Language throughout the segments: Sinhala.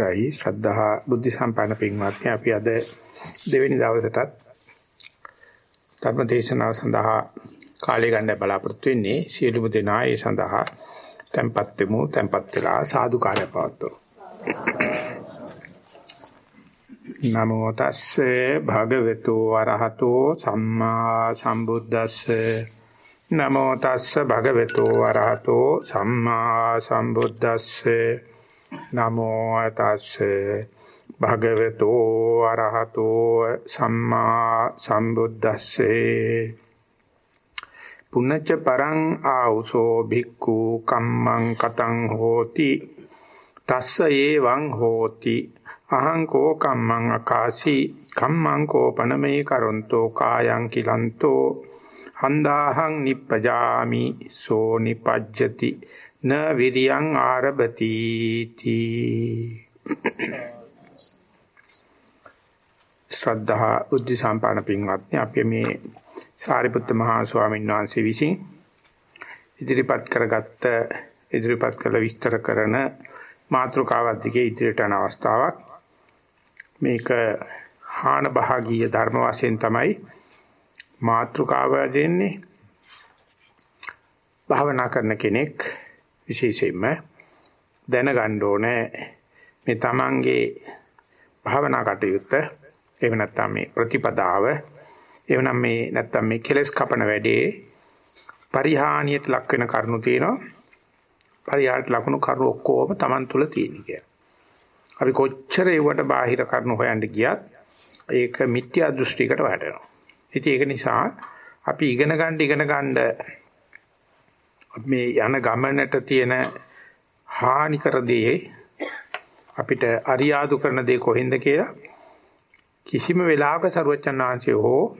අවසරයි ශ්‍රද්ධා බුද්ධ සම්පන්න පින්වත්නි අපි අද දෙවෙනි දවසටත් ධර්ම දේශනාව සඳහා කාලය ගන්න බලාපොරොත්තු වෙන්නේ. සියලුම දෙනා ඒ සඳහා tempත් වෙමු tempත් වෙලා සාදු කාර්ය පවත්වමු. නමෝ තස්සේ භගවතු වරහතෝ සම්මා සම්බුද්දස්සේ. නමෝ තස්සේ භගවතු වරහතෝ සම්මා සම්බුද්දස්සේ. නමෝ තස්සේ භගවතු අරහතෝ සම්මා සම්බුද්දස්සේ. පුනච්ච පරං ආ우සෝ භික්ඛු කම්මං කතං හෝති. තස්ස ඒවං හෝති. අහං කෝ කම්මං අකාසි. කම්මං කෝපනමේ කරොන්තෝ කායං කිලන්තෝ. හන්දාහං නිප්පජාමි සෝ නිපජ්ජති. න විරියං ආරභති තී ශ්‍රද්ධා බුද්ධ සම්පන්න පින්වත්නි අපි මේ සාරිපුත්ත මහා ස්වාමීන් වහන්සේ විසින් ඉදිරිපත් කරගත්ත ඉදිරිපත් කළ විස්තර කරන මාතෘකාවක් දිගේ ඉදිරියට යන අවස්ථාවක්. මේක හාන භාගීය ධර්ම වශයෙන් තමයි මාතෘකාව දෙන්නේ. භාවනා කරන කෙනෙක් විශේෂයෙන්ම දැනගන්න ඕනේ මේ තමන්ගේ භාවනා කටයුත්ත එහෙම නැත්නම් මේ ප්‍රතිපදාව එහෙම නම් මේ නැත්නම් මේ කෙලස් කපන වැඩේ පරිහානියට ලක් වෙන කරුණු තියෙනවා පරිහානියට ලකුණු කරුණු ඔක්කොම තමන් තුළ තියෙන කියලා. අපි කොච්චර ඒවට බාහිර කරුණු හොයන්න ගියත් ඒක මිත්‍යා දෘෂ්ටියකට වැටෙනවා. ඉතින් ඒක නිසා අපි ඉගෙන ගන්න ඉගෙන ගන්න මේ යන ගමනට තියෙන හානිකර දේ අපිට අරියාදු කරන දේ කොහෙන්ද කියලා කිසිම වෙලාවක සරුවචන් ආංශය හෝ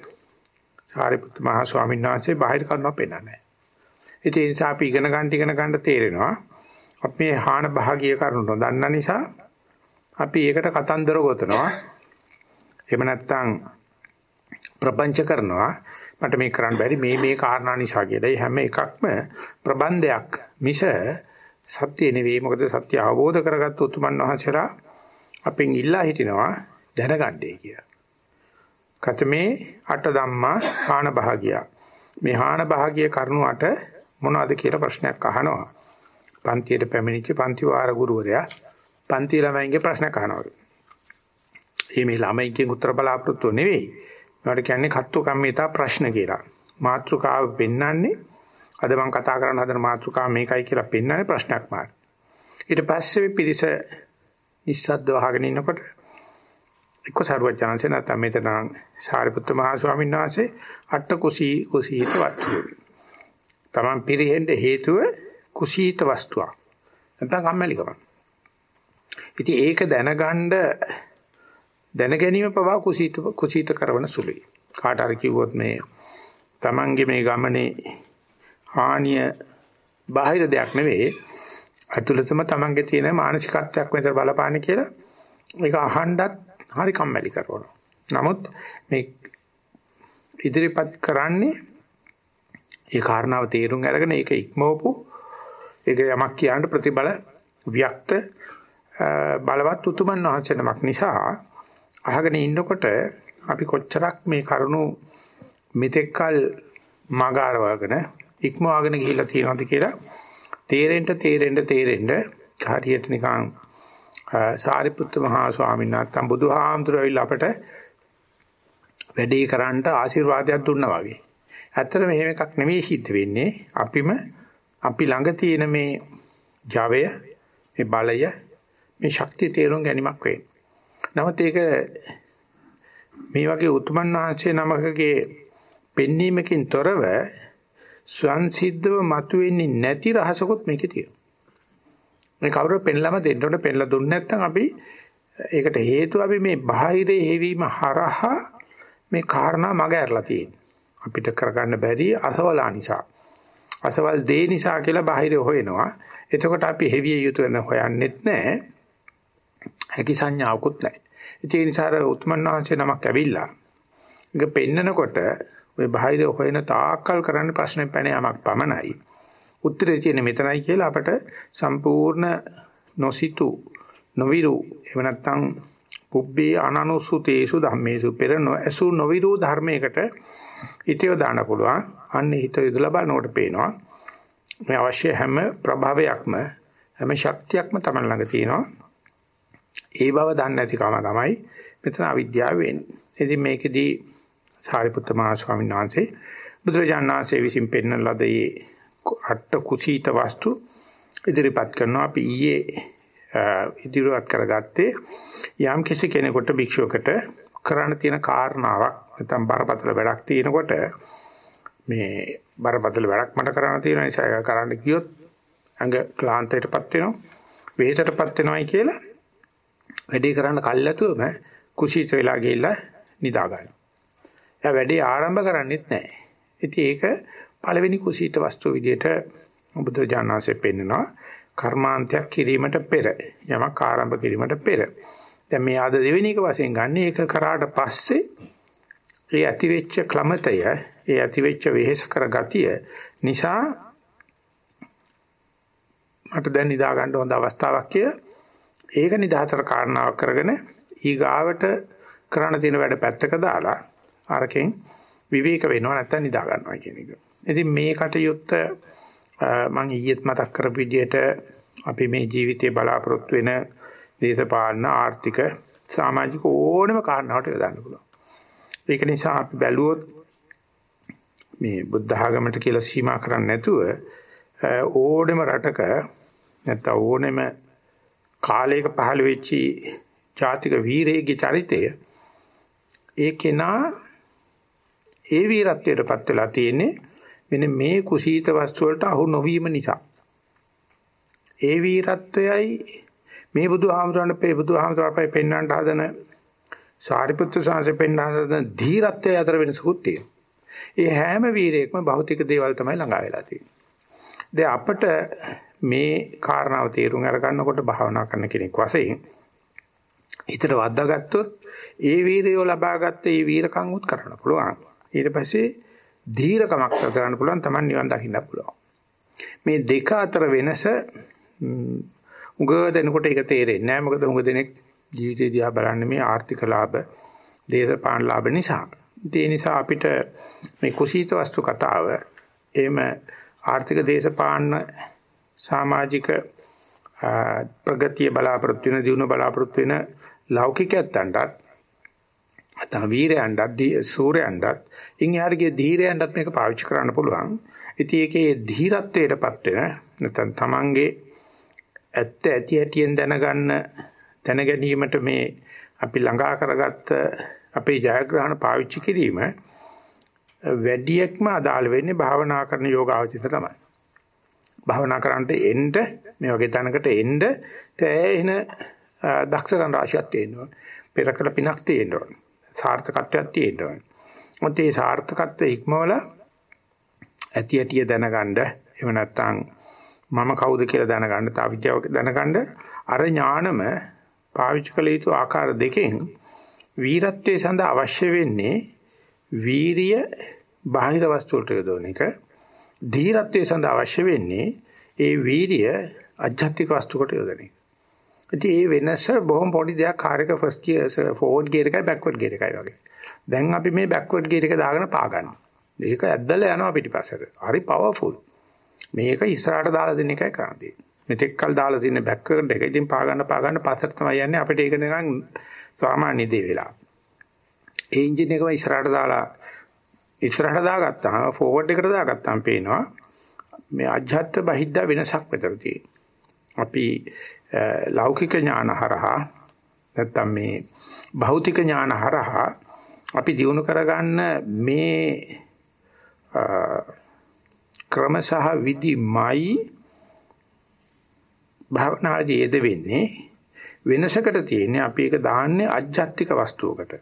සාරිපුත්ත මහ ස්වාමීන් වහන්සේ බාහිර කරනවා පෙන්නන්නේ නැහැ. ඒ නිසා අපි ඉගෙන ගන්න ඉගෙන ගන්න තේරෙනවා අපි මේ හාන භාගීය කරුණු දන්න නිසා අපි ඒකට කතන්දර ගොතනවා. එහෙම නැත්නම් ප්‍රපංච කරනවා මට මේක කරන්න බැරි මේ මේ කාරණා නිසා කියලා. හැම එකක්ම ප්‍රබන්ධයක් මිස සත්‍ය නෙවෙයි. මොකද සත්‍ය අවබෝධ කරගත්ත උතුමන් වහන්සේලා අපෙන් ඉල්ලා හිටිනවා දැනගන්නයි කියලා. කතමේ අට ධම්මා හාන භාගිය. මේ හාන භාගිය කරුණු අට මොනවද කියලා ප්‍රශ්නයක් අහනවා. පන්තියට පැමිණිච්ච පන්ති වාර ගුරුවරයා පන්ති ළමයින්ගේ ප්‍රශ්න අහනවා. මේ ළමයින්ගෙන් උත්තර බලාපොරොත්තු නෙවෙයි. ඒකට කියන්නේ කත්තු කම්මිතා ප්‍රශ්න කියලා. මාත්‍රිකාව පෙන්වන්නේ අද මම කතා කරන්න හදන මාත්‍රිකාව මේකයි කියලා පෙන්වන්නේ ප්‍රශ්නයක් මාර්ග. ඊට පස්සේ පිරිස නිස්සද්දව අහගෙන ඉන්නකොට එක්ක සරුවචාන්සේ නැත්නම් මෙතන සාරිපුත්ත මහ ස්වාමීන් වහන්සේ අට කුසී කුසීත වස්තුව. තමන් පිරෙහෙන්න හේතුව කුසීත වස්තුවක්. නැත්නම් කම්මැලිකම. ඉතින් ඒක දැනගන්න දැන ගැනීම පවා කුසීත කුසීත කරන සුළුයි. කාට හරි කිව්වොත් මේ Tamange මේ ගමනේ හානිය බාහිර දෙයක් නෙවෙයි අතුලතම Tamange තියෙන මානසිකත්වයක් මෙතන බලපාන්නේ කියලා ඒක අහන්නත් හරි කම්මැලි කරනවා. නමුත් මේ ඉදිරිපත් කරන්නේ ඒ කාරණාව තේරුම් අරගෙන ඒක ඉක්මවපු ඒක යමක් කියන්න ප්‍රතිබල ව්‍යක්ත බලවත් උතුමන් වහන්සේ නමක් නිසා අහගෙන ඉන්නකොට අපි කොච්චරක් මේ කරුණු මෙතෙක්කල් මගාරවගෙන ඉක්මවාගෙන ගිහිල්ලා තියෙනවද කියලා තේරෙන්න තේරෙන්න තේරෙන්න හරියට නිකන් සාරිපුත්ත මහා ස්වාමීන් වහන්සේ බුදුහාමුදුරුවෝ ඇවිල්ලා අපට වැඩේ කරන්නට ආශිර්වාදයක් දුන්නා වගේ. ඇත්තට මෙහෙම එකක් නෙවෙයි සිද්ධ වෙන්නේ. අපිම අපි ළඟ තියෙන මේ ජවය, මේ බලය, මේ ශක්තිය තේරුම් ගැනීමක් වෙන්නේ. නමුත් ඒක මේ වගේ උතුමන් වහන්සේ නමකගේ පෙන්වීමකින් තොරව ස්වංසිද්ධව මතුවෙන්නේ නැති රහසකුත් මේකේ තියෙනවා. මේ කවුරු පෙන්ලම දෙන්න ඕනේ පෙන්ලා දුන්නේ නැත්නම් අපි ඒකට හේතුව අපි මේ බාහිරේ හේවීම හරහා මේ කාරණා මග ඇරලා තියෙන්නේ. අපිට කරගන්න බැරි අසවලා නිසා. අසවල් දේ නිසා කියලා බාහිර හොයනවා. එතකොට අපි හෙවිය යුතු වෙන හොයන්නෙත් නැහැ. හැකි සංඥාවකුත් නැහැ. ඒ නිසා අර උත්මන් වහන්සේ නමක් ඇවිල්ලා ඒක පෙන්නකොට ඔය බාහිර හොයන තාක්කල් කරන්න ප්‍රශ්න පැන යමක් පමණයි. උත්තරේ තියෙන්නේ මෙතනයි කියලා අපට සම්පූර්ණ නොසිතු නොවිරු එහෙම නැත්නම් පුබ්බේ අනනුසුතේසු ධම්මේසු පෙර නොඇසු නොවිරු ධර්මයකට හිතේ දාන්න පුළුවන්. අන්න හිත යොදලා බලනකොට පේනවා මේ අවශ්‍ය හැම ප්‍රභාවයක්ම හැම ශක්තියක්ම තමයි ළඟ තියෙනවා. ඒ බව දන්නේ නැතිකම තමයි මෙතන අවිද්‍යාව වෙන්නේ. ඉතින් මේකෙදී සාරිපුත්ත මහ ස්වාමීන් වහන්සේ බුදුරජාණන් වහන්සේ විසින් පෙන්වන ලද මේ අට කුසීත වස්තු ඉදිරිපත් කරනවා අපි ඊයේ ඉදිරිපත් කරගත්තේ යම් කිසි කෙනෙකුට භික්ෂුවකට කරන්න තියෙන කාරණාවක් නැත්නම් බරපතල වැඩක් තියෙනකොට මේ බරපතල වැඩක් මට කරන්න තියෙන නිසා ඒක කරන්න ගියොත් අඟ ක්ලාන්තයටපත් වෙනවා වෙහෙසටපත් වෙනවයි කියලා වැඩේ කරන්න කල්ැතුවම කුසීත වෙලා ගිහිල්ලා නිදා ගන්නවා. එයා වැඩේ ආරම්භ කරන්නේත් නැහැ. ඉතින් ඒක පළවෙනි කුසීත වස්තුව විදිහට බුදුජානනාංශයෙන් පෙන්නනවා. කර්මාන්තයක් කිරීමට පෙර යමක් ආරම්භ කිරීමට පෙර. දැන් මේ ආද දෙවෙනි එක වශයෙන් ගන්න ඒක කරාට පස්සේ ඒ ඇතිවෙච්ච ක්ලමතය, ඒ ඇතිවෙච්ච වෙහෙස කර ගතිය නිසා මට දැන් නිදා ගන්න හොඳ අවස්ථාවක් කියලා ඒක නිදාතර කාරණාවක් කරගෙන ඊගාවට කරන්න තියෙන වැඩ පැත්තක දාලා අරකින් විවේක වෙනවා නැත්නම් නිදා ගන්නවා කියන එක. ඉතින් මේ කටයුත්ත මම ඊයේත් මතක් කරපු විදිහට අපි මේ ජීවිතේ බලාපොරොත්තු වෙන දේශපාලන ආර්ථික සමාජික ඕනම කාරණාවට යොදන්න පුළුවන්. ඒක නිසා අපි බැලුවොත් මේ බුද්ධ ආගමට කියලා සීමා කරන්නේ නැතුව ඕනෙම රටක නැත්නම් ඕනෙම කාලයක පහළ වෙච්චි ජාතික වීරයෙක්ගේ චරිතය ඒ කෙනා ඒ වීරත්වයටපත් වෙලා තියෙන්නේ මෙන්න මේ කුසීත වස්තු වලට අහු නොවීම නිසා. ඒ වීරත්වයයි මේ බුදුහාමුදුරන් පේ බුදුහාමුදුරපයි පෙන්වන්නට හදන සාරිපුත්‍ර සාංශේ පෙන්වන්න හදන ධීරත්වය අතර වෙනසකුත් තියෙනවා. ඒ හැම වීරයෙක්ම භෞතික දේවල් තමයි ළඟා වෙලා තියෙන්නේ. දැන් අපිට මේ කාරණාව තේරුම් අරගන්නකොට භාවනා කරන කෙනෙක් වශයෙන් හිතට වද්දාගත්තොත් ඒ වීරයෝ ලබාගත්ත ඒ වීරකම් උත් කරන්න පුළුවන්. ඊට පස්සේ ධීරකමක් කරන්න පුළුවන් Taman නිවන් දකින්න පුළුවන්. මේ දෙක අතර වෙනස උග දෙනකොට ඒක තේරෙන්නේ නැහැ. මොකද උග දෙනෙක් ජීවිතේ දිහා බලන්නේ මේ ආර්ථික ලාභ, දේශපාලන ලාභ නිසා. ඒ නිසා අපිට මේ කුසීත වස්තු කතාව එහෙම ආර්ථික දේශපාලන සමාජික ප්‍රගතිය බලාපොරොත්තු වෙන දිනු බලාපොරොත්තු වෙන ලෞකිකයන්ටත් නැත්නම් වීරයන්ටත් සූරයන්ටත් ඉන් එහාට ගිය ධීරයන්ටත් මේක පාවිච්චි කරන්න පුළුවන්. ඉතින් ඒකේ ධීරත්වයටපත් වෙන නැත්නම් තමන්ගේ ඇත්ත ඇති ඇටියෙන් දැනගන්න දැන ගැනීමට මේ අපි ළඟා කරගත්ත අපේ ජයග්‍රහණ පාවිච්චි කිරීම වැඩියක්ම අදාළ වෙන්නේ භාවනා කරන යෝගාවචිත තමයි. භාවනා කරන්නට එන්න මේ වගේ තැනකට එන්න තෑහෙන දක්ෂකම් රාශියක් තියෙනවා. පෙරකල පිනක් තියෙනවා. සාර්ථකත්වයක් තියෙනවා. මොකද මේ සාර්ථකත්වය ඉක්මවල ඇති ඇටිය දැනගන්න එහෙම නැත්නම් මම කවුද කියලා දැනගන්න තාවිද්‍යාව දැනගන්න අර ඥානම පාවිච්චි කළ යුතු ආකාර දෙකෙන් වීරත්වයේ සඳහා අවශ්‍ය වෙන්නේ වීරිය බාහිර වස්තු වලට යොදවන එක ධීරත්වයේ සඳහා අවශ්‍ය වෙන්නේ ඒ වීරිය අධ්‍යාත්මික වස්තු කොට යොදන එක. ඉතින් මේ වෙනස බොහොම පොඩි දෙයක් කාර් එක ෆස්ට් ගියර් ෆෝර්වර්ඩ් ගියර් එකයි බෑක්වර්ඩ් ගියර් එකයි වගේ. දැන් අපි මේ බෑක්වර්ඩ් ගියර් එක දාගෙන පා ගන්නවා. ඒක ඇද්දලා යනවා පිටිපස්සට. හරි පවර්ෆුල්. මේක ඉස්සරහට දාලා දෙන එකයි කරන්නේ. මෙතෙක් කල් දාලා තියෙන බෑක්වර්ඩ් එක ඉතින් පා ගන්න පා ගන්න පස්සට තමයි යන්නේ අපිට ඒක නිකන් සාමාන්‍ය දේ වෙලා. ඒ එන්ජින් එකම ඉස්සරහට දාලා ඉස්සරහට දාගත්තාම ෆෝවර්ඩ් එකට දාගත්තාම පේනවා මේ අජ්ජත් බහිද්දා වෙනසක් මෙතන තියෙනවා. අපි ලෞකික ඥාන හරහා නැත්තම් මේ භෞතික ඥාන හරහා අපි දිනු කරගන්න මේ ක්‍රම සහ විදිමයි භාවනාදී යෙද වෙන්නේ වෙනසකට තියෙන්නේ අපි ඒක දාන්නේ අජ්ජත්තික වස්තුවකට.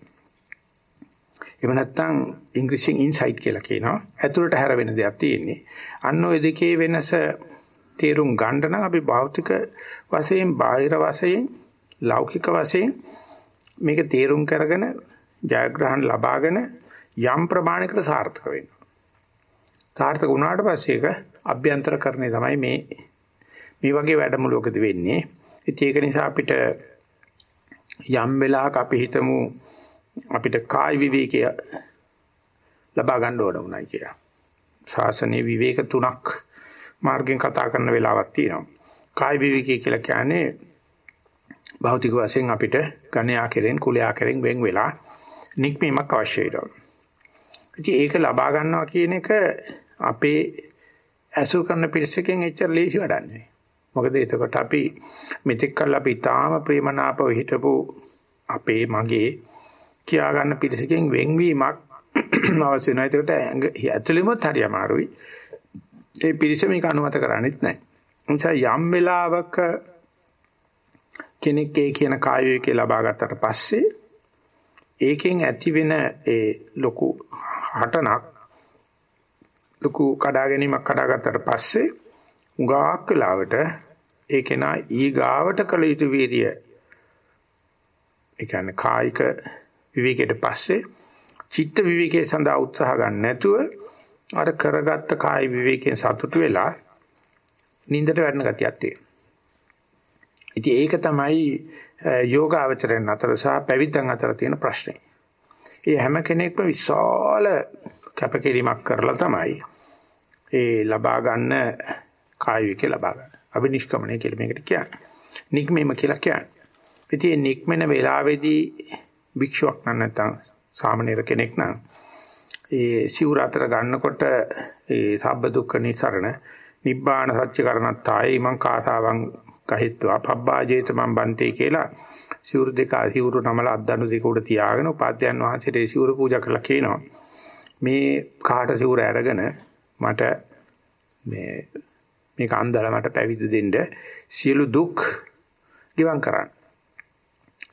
එහෙම නැත්නම් ඉංග්‍රීසියෙන් ඉන්සයිට් කියලා කියනවා. ඇතුළට හැර වෙන දෙයක් තියෙන්නේ. අන්න ওই දෙකේ වෙනස තේරුම් ගන්න නම් අපි භෞතික වශයෙන්, බාහිර වශයෙන්, ලෞකික වශයෙන් මේක තේරුම් කරගෙන ජයග්‍රහණ ලබාගෙන යම් ප්‍රමාණයකට සාර්ථක වෙනවා. සාර්ථක වුණාට පස්සේ ඒක අභ්‍යන්තරකරණය තමයි මේ මේ වගේ වැඩමුළුවකදී වෙන්නේ. ඉතින් ඒක නිසා අපිට යම් වෙලාවක අපි හිතමු අපිට කායි විවේකය ලබා ගන්න ඕන වුණා කියලා. ශාසනයේ විවේක තුනක් මාර්ගෙන් කතා කරන වෙලාවක් තියෙනවා. කායි විවේකී කියලා කියන්නේ භෞතික වශයෙන් අපිට ගණ්‍යා කෙරෙන් කුලයා කෙරෙන් වෙන් වෙලා නික්මීමක් අවශ්‍ය වෙනවා. ඉතින් ඒක ලබා ගන්නවා කියන එක අපේ ඇසුරු කරන පිරිසකින් එච්චර ලේසි වැඩක් නෙවෙයි. මොකද එතකොට අපි මෙතෙක් කල් අපි තාම ප්‍රේමනාපව හිටපු අපේ මගේ කියා ගන්න පිරිසකින් වෙන්වීමක් අවශ්‍ය නැහැ. ඒකට ඇතුළෙමත් හරි අමාරුයි. ඒ පිරිස මේක අනුමත කරන්නේත් නැහැ. නිසා යම් වෙලාවක කෙනෙක් ඒ කියන කාය වේකේ ලබා ගත්තට පස්සේ ඒකෙන් ඇති වෙන ඒ ලොකු හටනක් ලොකු කඩා ගැනීමක් කඩාගත්තට පස්සේ උගාක් වෙලාවට ඒ කෙනා ඊගාවට කළ යුතු වීර්ය ඒ කියන්නේ කායික විවේකයට පස්සේ චිත්ත විවේකයේ සඳහා උත්සාහ ගන්න නැතුව අර කරගත්ත කාය විවේකයෙන් සතුටු වෙලා නින්දට වැටෙන ගතියක් තියෙනවා. ඉතින් ඒක තමයි යෝගාවචරයන් අතර සහ පැවිද්දන් අතර තියෙන ප්‍රශ්නේ. ඒ හැම කෙනෙක්ම විශාල කැපකිරීමක් කරලා තමයි ඒ ලබා ගන්න කාය විවේකේ ලබා ගන්න. අබිනිෂ්ක්‍මණය කියලා මේකට කියන්නේ. නික්මීම කියලා කියන්නේ. ඉතින් නික්මන වේලාවේදී භික්ෂුවක් නැත්නම් සාමණේර කෙනෙක් නම් ඒ සිවුර අතර ගන්නකොට ඒ සබ්බ දුක්ඛ නිසරණ නිබ්බාන සත්‍ය කරණත්තායි මං කාසාවන් කහිත්වා පබ්බාජේත මං බන්තේ කියලා සිවුරු දෙක සිවුරු නමල අද්දණු දෙක උඩ තියාගෙන උපාධ්‍යයන් වහන්සේට ඒ සිවුරු පූජා කරලා කියනවා මේ කාට සිවුර අරගෙන මට මේ මේක අන්දලා මට පැවිදි දෙන්න සියලු දුක් ගිවන් කරන්න.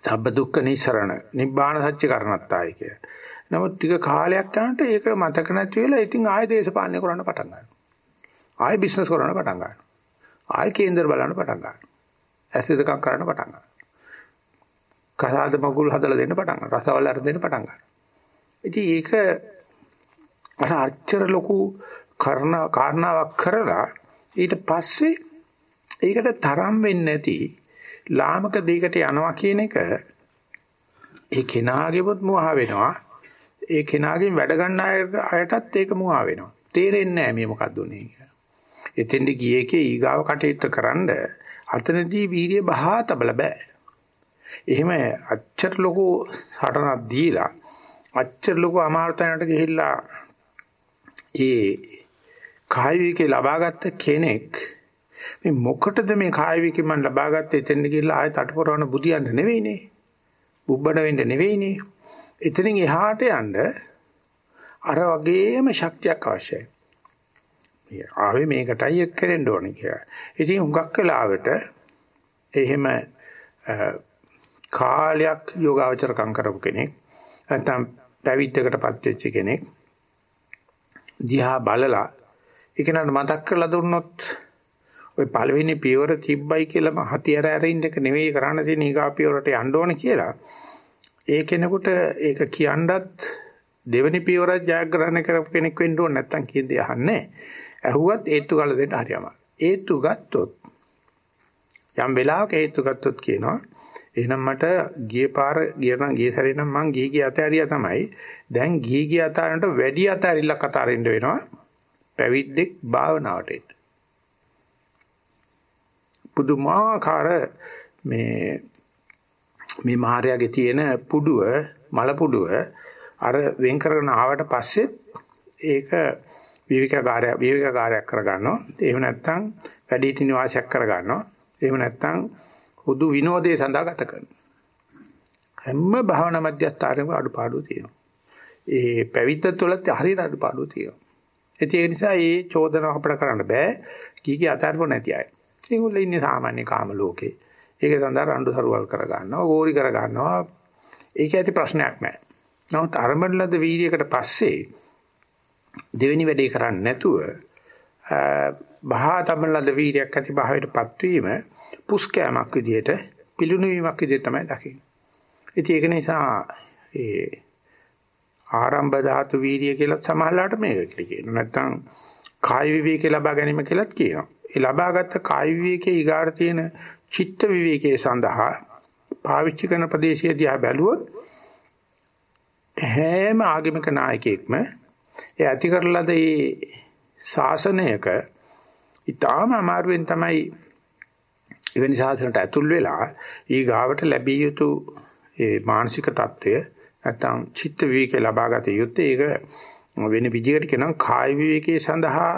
සබ්බ දුක්ඛ නිසරණ නිබ්බාන සත්‍ය කරණත්තායි කියලා. නමුත් ටික කාලයක් යනකොට ඒක මතක නැති වෙලා ඉතින් ආයෙ දේශපාලනය කරන්න පටන් ගන්නවා. ආයෙ බිස්නස් කරන්න පටන් ගන්නවා. ආයෙ කේන්දර බලන්න පටන් ගන්නවා. ඇසිදකම් කරන්න පටන් ගන්නවා. කසාද මගුල් හදලා දෙන්න පටන් ගන්නවා. රසවල අර දෙන්න පටන් ගන්නවා. ඉතින් ඒක අර අච්චර ලොකු කරන කාරණාවක් කරලා ඊට පස්සේ ඒකට තරම් වෙන්නේ නැති ලාමක දෙයකට යනවා කියන එක ඒ කෙනාගේවත් මුවා වෙනවා ඒ කෙනාගෙන් වැඩ ගන්න අයටත් ඒක මුවා වෙනවා. තේරෙන්නේ නැහැ මේ මොකක්ද උනේ කියලා. එතෙන්ද ගියේකේ ඊගාව කටයුත්ත කරන්න අතනදී වීර්ය බහා තබල බෑ. එහෙම අච්චර ලොකු හටනක් දීලා අච්චර ලොකු අමාරුතැනකට ගිහිල්ලා ඒ කාය විකේ ලබාගත්ත කෙනෙක් මේ මොකටද මේ කාය විකේ මම ලබාගත්තේ එතෙන්ද ගිහිල්ලා ආයෙත් අටපොරවන බුදියන්න නෙවෙයිනේ. බුබ්බඩ වෙන්න නෙවෙයිනේ. එතනින් එහාට යන්න අර වගේම ශක්තියක් අවශ්‍යයි. මේ ආවේ මේකටයි එක් කරෙන්න ඕනේ කියලා. ඉතින් හුඟක් වෙලාවට එහෙම කාලයක් යෝගාවචරකම් කරපු කෙනෙක් නැත්නම් පැවිද්දකටපත් වෙච්ච කෙනෙක් දිහා බලලා ඒක නට මතක් කරලා දුන්නොත් ওই පළවෙනි පියවර තිබ්බයි කියලා හතියර ඇරින්න එක නෙවෙයි කරන්න තියෙන ඊගා පියවරට යන්න ඕනේ කියලා ඒ කෙනෙකුට ඒක කියන්නත් දෙවෙනි පියවරක් ජයග්‍රහණය කරපු කෙනෙක් වෙන්න ඕන නැත්තම් කියන්නේ අහන්නේ. ඇහුවත් ඒත්තු ගල දෙන්න හරියම. ඒත්තු ගත්තොත් යම් වෙලාවක ඒත්තු ගත්තොත් කියනවා එහෙනම් මට ගිය පාර ගිය නම් ගිය සැරේ නම් මං ගිහි ගිය අතහැරියා තමයි. දැන් ගිහි ගිය අතහැරනට වැඩි අතහැරිල්ලක් අතහරින්න වෙනවා. පැවිද්දෙක් භාවනාවට එන්න. පුදුමාකාර මේ මේ මහරයාගේ තියෙන පුඩුව මල පුඩුව අර වෙන් කරගෙන ආවට පස්සේ ඒක විවිකාකාරය විවිකාකාරයක් කරගන්නවා. එහෙම නැත්නම් වැඩිහිටි නිවාසයක් කරගන්නවා. එහෙම නැත්නම් හුදු විනෝදයේ සඳහා ගත කරනවා. හැම භාවනා මධ්‍යස්ථානෙම අඩුපාඩු තියෙනවා. ඒ පැවිද්ද තුළත් හරියට අඩුපාඩු තියෙනවා. ඒ නිසා මේ චෝදනාව අපිට කරන්න බෑ. කීකී අතාරපො නැති අය. ඒගොල්ලෝ ඉන්නේ සාමාන්‍ය කාම ලෝකේ. ඒක සඳහා රණ්ඩු සරුවල් කර ගන්නවා, ගෝරි කර ගන්නවා. ඒක ඇති ප්‍රශ්නයක් නෑ. නමුත් අරමුණලද වීර්යයකට පස්සේ දෙවෙනි වැඩේ කරන්නේ නැතුව බහා තමලද වීර්යයක් ඇති භාවයටපත් වීම පුස්කෑමක් විදියට පිලුණු වීමක් විදියට තමයි දකින්නේ. ඉතින් ඒක නිසා ඒ ආරම්භ ධාතු වීර්ය කියලා සමහරලාට මේකට කියනවා. නැත්නම් කාය විවේකේ ලබා ගැනීම කියලාත් කියනවා. ඒ ලබාගත් කාය විවේකයේ ඊගාර තියෙන චිත්ත විවේකයේ සඳහා පාවිච්චි කරන ප්‍රදේශය දිහා බැලුවොත් හැම ආගමික නායකයෙක්ම ඒ ඇති කරලද ඒ ශාසනයක ඊටාම අමාරුවෙන් තමයි එවැනි ශාසනයට ඇතුල් වෙලා ඊ ගාවට ලැබිය යුතු ඒ මානසික తত্ত্বය නැත්නම් චිත්ත විවේකේ ලබාගත යුත්තේ. ඒක වෙන විදිහකට කියනවා කාය විවේකයේ සඳහා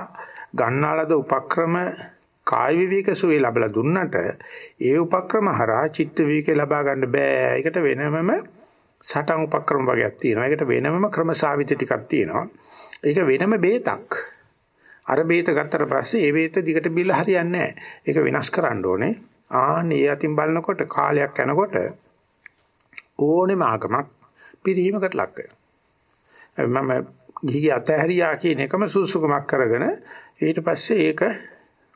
ගන්නාලද උපක්‍රම කාය විවේක සුවේ ලැබලා දුන්නට ඒ උපක්‍රම හරහා චිත්ත විවේකේ ලබා ගන්න බෑ. ඒකට වෙනමම සටන් උපක්‍රම වගේක් තියෙනවා. ඒකට වෙනමම ක්‍රමසාවිත ටිකක් තියෙනවා. ඒක වෙනම බේතක්. අර බේත ගත්තට පස්සේ ඒ බේත දිගට බිල්ල හරියන්නේ නැහැ. ඒක වෙනස් කරන්න ඕනේ. ආන්නේ යතින් බලනකොට කාලයක් යනකොට ඕනෙම ආගමක් පිරිහීමකට ලක් වෙනවා. මම ගිහි අතහැරියා කියන එකම සුසුකමක් කරගෙන ඊට පස්සේ ඒක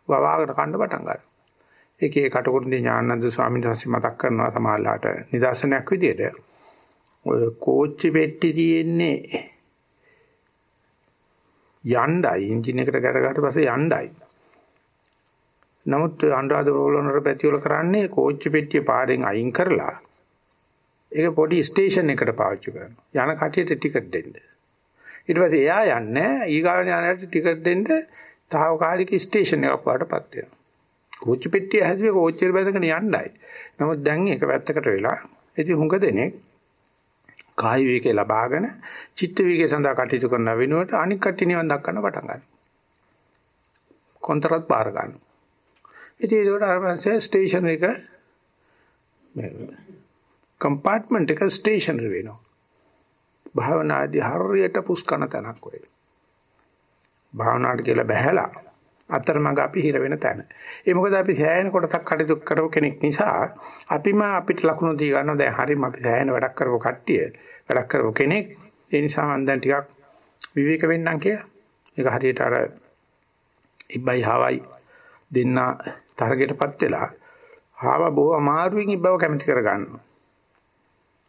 වවාගෙන කන්න පටන් ගන්නවා. ඒකේ කටුකුරුන්දී ඥානන්ද ස්වාමීන් වහන්සේ මතක් කරනවා සමාජලාට නිදර්ශනයක් විදියට ඔය කෝච්චි පෙට්ටි තියෙන්නේ යණ්ඩයි එන්ජින් එකට ගැටගාට පස්සේ යණ්ඩයි. නමුත් අනුරාධපුර වල පැතිවල කරන්නේ කෝච්චි පෙට්ටිය පාරෙන් අයින් කරලා ඒක පොඩි ස්ටේෂන් එකකට පාවිච්චි කරනවා. යන කටියට ටිකට් දෙන්න. ඊට පස්සේ එයා යන්නේ ඊගාවන යනට ටිකට් දෙන්න තාවකාලික ස්ටේෂන් එකක් වඩටපත් වෙනවා. කෝච්චි පෙට්ටිය හැදුවේ කෝච්චියට බැඳගෙන යන්නයි. නමුත් දැන් ඒක වැත්තකට වෙලා ඉතින් හුඟ දෙනෙක් කායි විවේකේ ලබාගෙන චිත්ත විවේකේ සඳහා කටයුතු කරන වෙනුවට අනික් කට්ටිය නිවන් දක්වන්න පටන් ගන්නවා. කොන්තරත් බාර ගන්නවා. ඉතින් ඒකට අර පස්සේ ස්ටේෂන් එක කම්පාර්ට්මන්ට් එක ස්ටේෂනරි වෙනවා. භාවනාදී හරියට පුස්කන තැනක් වෙයි. භාවනාවට කියලා බැහැලා අතරමඟ අපි හිර වෙන තැන. ඒ මොකද අපි සෑහෙන කොටසක් කටයුතු කරව කෙනෙක් නිසා අපිම අපිට ලකුණු දී ගන්නවා දැන් හරිම අපි සෑහෙන වැඩක් කරව කට්ටිය වැඩක් කරව කෙනෙක්. ඒ නිසා මම දැන් ටිකක් විවේක වෙන්නම් කියලා. ඒක හරියට අර ඉබ්බයි හාවයි දෙන්න තරගයටපත් වෙලා හාව බොහෝ අමාරුවෙන් ඉබ්බව කැමති කර ගන්නවා.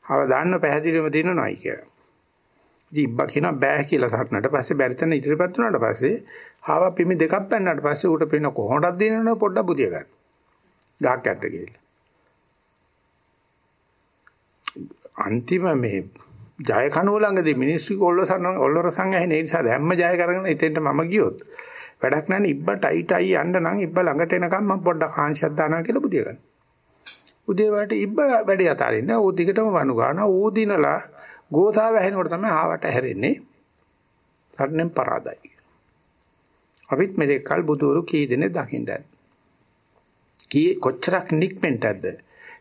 හාව දාන්න පැහැදිලිවම දිනනවායි කියලා. ඉබ්බා කියනවා බෑ කියලා සටනට පස්සේ බැරි තැන ඉදිරියපත් වුණාට පස්සේ හාව පිමි දෙකක් පැන්නට පස්සේ ඌට පේන කොහොමදක් දිනනව පොඩ්ඩක් බුදිය ගන්න. ගහක් යද්ද කියලා. අන්තිම මේ ජය කනුව ළඟදී මිනිස්සු කොල්ලසන ඔල්ලර සංගහන ඒ නිසා දැම්ම ජය කරගෙන ඉතින්ට මම ගියොත් වැඩක් නැහැ ඉබ්බා ටයි ටයි යන්න නම් ඉබ්බා ළඟට එනකම් මම පොඩ්ඩක් ආංශයක් දානවා කියලා බුදිය ගන්න. උදේ වට ඉබ්බා වැඩේ අතාරින්න ඌ දිගටම වනු ගන්නවා ඌ දිනලා ගෝතාව ඇහෙනකොට තමයි ආවට හැරෙන්නේ. සරණෙන් පරාදයි. අපිත් මෙතෙක් කල් බුදුරු කී දෙනෙක් දකින්නද? කී කොච්චරක් නික්මෙන්ටද?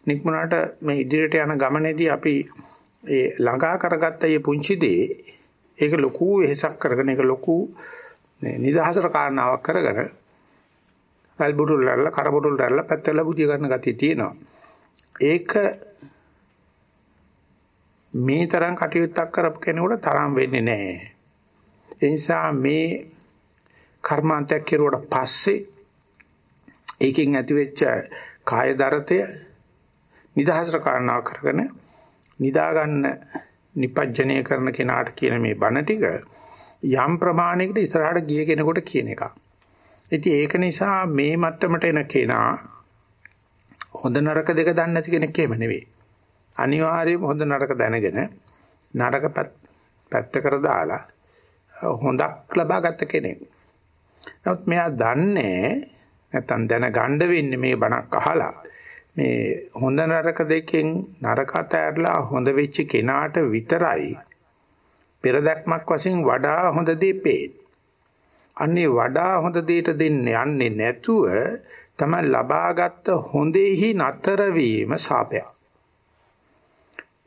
නික්මුණාට මේ ඉදිරියට යන ගමනේදී අපි ඒ ළඟා කරගත්ත මේ පුංචි දේ ඒක ලොකු වෙහසක් කරගෙන ඒක ලොකු නිදහසට කාරණාවක් කරගෙන කල්බුරුල් රැල්ල කරබුරුල් රැල්ල පැත්තල බුදිය ගන්න ගතිය තියෙනවා. ඒක මේ තරම් කටයුත්තක් කරපු කෙනෙකුට තරම් වෙන්නේ නැහැ. ඒ නිසා මේ කර්මාන්තයක් කෙරුවට පස්සේ ඒකෙන් ඇතිවෙච්ච කාය දරතය නිදහසට කාරණා කරගෙන නිදා ගන්න නිපජ්ජනය කරන කෙනාට කියන මේ බණ ටික යම් ප්‍රමාණයකට ඉස්සරහට ගිය කෙනෙකුට කියන එකක්. ඉතින් ඒක නිසා මේ මට්ටමට එන කෙනා හොඳ නරක දෙක දන්නේ නැති කෙනෙක් එහෙම නෙවෙයි. අනිවාර්යයෙන්ම හොඳ නරක දැනගෙන නරක පැත්තකට දාලා හොඳක් ලබා ගත කෙනෙක්. නමුත් මෙයා දන්නේ නැත්තම් දැනගන්න වෙන්නේ මේ බණක් අහලා මේ හොඳ නරක දෙකෙන් නරක අතහැරලා හොඳ වෙච්ච කෙනාට විතරයි පෙරදක්මක් වශයෙන් වඩා හොඳ දේ පේන්නේ. අන්නේ වඩා හොඳ දෙයට දෙන්නේ යන්නේ නැතුව තමයි ලබාගත් හොඳෙහි නතර වීම සාපයක්.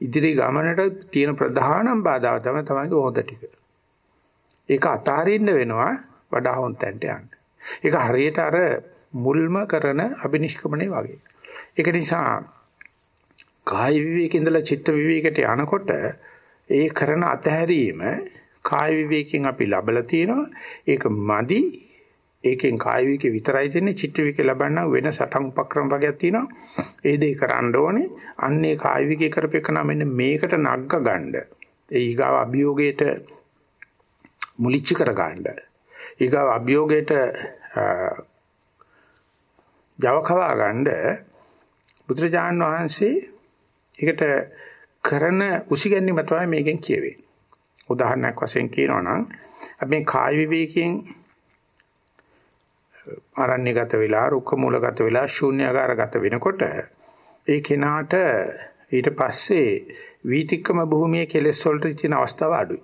ඉදිරි ගමනට තියෙන ප්‍රධානම බාධාව තමයි තමයිගේ හොඳ ටික. ඒක අතාරින්න වෙනවා වඩා හොඳ තැනට යන්න. ඒක හරියට අර මුල්ම කරන අබිනිෂ්ක්‍මණය වගේ. ඒක නිසා කාය විවේකේ ඉඳලා චිත්ත විවේකයට යනකොට ඒ කරන අතහැරීම කාය විවේකයෙන් අපි ලබලා තියෙනවා. ඒක මදි ඒකෙන් කාය විකේ විතරයි දෙන්නේ චිත්ත විකේ ලබන්න වෙන සටන් උපක්‍රම වර්ගයක් තියෙනවා. ඒ දේ කරන්න ඕනේ. අන්නේ කාය විකේ කරපේකන මෙන්න මේකට නග්ග ගන්න. ඒ ඊගාව අභියෝගයට මුලිච්ච කර ගන්න. ඊගාව අභියෝගයට Java කවා ගන්න බුදුරජාන් වහන්සේ ඒකට කරන උසිගැන්වීම තමයි මේකෙන් කියවෙන්නේ. උදාහරණයක් වශයෙන් කියනවා නම් අපි මේ කාය විවේකයෙන් අරණ්‍යගත වෙලා රුක්ක මූලගත වෙලා ශූන්‍යagaraගත වෙනකොට ඒ කෙනාට ඊට පස්සේ වීතික්කම භූමියේ කෙලෙස් වලට තියෙන අවස්ථාව අඩුයි.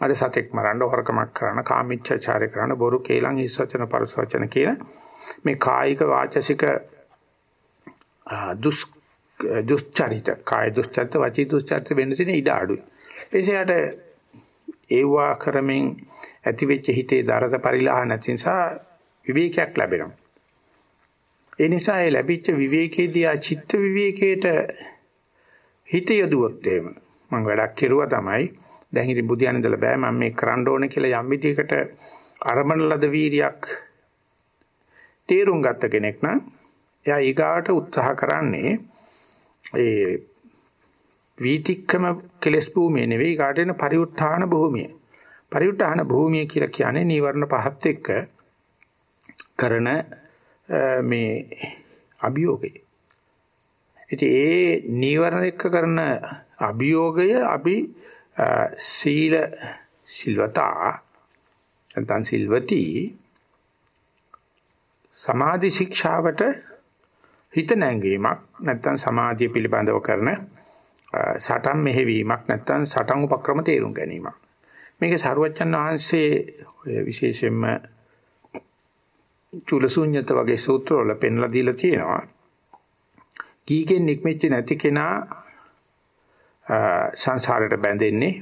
අර සතෙක් මරන්න හොරකමක් කරන කාමීච්ඡාචාරය කරන බොරු කේලම් හිස් වචන පරස වචන කියන මේ කායික වාචසික දුස් දුස්චරිත කාය දුස්චරිත වචී දුස්චරිත වෙන්න තියෙන ඉඩ අඩුයි. එසේයට ඒවා කරමින් ඇතිවෙච්ච හිතේ දරද පරිලාහ නැති නිසා විවේකයක් ලැබෙනවා. ඒ නිසා ඒ ලැබිච්ච විවේකයේදී ආ චිත්ත විවේකයට හිත යොදුවොත් එහෙම මම වැඩක් කෙරුවා තමයි දැන් ඉතින් බුදියන් ඉඳලා බෑ මම මේ කරන්න ඕනේ කියලා යම් විදිහකට අරමන ලද වීරියක් තේරුම් ගත්ත කෙනෙක් නම් එයා ඊගාට උත්සාහ කරන්නේ ඒ වීතික්කම කෙලස් භූමිය නෙවෙයි ඊගාට එන පරිඋත්ථාන භූමිය. පරිඋත්ථාන භූමිය කියලා කියන්නේ නීවරණ පහත් එක්ක කරන මේ අභියෝගය. ඉතින් ඒ නීවරණ එක්ක කරන අභියෝගය අපි සීල සිල්වතා නැත්නම් සිල්වති සමාධි ශික්ෂාවට හිත නැංගීමක් නැත්නම් සමාධිය පිළිබඳව කරන සටන් මෙහෙවීමක් නැත්නම් සටන් උපක්‍රම තේරුම් ගැනීමක් මේක සරුවච්චන් වහන්සේ විශේෂයෙන්ම චුලසුඤ්ඤත වගේ සූත්‍රවල පෙන්ලා දීලා තියෙනවා කීකෙන් නික්මෙච්ච නැති කෙනා සංසාරයට බැඳෙන්නේ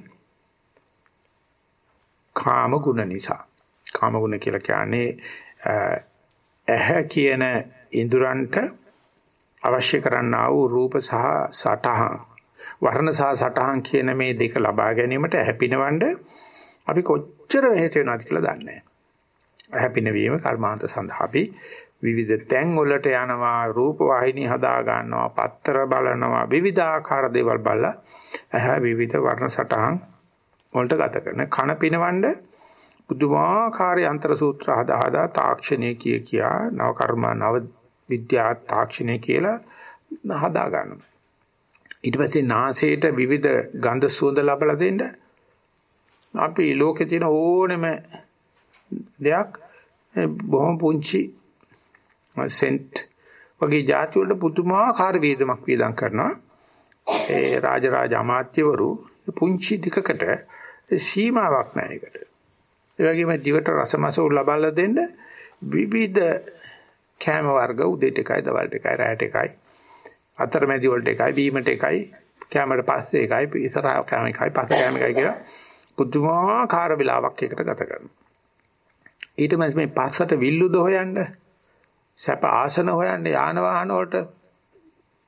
කාම ගුණ නිසා. කාම ගුණ කියලා කියන්නේ ඇහැ කියන ඉඳුරන්ට අවශ්‍ය කරන්නා වූ රූප සහ සටහන් වර්ණ සහ සටහන් කියන මේ දෙක ලබා ගැනීමට හැපිනවඬ අපි කොච්චර වෙහෙස වෙනවද කියලා දන්නේ නැහැ. හැපින වීම කර්මාන්ත සඳහා. අපි විවිධ තැන් වලට යනවා රූප වාහිනී හදා ගන්නවා පත්තර බලනවා විවිධාකාර දේවල් බලලා ඇහැ විවිධ වර්ණ සටහන් වලට ගත කරන කන පිනවන්න බුදුමාකාරය අන්තර සූත්‍ර හදා හදා තාක්ෂණය කිය කියා නව කර්ම නව විද්‍යා තාක්ෂණය කියලා හදා ගන්නවා. ඊට පස්සේ නාසයට විවිධ ගන්ධ සුවඳ ලබලා දෙන්න. අපි ලෝකේ තියෙන ඕනෙම දෙයක් බොහොම පුංචි සෙන්ට් වගේ જાති වලට පුදුමාකාර වේදමක් වේදම් කරනවා. ඒ රාජරාජ අමාත්‍යවරු පුංචි දිකකට සීමාවක් නැහැ ඒකට. ඒ වගේම දිවට රසමසෝ ලබාලා දෙන්න විවිධ කෑම වර්ග උදේට එකයි දවල්ට එකයි රාත්‍රීට එකයි අතරමැදි වලට එකයි බීමට එකයි කෑමට පස්සේ එකයි ඉස්සරහා කෑම එකයි පස්සේ කෑම එකයි කියලා පුදුමාකාර වෙලාවක් එකට ගත කරනවා. ඊට පස්සේ මේ පස්සට විල්ලුද හොයන්න සැප ආසන හොයන්න යාන වාහන වලට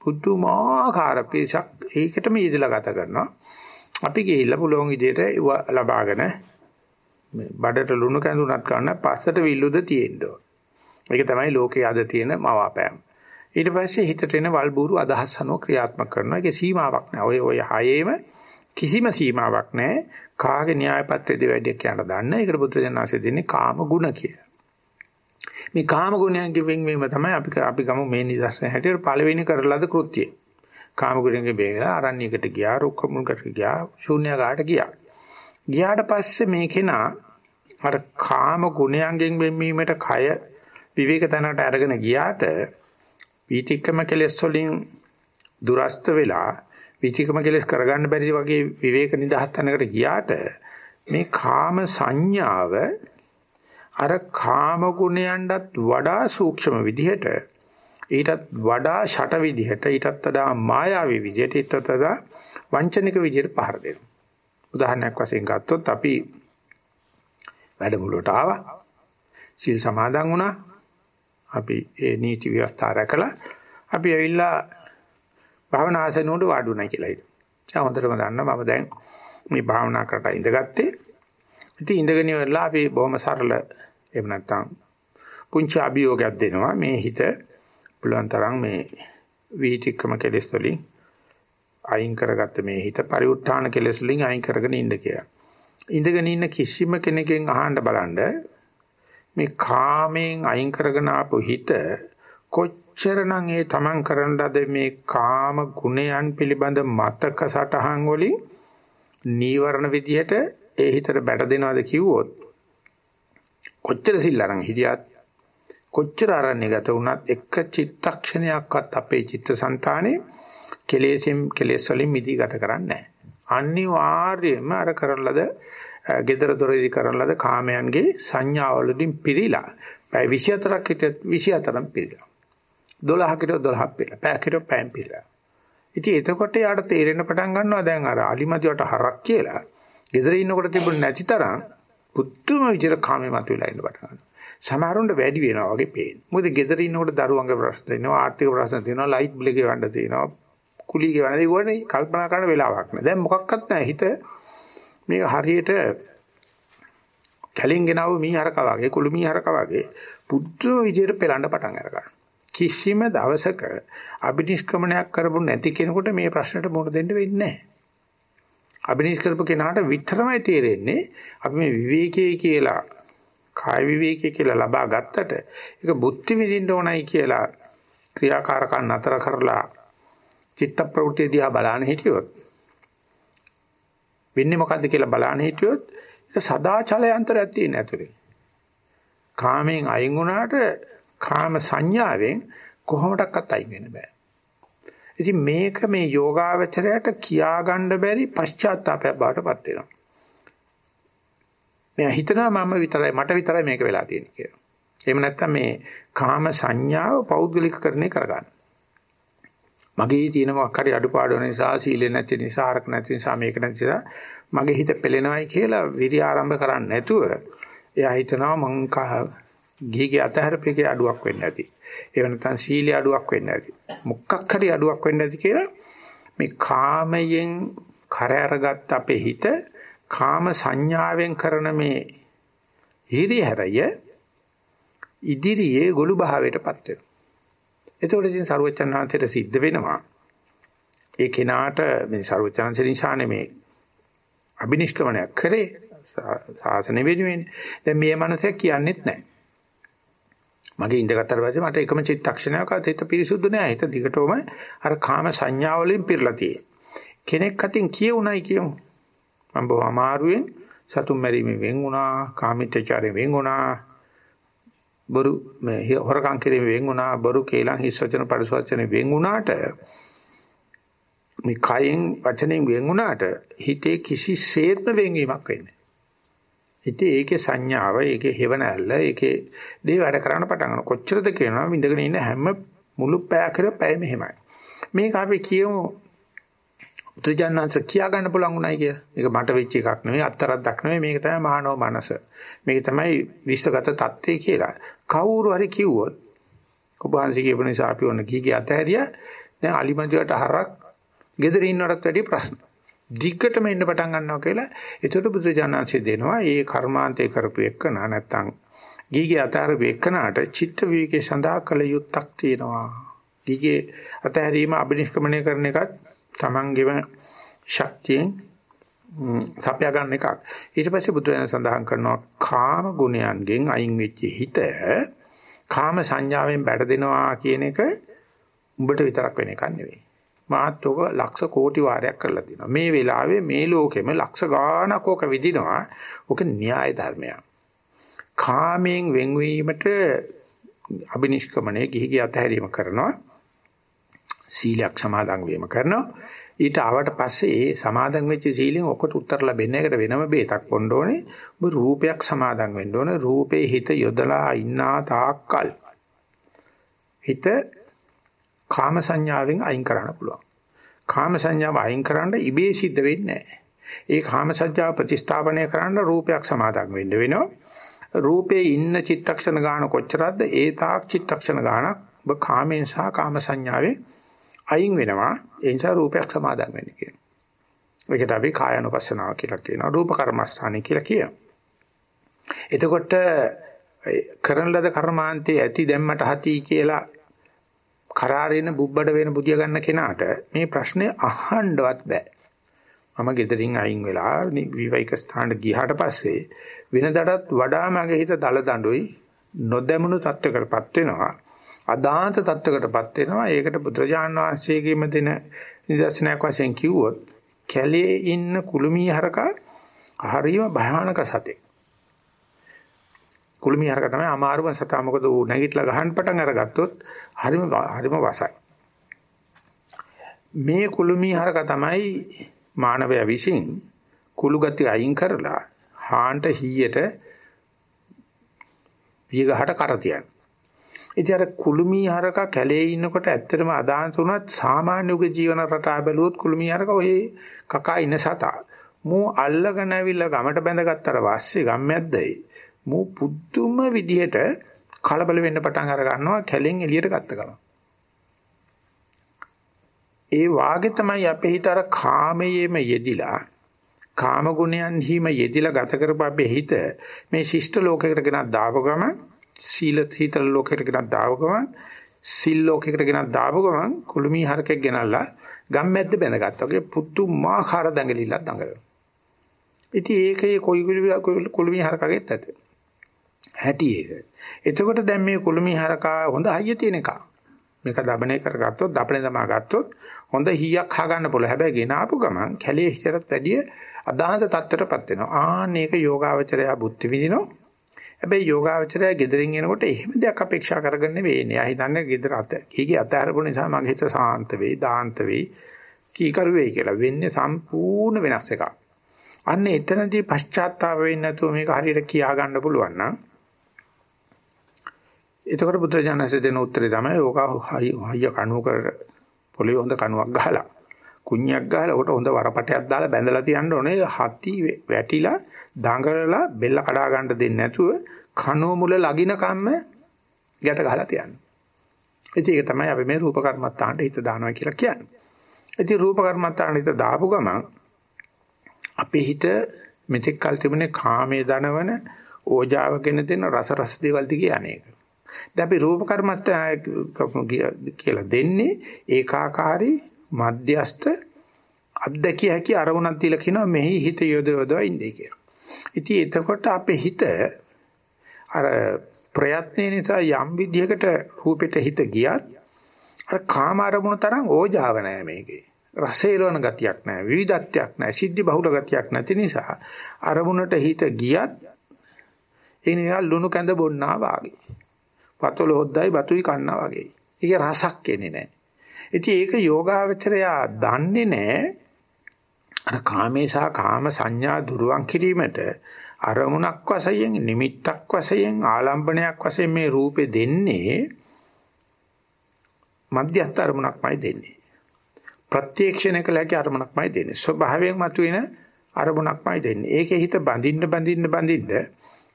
පුදුමාකාර පිසක් ඒකටම ඊදලා ගත කරනවා. අපි ගිහිල්ලා පුළුවන් විදිහට ලබාගෙන මේ බඩට ලුණු කැඳුනක් ගන්න පස්සට විල්ලුද තියෙන්න ඕන. ඒක තමයි ලෝකයේ අද තියෙන මවාපෑම. ඊට පස්සේ හිතට එන වල්බూరు අදහස් අනුව ක්‍රියාත්මක කරනවා. ඒකේ සීමාවක් නැහැ. ඔය ඔය හයේම කිසිම සීමාවක් නැහැ. කාගේ න්‍යාය පත්‍රයේදී වැඩි කියන්න දන්න. ඒකට බුදුරජාණන්සේ දෙන්නේ කාම ගුණ කියලා. මේ කාම ගුණයන්ගෙන් වෙන්වීම තමයි අපි අපි ගමු මේ නිදර්ශන හැටියට පළවෙනි කරලාද කෘත්‍යය. කාම ගුණයෙන් බේරලා අරණ්‍යයකට ගියා, රුක්ක මුල්කට ගියා, ශූන්‍යගාට ගියා. ගියාට පස්සේ මේ කෙනා අර කාම ගුණයන්ගෙන් වෙන්වීමට කය විවේක තැනකට අරගෙන ගියාට වීතික්‍රම කෙලෙස් වලින් දුරස්ත වෙලා විචිකම කෙලස් කරගන්න බැරි වගේ විවේක නිදහස් තැනකට ගියාට මේ කාම සංඥාව අර කාම ගුණයන්ටත් වඩා සූක්ෂම විදිහට ඊටත් වඩා ෂට විදිහට ඊටත් වඩා මායාවී විදිහට ඊටත් වඩා වංචනික විදිහට පහර දෙනවා. උදාහරණයක් වශයෙන් ගත්තොත් අපි වැඩමුළුවට ආවා. සීල් සමාදන් වුණා. අපි ඒ නීති ව්‍යවස්ථා රැකලා අපි ඇවිල්ලා භාවනා ආසනෙට වාඩි වුණා කියලා හිතුවා. දැන් හොඳටම දන්නවා මම දැන් මේ භාවනා කරලා ඉඳගත්තේ. ඉතින් ඉඳගෙන ඉවරලා අපි බොහොම සරල එහෙම නැත්නම් පුංචි අභියෝගයක් දෙනවා මේ හිත පුළුවන් තරම් මේ වීතික්‍රම කෙලෙස් වලින් අයින් කරගත්ත මේ හිත පරිඋත් ทาน කෙලෙස් වලින් අයින් කරගෙන ඉන්න කියලා. ඉඳගෙන ඉන්න කිසිම කෙනෙක්ගෙන් අහන්න බලන්න මේ කාමයෙන් අයින් කරගෙන ආපු හිත කොච්චර කොච්චරනම් ඒ තමන් කරන ලද මේ කාම ගුණයන් පිළිබඳ මතක සටහන් වලින් නීවරණ විදියට ඒ හිතට බැට දෙනවද කිව්වොත් කොච්චර සිල් අරන් හිටියත් කොච්චර අරන්නේ ගත වුණත් එක චිත්තක්ෂණයක්වත් අපේ චිත්තසංතානේ කෙලෙසෙම් කෙලෙස් වලින් මිදී ගත කරන්නේ නැහැ. අනිවාර්යයෙන්ම අර කරන ලද gedara doredi කරන ලද කාමයන්ගේ සංඥාවලුදින් පිරීලා පැය 24ක් හිටියත් 24ක් පිරීලා 12කට 12ක් පිරීලා පැයකට පැයෙන් පිරීලා ඉතින් එතකොට යාට තේරෙන්න පටන් ගන්නවා දැන් අර අලිමදිවට හරක් කියලා gedara ඉන්නකොට තිබුණ නැති තරම් පුදුම විදිහට කාමේ මතුවලා ඉන්න පටන් ගන්නවා සමහරුන්ට වැඩි වෙනවා වගේ පේන. මොකද ගෙදර ඉන්නකොට දරුවන්ගේ ප්‍රශ්න තියෙනවා, ආර්ථික ප්‍රශ්න තියෙනවා, ලයිට් බිල ගෙවන්න තියෙනවා, කුලී ගෙවන්න. ඒක වනේ කල්පනා කරන වෙලාවක් නෑ. දැන් මොකක්වත් නෑ. හිත මේක හරියට කැලින් ගෙනව මීහරක වගේ, කුළු මීහරක වගේ පුදුම විදිහට පෙළන්න පටන් අරගන්නවා. කිසිම දවසක අභිනිෂ්ක්‍මණයක් කරපු නැති කෙනෙකුට මේ ප්‍රශ්නට මුහුණ දෙන්න වෙන්නේ නැහැ. අභිනිෂ්ක්‍රප කෙනාට විතරමයි තේරෙන්නේ අපි මේ විවේකයේ කියලා කාය විවේකී කියලා ලබා ගත්තට ඒක බුද්ධි විඳින්න ඕනයි කියලා ක්‍රියාකාරකම් නතර කරලා චිත්ත ප්‍රවෘත්ති දිහා බලන්න හිටියොත් වෙන්නේ මොකද්ද කියලා බලන්න හිටියොත් ඒක සදාචලයන්තරයක් තියෙන ඇතුලේ. කාමෙන් අයින් වුණාට කාම සංඥාවෙන් කොහොමඩක්වත් අයින් වෙන්න බෑ. ඉතින් මේක මේ යෝගාවචරයට කියා ගන්න බැරි පශ්චාත්තාවයක් බවට පත් වෙනවා. මෙයා හිතනවා මම විතරයි මට විතරයි මේක වෙලා තියෙන්නේ කියලා. එහෙම නැත්නම් මේ කාම සංඥාව පෞද්ගලිකකරණය කරගන්න. මගේ තියෙන මොකක් හරි අඩුපාඩු නිසා සීලෙ නැති නිසා ආරක නැති නිසා මේක නැති නිසා මගේ හිත පෙළෙනවයි කියලා විරි ආරම්භ කරන්නේ නැතුව එයා හිතනවා මං ගිහිගේ අතහැරපේකේ අඩුවක් වෙන්න ඇති. ඒව නැත්නම් සීලේ අඩුවක් වෙන්න ඇති. මොකක් හරි අඩුවක් වෙන්න ඇති කියලා මේ කාමයෙන් කර අරගත් අපේ හිත කාම සංඥාවෙන් කරන මේ හිරිහැරය ඉදිරියේ ගොළු භාවයටපත් වෙනවා. එතකොට ඉතින් ਸਰුවචනාංශයට සිද්ධ වෙනවා. ඒ කෙනාට මේ ਸਰුවචනාංශ නිසා නෙමේ අබිනිෂ්ක්‍මණයක් කරේ සාසන වෙනුවෙන්. දැන් මේ මනස කියන්නේත් නැහැ. මගේ ඉඳගත්තට පස්සේ මට එකම චිත්තක්ෂණයක හිත පිරිසුදු නෑ. හිත දිගටම අර කාම සංඥාවලින් පිරලා තියෙන්නේ. කෙනෙක් අතින් කියුණයි කියමු. මම බොහොම අමාරුවෙන් සතුම් මැරීමෙන් වෙන් වුණා, කාමීත්‍යචාරයෙන් වෙන් වුණා, බොරු මේ හොරකම් කිරීමෙන් වෙන් වුණා, බොරු කේලම් හිස් වචන පරිසවචන වෙන් වුණාට මේ කයෙන් වචනෙන් වෙන් වුණාට හිතේ කිසිසේත්ම වෙන්වීමක් වෙන්නේ හිතේ ඒකේ සංඥාව, ඒකේ හේවණල්ල, ඒකේ දේ වැඩ කරන්න පටන් ගන්න. කොච්චරද කියනවා විඳගෙන ඉන්න හැම මුළු පැයකර පැය මෙහෙමයි. මේක අපි කියමු බුදුජානනාංශ කියා ගන්න පුළුවන් උනායි කියලා. මේක මට වෙච්ච එකක් නෙවෙයි අත්තරක්ක් නෙවෙයි මේක තමයි මානව මනස. මේක තමයි විශ්වගත தත්ත්වය කියලා. කවුරු හරි කිව්වොත් ඔබ වහන්සේ කියපු නිසා අපි ඔන්න ගිහිගේ අතහැරියා. දැන් අලිමන්දියට හරක් ගෙදර ඉන්නවටත් වැඩි ප්‍රශ්න. දිග්ගටම එන්න පටන් ගන්නවා කියලා ඒතකොට බුදුජානනාංශය දෙනවා. ඒ කර්මාන්තේ කරපු එක නැත්තම් ගිහිගේ අතහැරපු එකනට චිත්ත විවේකේ සඳහා කළ යුත්තක් තියෙනවා. ගිහිගේ අතහැරීම අබිනිෂ්ක්‍මණය කරන එකත් තමන්ගේම ශක්තියෙන් සපයා ගන්න එකක්. ඊට පස්සේ බුදුරජාණන් සඳහන් කරනවා කාම ගුණයන්ගෙන් අයින් වෙච්ච හිත කාම සංඥාවෙන් බැට දෙනවා කියන එක උඹට විතරක් වෙන එකක් නෙවෙයි. මාත්‍රක ලක්ෂ කෝටි වාරයක් කරලා දිනවා. මේ වෙලාවේ මේ ලෝකෙම ලක්ෂ ගාණක් ඕක විදිනවා. ඕක න්‍යාය ධර්මයක්. කාමයෙන් වෙන්වීමට අබිනිෂ්ක්‍මණය ගිහි ගිය අතහැරීම කරනවා. සීලයක් සමාදන් වීම කරනවා. ඊට ආවට පස්සේ ඒ සමාදන් වෙච්ච සීලෙන් ඔකට උත්තර ලැබෙන්න එකට වෙනම බේතක් පොන්න ඕනේ. ඔබ රූපයක් සමාදන් වෙන්න ඕනේ. රූපේ හිත යොදලා ඉන්නා තාක්කල් හිත කාම සංඥාවෙන් අයින් කරන්න පුළුවන්. කාම සංඥාව අයින් කරන්න ඉබේ සිද්ධ වෙන්නේ නැහැ. ඒ කාම සංඥාව ප්‍රතිස්ථාපනය කරන්න රූපයක් සමාදන් වෙන්න වෙනවා. රූපේ ඉන්න චිත්තක්ෂණ ගාන කොච්චරද ඒ තාක් චිත්තක්ෂණ ගානක් ඔබ කාමෙන් සහ කාම සංඥාවේ අයින් වෙනවා. ඒ නිසා රූපයක් සමාදන් වෙන්න කියනවා. ඒකට අපි කායනුපස්සනාව කියලා කියනවා. රූප කර්මස්ථානයි කියලා කියනවා. එතකොට කරන ලද කර්මාන්තයේ ඇති දැම්මට හති කියලා කරාරින බුබ්බඩ වෙන බුදිය ගන්න කෙනාට මේ ප්‍රශ්නේ අහන්නවත් බෑ. මම ගෙදරින් අයින් වෙලා විවයික ස්ථානට ගියාට පස්සේ වෙනදටත් වඩා මගේ හිත දල දඬුයි නොදැමුණු තත්ත්වයකටපත් වෙනවා. අදාන්ත තත්වයකටපත් වෙනවා. ඒකට බුදුරජාණන් වහන්සේගෙම දෙන නිදර්ශනයක් වශයෙන් කිව්වොත් කැලේ ඉන්න කුළුමී හරකා හරිම භයානක සතෙක්. කුළුමී හරක තමයි අමාරුම සතා. මොකද ඌ නැගිටලා ගහන්න පටන් අරගත්තොත් හරිම හරිම වසයි. මේ කුළුමී හරක තමයි මානවයා විසින් කුළු ගති අයින් කරලා හාන්ට හීයට වියගහට කර තියන. ඉතින් අර කුළුමී හරක කැලේ ඉන්නකොට ඇත්තටම අදාහන තුනත් සාමාන්‍ය උගේ ජීවන රටාව බැලුවොත් කුළුමී හරක ඔය කකා ඉන සතා. මූ අල්ලගෙන ඇවිල්ලා ගමට බැඳගත්තට පස්සේ ගම්මැද්දයි. මූ පුදුම විදිහට කලබල වෙන්න පටන් අර ගන්නවා කැලෙන් එළියට ගත්ත ගමන්. ඒ වාගේ තමයි අපේ හිත අර කාමයේම යෙදිලා කාම ගුණයන් හිම යෙදිලා ගත කරපු අපේ හිත මේ ශිෂ්ට ලෝකයකට ගෙනත් දාපු ගමන් සීල සීතල ලෝකයකට ගෙනත් දාපු ගමන් සිල් ලෝකයකට ගෙනත් දාපු ගමන් කුළුමී හරකෙක් ගෙනල්ලා ගම්මැද්ද බැඳගත්තා වගේ පුදුමාකාර දඟලිල්ලක් දඟලනවා. ඉතින් ඒකේ කොයි කුළුමී හරකගෙත් ඇත. හැටි ඒක. එතකොට දැන් මේ කුළුමී හරකා හොඳ හයිය තියෙන එක. මේක දබනේ කරගත්තොත් දපනේ තමා ගත්තොත් හොඳ හීයක් හා ගන්න පුළුවන්. හැබැයි ගෙන ආපු ගමන් කැලේ හිතරත් වැඩිය අදාහත තත්ත්වයටපත් වෙනවා. ආන්න ඒක යෝගාවචරය බුද්ධ විදිනෝ. හැබැයි යෝගාවචරය gederin එනකොට එහෙම දෙයක් අපේක්ෂා කරගෙන නෙවෙයි එන්නේ. ආ හිතන්නේ gedera අත. කීගේ අතහැරපු නිසා මගේ හිත සාන්ත වෙයි, දාන්ත වෙයි, කීකරු වෙයි කියලා. වෙන්නේ සම්පූර්ණ වෙනස් එකක්. අන්න එතනදී පශ්චාත්තාප වෙන්නේ නැතුව මේක හරියට කියා ගන්න පුළුවන් නම් එතකොට බුදුරජාණන්සේ දෙන උත්තරේ තමයි ඕක හයිය කණුව කර පොළවේ හොඳ කණුවක් ගහලා කුණ්‍යක් ගහලා උකට හොඳ වරපටයක් දාලා බැඳලා තියන්න ඕනේ හති වැටිලා දඟලලා බෙල්ල කඩා ගන්න දෙන්නේ නැතුව කනෝ මුල ලගින කම්ම ගැට ගහලා තියන්න. ඉතින් ඒක තමයි අපි මේ රූප කර්මත්තාන්ට හිත දානවා කියලා කියන්නේ. ඉතින් රූප කර්මත්තාන්ට හිත දාපු ගමන් අපේ හිත මෙතෙක් කල් තිබුණේ කාමයේ දනවන ඕජාවගෙන දෙන රස රස දේවල් දිගේ අනේක. දැන් අපි රූප කර්මත්තා කියලා දෙන්නේ ඒකාකාරී මධ්‍යස්ත අද්දකිය හැකි අරමුණක් තියලා කියනවා මෙහි හිත යොදවදවා ඉන්නේ කියලා. ඉතින් එතකොට අපේ හිත අර ප්‍රයත්න නිසා යම් විදිහකට රූපෙට හිත ගියත් අර කාම අරමුණ තරම් ඕජාව නැහැ මේකේ. රසේලවන ගතියක් නැහැ විවිධත්වයක් නැහැ සිද්ධි බහුල ගතියක් නැති නිසා අරමුණට හිත ගියත් ඒ නිකන් ලුණු කැඳ බොන්නා වාගේ. පතොල හොද්දයි බතුයි කන්නා වගේ. ඒකේ රසක් එන්නේ නැහැ. ඉතින් ඒක යෝගාවචරයා දන්නේ නැහැ. අර කාමේසා කාම සංඥා දුරුවන් කිරීමට අරමුණක් වශයෙන් නිමිත්තක් වශයෙන් ආලම්බණයක් වශයෙන් මේ රූපේ දෙන්නේ මධ්‍යස්ථ අරමුණක්මයි දෙන්නේ. ප්‍රත්‍යක්ෂණය කළ හැකි අරමුණක්මයි දෙන්නේ. ස්වභාවයෙන් මතුවෙන අරමුණක්මයි දෙන්නේ. ඒකේ හිත බඳින්න බඳින්න බඳින්න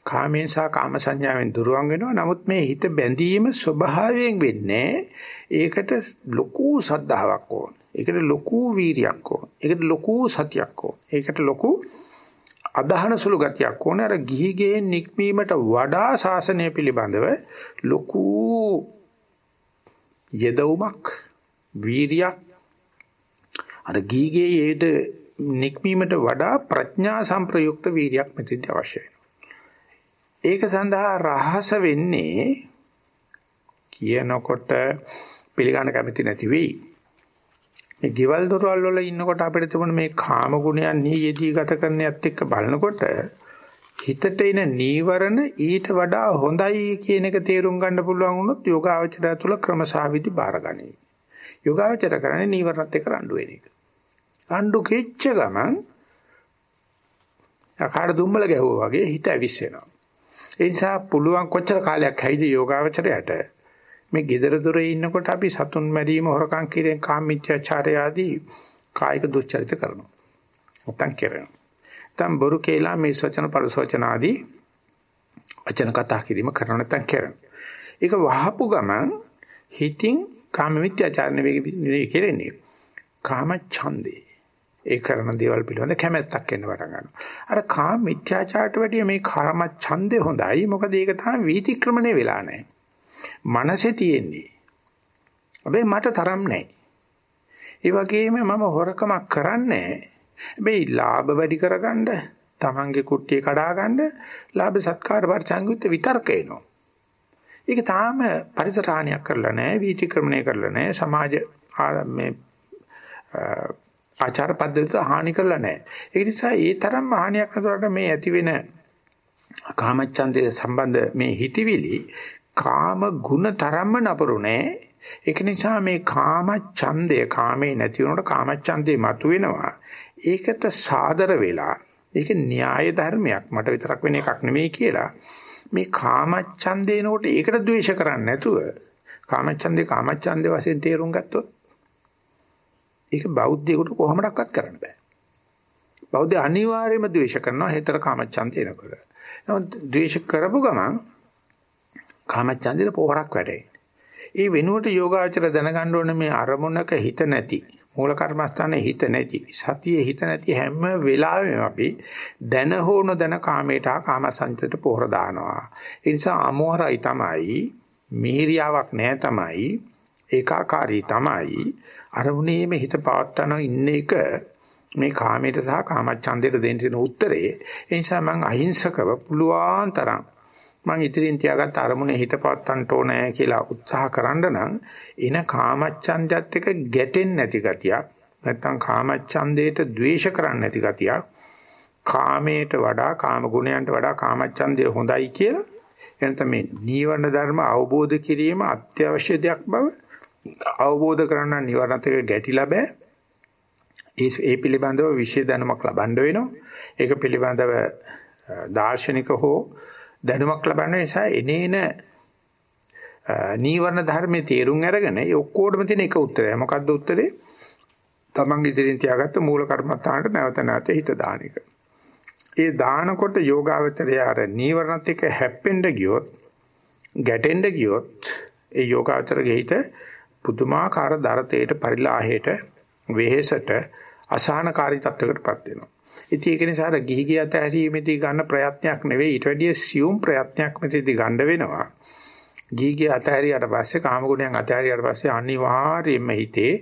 කාමෙන් සහ කාම සංඥාවෙන් දුරවන් වෙනවා. නමුත් මේ හිත බැඳීම ස්වභාවයෙන් වෙන්නේ ඒකට ලොකු සද්ධාාවක් ඕන. ඒකට ලොකු වීරියක් ඕන. ඒකට ලොකු සතියක් ඕන. ඒකට ලොකු අදහන සුළු ගතියක් ඕන. අර ගිහිගේ නික්මීමට වඩා ශාසනය පිළිබඳව ලොකු යෙදවුමක් වීරියක් අර ගිහිගේ යෙද නික්මීමට වඩා ප්‍රඥා සංප්‍රයුක්ත වීරියක් මෙතෙන්ට අවශ්‍යයි. ඒක සඳහා රහස වෙන්නේ කියනකොට පිළිගන්න කැමති නැති වෙයි. මේ ගෙවල් දොරවල් වල ඉන්නකොට අපිට තිබුණ මේ කාම ගුණයන් නියේදී ගත කරන්නේත් එක්ක බලනකොට හිතට එන නීවරණ ඊට වඩා හොඳයි කියන එක තේරුම් ගන්න පුළුවන් වුණොත් යෝගාවචරය තුළ ක්‍රමසහවිදි බාරගනී. යෝගාවචර කරන්නේ නීවරණත් එක්ක රණ්ඩු වෙන එක. රණ්ඩු කෙච්ච ගමන් අකාර දුම්බල ගැහුවා වගේ හිත ඇවිස්සෙනවා. ඒ නිසා පුළුවන් කොච්චර කාලයක් හැයිද යෝගාවචරයට මේ gedara dore ඉන්නකොට අපි සතුන් මැරීම හොරකම් කිරීම කාමීත්‍යාචාරය ආදී කායික දුස්චරිත කරනවා. නැත්තම් කරනවා. නැත්තම් බොරු කේලා මේ සචන පරිසෝචන ආදී වචන කතා කිරීම කරන නැත්තම් කරනවා. ඒක වහපු ගමන් හිතින් කාමීත්‍යාචාර නෙවෙයි කෙරෙන්නේ. කාම ඡන්දේ ඒ කරන දේවල් පිළිබඳ කැමැත්තක් එන්න පටන් ගන්නවා. අර කාම මිත්‍යාචාරයට වැඩිය මේ කර්ම ඡන්දේ හොඳයි. මොකද ඒක තමයි වීතික්‍රමණය වෙලා නැහැ. මනසේ තියෙන්නේ. හැබැයි මට තරම් නැහැ. ඒ වගේම මම හොරකමක් කරන්නේ හැබැයි ලාභ වැඩි කරගන්න, Tamange කුට්ටිය කඩා ගන්න, ලාභ සත්කාර පරිසංගිත විතර්ක එනවා. ඒක තාම පරිසරාණයක් කරලා නැහැ, වීතික්‍රමණය කරලා නැහැ, සමාජ මේ ආචාර පද්ධතියට හානි කරලා නැහැ. ඒ නිසා ඒ තරම් හානියක් නතරට මේ ඇති වෙන කාමච්ඡන්දේ සම්බන්ධ මේ හිතවිලි කාම ගුණ තරම්ම නපුරු නැහැ. ඒක නිසා මේ කාමච්ඡන්දය කාමේ නැති වුණොත් කාමච්ඡන්දේ මතුවෙනවා. ඒකට සාදර වෙලා ඒක න්‍යාය ධර්මයක් මට විතරක් වෙන එකක් නෙමෙයි කියලා මේ කාමච්ඡන්දේනකොට ඒකට ද්වේෂ කරන්නේ නැතුව කාමච්ඡන්දේ කාමච්ඡන්දේ වශයෙන් තේරුම් ගත්තොත් ඒක බෞද්ධයෙකුට කොහොමඩක්වත් කරන්න බෑ. බෞද්ධ අනිවාර්යයෙන්ම ද්වේෂ කරනවා හේතර කාමච්ඡන්දේ එනකොට. නමුත් ද්වේෂ කරපු ගමන් කාමච්ඡන්දේට පොහොරක් වැටේ. ඒ වෙනුවට යෝගාචර දැනගන්න ඕනේ මේ අරමුණක හිත නැති මූල කර්මස්ථානයේ හිත නැති සතියේ හිත නැති හැම වෙලාවෙම අපි දැන හෝ නොදැන කාමයට කාමසංචයට පොහොර දානවා. ඒ නිසා අමෝහරයි තමයි මිහිරියාවක් නැහැ තමයි ඒකාකාරී තමයි අරමුණේම හිත පවත්තන ඉන්න එක මේ කාමයට සහ කාමච්ඡන්දයට දෙන්න තියෙන උත්තරේ. ඒ නිසා මම අහිංසකව පුළුවන් තරම් මම ඉදිරියෙන් තියාගත්ත අරමුණේ හිත පවත්තන්න ඕනේ කියලා උත්සාහ කරන්න නම් එන කාමච්ඡන්දයත් එක්ක ගැටෙන්නේ නැති ගතියක් නැත්තම් කාමච්ඡන්දයට ද්වේෂ කරන්නේ නැති ගතියක් කාමයට වඩා කාම ගුණයන්ට වඩා කාමච්ඡන්දය හොඳයි කියලා. එනතම මේ නීවරණ ධර්ම අවබෝධ කිරීම අත්‍යවශ්‍ය දෙයක් බව අවබෝධ කරගන්න නිවර්ණත් එක ගැටිලා බෑ. ඒ ඒ පිළිබඳව විශේෂ දැනුමක් ලබන්න වෙනවා. ඒක පිළිබඳව දාර්ශනික හෝ දැනුමක් ලබන්න නිසා එනේන නීවරණ ධර්මයේ තේරුම් අරගෙන ඒ ඔක්කොටම තියෙන එක උත්තරය. මොකද්ද උත්තරේ? තමන් ඉදිරියෙන් තියාගත්ත මූල කර්මත්තාන්ට නැවත නැවත හිත දාන එක. ඒ දානකොට යෝගාවචරය අර නීවරණත් එක්ක හැප්පෙන්න ගියොත් ගැටෙන්න ගියොත් ඒ යෝගාවචරගේ හිත පුදුමාකාර දරතේට පරිලාහයට වෙහෙසට අසහනකාරී තත්වයකටපත් වෙනවා. ඉතින් ඒක නිසා අර ගිහි ගිය අතහැරීමේදී ගන්න ප්‍රයත්නයක් නෙවෙයි ඊට වැඩිය සියුම් ප්‍රයත්නයක් මෙතෙදි ගන්න වෙනවා. ගිහි ගිය අතහැරියට පස්සේ කාම ගුණයන් අතහැරියට පස්සේ අනිවාර්යයෙන්ම හිතේ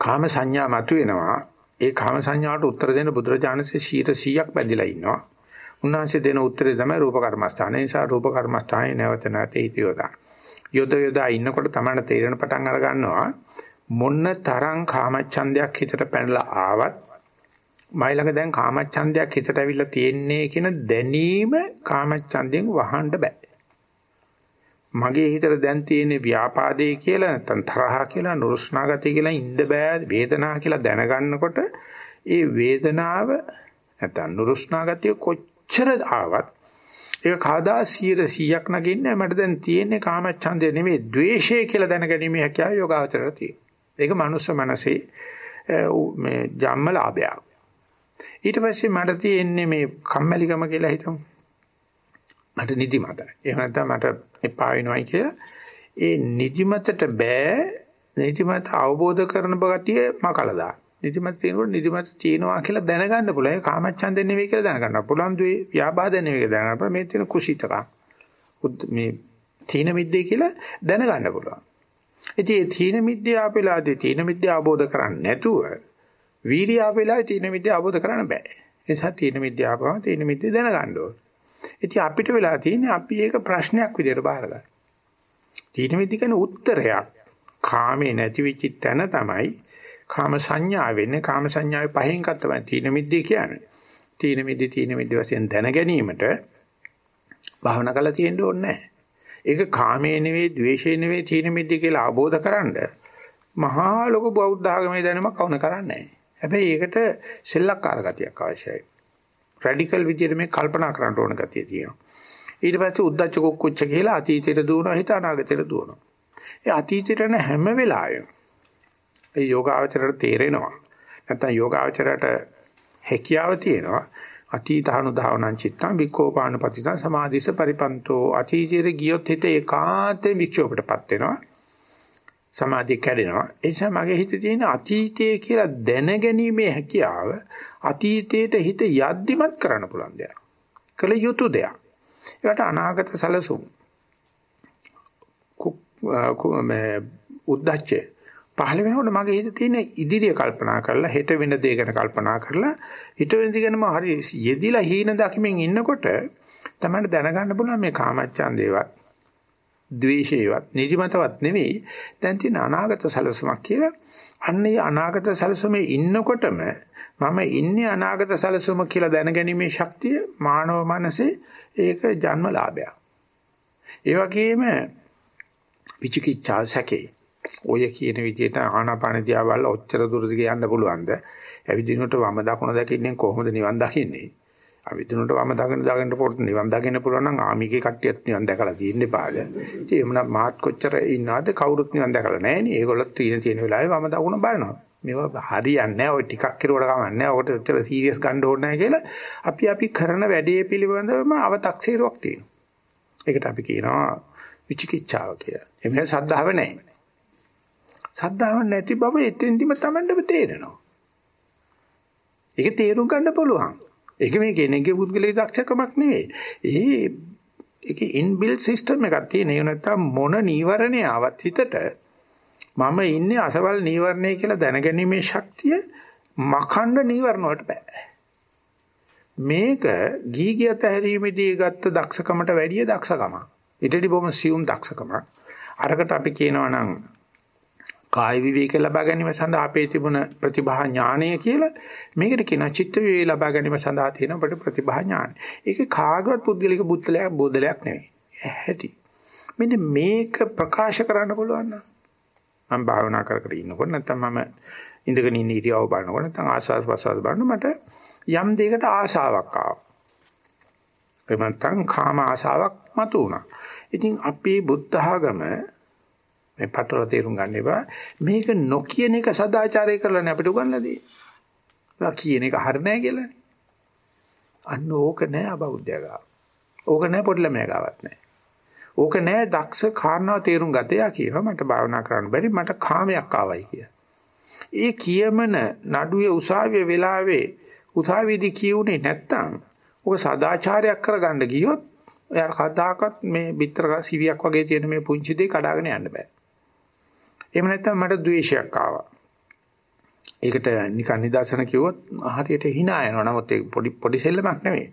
කාම සංඥා මතුවෙනවා. ඒ කාම සංඥාවට උත්තර දෙන්න බුදුරජාණන්සේ 100ක් බැඳිලා ඉන්නවා. උන්වහන්සේ දෙන උත්තරේ තමයි රූප කර්මස්ථාන. ඒ නිසා රූප කර්මස්ථානේ නැවත නැවත හිතියොදා. යොද යොදා ඉන්නකොට තමයි තේරෙන පටන් අර ගන්නවා මොන්න තරම් කාමච්ඡන්දයක් හිතට පැනලා ආවත් මයි ළඟ දැන් කාමච්ඡන්දයක් හිතට ඇවිල්ලා තියෙන්නේ කියන දැනීම කාමච්ඡන්දයෙන් වහන්න බෑ. මගේ හිතට දැන් තියෙන ව්‍යාපාදේ කියලා නැත්නම් තරහා කියලා නුරුස්නා ගතිය කියලා ඉන්න බෑ වේදනාව කියලා දැනගන්නකොට ඒ වේදනාව නැත්නම් නුරුස්නා ගතිය කොච්චර ආවත් ඒක කවදා 100ක් නගින්නේ මට දැන් තියෙන්නේ කාමච්ඡන්දය නෙමෙයි ද්වේෂය කියලා දැනගැනීමේ හැකියාව යෝගාවචරයට තියෙනවා. ඒක මනුස්ස මනසේ මේ ජම්මලාභයක්. ඊට පස්සේ මට තියෙන්නේ මේ කම්මැලිකම කියලා හිතමු. මට නිදිමතයි. එහෙම නැත්නම් මට එපා වෙනවයි කියලා. ඒ නිදිමතට බෑ නිදිමත අවබෝධ කරන බගතිය මකලා දාන්න. නිදිමත තියෙනකොට නිදිමත තියෙනවා කියලා දැනගන්න පුළුවන්. ඒ කාමච්ඡන්දෙ නෙවෙයි කියලා දැනගන්න. පුළුවන් දුවේ ව්‍යාබාධ නෙවෙයි දැනගන්න. පුළුවන් මේ තියෙන කුසීතකම්. මේ තීන මිද්දේ කියලා දැනගන්න පුළුවන්. ඉතින් මේ තීන මිද්දේ ආපෙලාදී තීන මිද්දේ අවබෝධ කරන්නේ නැතුව වීර්ය ආපෙලාදී තීන මිද්දේ අවබෝධ කරන්න බෑ. ඒ නිසා තීන මිද්දේ ආපුවම තීන මිද්දේ දැනගන්න ඕනේ. ඉතින් අපිට වෙලා තියෙන්නේ අපි ඒක ප්‍රශ්නයක් විදිහට බාරගන්න. තීන මිද්ද කියන්නේ උත්තරයක්. කාමේ නැති වෙච්ච තැන තමයි කාම සංඥා වෙන්නේ කාම සංඥාවේ පහෙන් එකක් තමයි තීන මිද්දේ කියන්නේ. තීන මිද්දේ තීන මිද්ද වශයෙන් දැන ගැනීමට භාවනා කරලා තියෙන්න ඕනේ ඒක කාමයේ නෙවෙයි, ద్వේෂයේ නෙවෙයි තීන මිද්දේ කියලා අවබෝධ කරන්ඩ මහා ලොකු බෞද්ධ ආගමේ දැනුමක් අවුන කරන්නේ හැබැයි ඒකට සෙල්ලක්කාර ගතියක් අවශ්‍යයි. රැඩිකල් විදියට මේ කල්පනා කරන්න ඕන ගතිය තියෙනවා. ඊට පස්සේ උද්දච්ච කුක්කුච්ච කියලා අතීතයට දුවනවා හිත අනාගතයට දුවනවා. ඒ අතීතයට යන හැම වෙලාවෙම ඒ යෝගාවචරයට තේරෙනවා. නැත්තම් යෝගාවචරයට හැකියාව තියෙනවා. අතීතහනුධාවනං චිත්තං වික්ඛෝපානපතිතං සමාධිස පරිපන්තෝ අතීතයේ ගියොත් හිත ඒකාන්තයෙන් වික්ෂෝපයටපත් වෙනවා. සමාධිය කැඩෙනවා. ඒ නිසා මගේ හිතේ තියෙන අතීතයේ කියලා දැනගැනීමේ හැකියාව අතීතයට හිත යද්දිමත් කරන්න පුළුවන් දෙයක්. කළ යුතු දෙයක්. ඒකට අනාගත සැලසුම්. මේ උද්දච්චය පහළ වෙනකොට මගේ හිතේ තියෙන ඉදිරිය කල්පනා කරලා හෙට වෙන දේ ගැන කල්පනා කරලා හිත වෙන දේ ගැනම හරි යෙදිලා හීන දකිමින් ඉන්නකොට තමයි දැනගන්න පුළුවන් මේ කාමච්ඡන්දේවත් ද්වේෂයවත් නිදිමතවත් නෙවෙයි. දැන් තියෙන අනාගත සැලසුමක් කියලා. අන්න ඒ අනාගත සැලසුමේ ඉන්නකොටම මම ඉන්නේ අනාගත සැලසුම කියලා දැනගැනීමේ ශක්තිය මානව මනසේ ඒක ජන්මලාභයක්. ඒ වගේම විචිකිච්ඡා සැකේ ඔය කියන විදිහට ආනාපාන දිහා බලලා ඔච්චර දුරට යන්න පුළුවන්ද? ඇවිදිනකොට වම දකුණ දකින්නේ කොහොමද නිවන් දකින්නේ? අවිදිනකොට වම දකින්න දකින්න පොට නිවන් දකින්න පුළුවන් නම් ආමිගේ කට්ටියත් නිවන් දැකලා තියෙන්නේ පාද. ඉතින් එමුනම් මාත් කොච්චර ඉන්නවද කවුරුත් නිවන් දැකලා නැහැ නේ. ඒගොල්ලෝ තියෙන තියෙන වෙලාවේ වම දකුණ බලනවා. මේවා හරියන්නේ නැහැ. ඔය ටිකක් කෙරුවට කමන්නේ නැහැ. ඔකට ඔච්චර සීරියස් ගන්න ඕනේ නැහැ කියලා අපි අපි කරන වැඩේ පිළිබඳවම අව탁සීරුවක් තියෙනවා. ඒකට අපි කියනවා විචිකිච්ඡාව කියලා. එමේ සද්ධාව නැහැ. සද්ධාව නැති බව එතෙන්දිම Tamandම තේරෙනවා. ඒක තේරුම් ගන්න පුළුවන්. ඒක මේ කෙනෙක්ගේ පුද්ගලික දක්ෂකමක් නෙවෙයි. ඒ ඒකේ ඉන්බිල්ට් සිස්ටම් එකක් තියෙන. ඒ නැත්තම් මොන නීවරණේ ආවත් හිතට මම ඉන්නේ අසවල් නීවරණේ කියලා දැනගැනීමේ ශක්තිය මකණ්ඩ නීවරණ වලට බෑ. මේක ගීගියත හැරීමේදී ගත්ත දක්ෂකමට වැඩිය දක්ෂකමක්. ඊටදී බොහොම සියුම් දක්ෂකමක්. අරකට අපි කියනවා නම් කාය විවේක ලබා ගැනීම සඳහා අපේ තිබුණ ප්‍රතිභා ඥානය කියලා මේකට කියනවා චිත්ත විවේක ලබා ගැනීම සඳහා තියෙන අපේ ප්‍රතිභා ඥානය. ඒක කාගවත් පුද්ගලික බුද්ධලයක් බෝධලයක් නෙවෙයි. ඇහැටි. මෙන්න මේක ප්‍රකාශ කරන්න පුළුවන් නම් මම භාවනා කර කර ඉන්නකොට නැත්නම් මම ඉඳගෙන ඉන්න ඉරියව් බලනකොට නැත්නම් ආස්වාද ප්‍රසවාස බලන මට යම් දෙයකට ආශාවක් ආවා. එහෙම නැත්නම් කාම ආශාවක් මතු වුණා. ඉතින් අපේ බුද්ධ ආගම මේ පටල තේරුම් ගන්න එපා. මේක නොකියන එක සදාචාරය කරලානේ අපිට උගන්ලා දෙන්නේ. කියන එක හරිය නෑ කියලානේ. අන්න ඕක නෑ අබෞද්ධය ගාව. ඕක නෑ පොඩි ළමයා ගාවත් නෑ. ඕක නෑ දක්ෂ කාරණා තේරුම් ගතයා කියනවා මට භාවනා කරන්න බැරි මට කාමයක් ආවයි කිය. ඒ කියමන නඩුවේ උසාවියේ වෙලාවේ උසාවියේදී කියුනේ නැත්තම් ඔක සදාචාරයක් කරගන්න ගියොත් එයාට කදාකත් මේ පිටර සිවියක් වගේ තියෙන මේ පුංචි දෙය කඩාගෙන යන්න බෑ. එහෙම නැත්නම් මට ද්වේෂයක් ආවා. ඒකට නිකන් නිදර්ශන කිව්වොත් හරියට hina යනවා. නමුත් ඒක පොඩි පොඩි සෙල්ලමක් නෙමෙයි.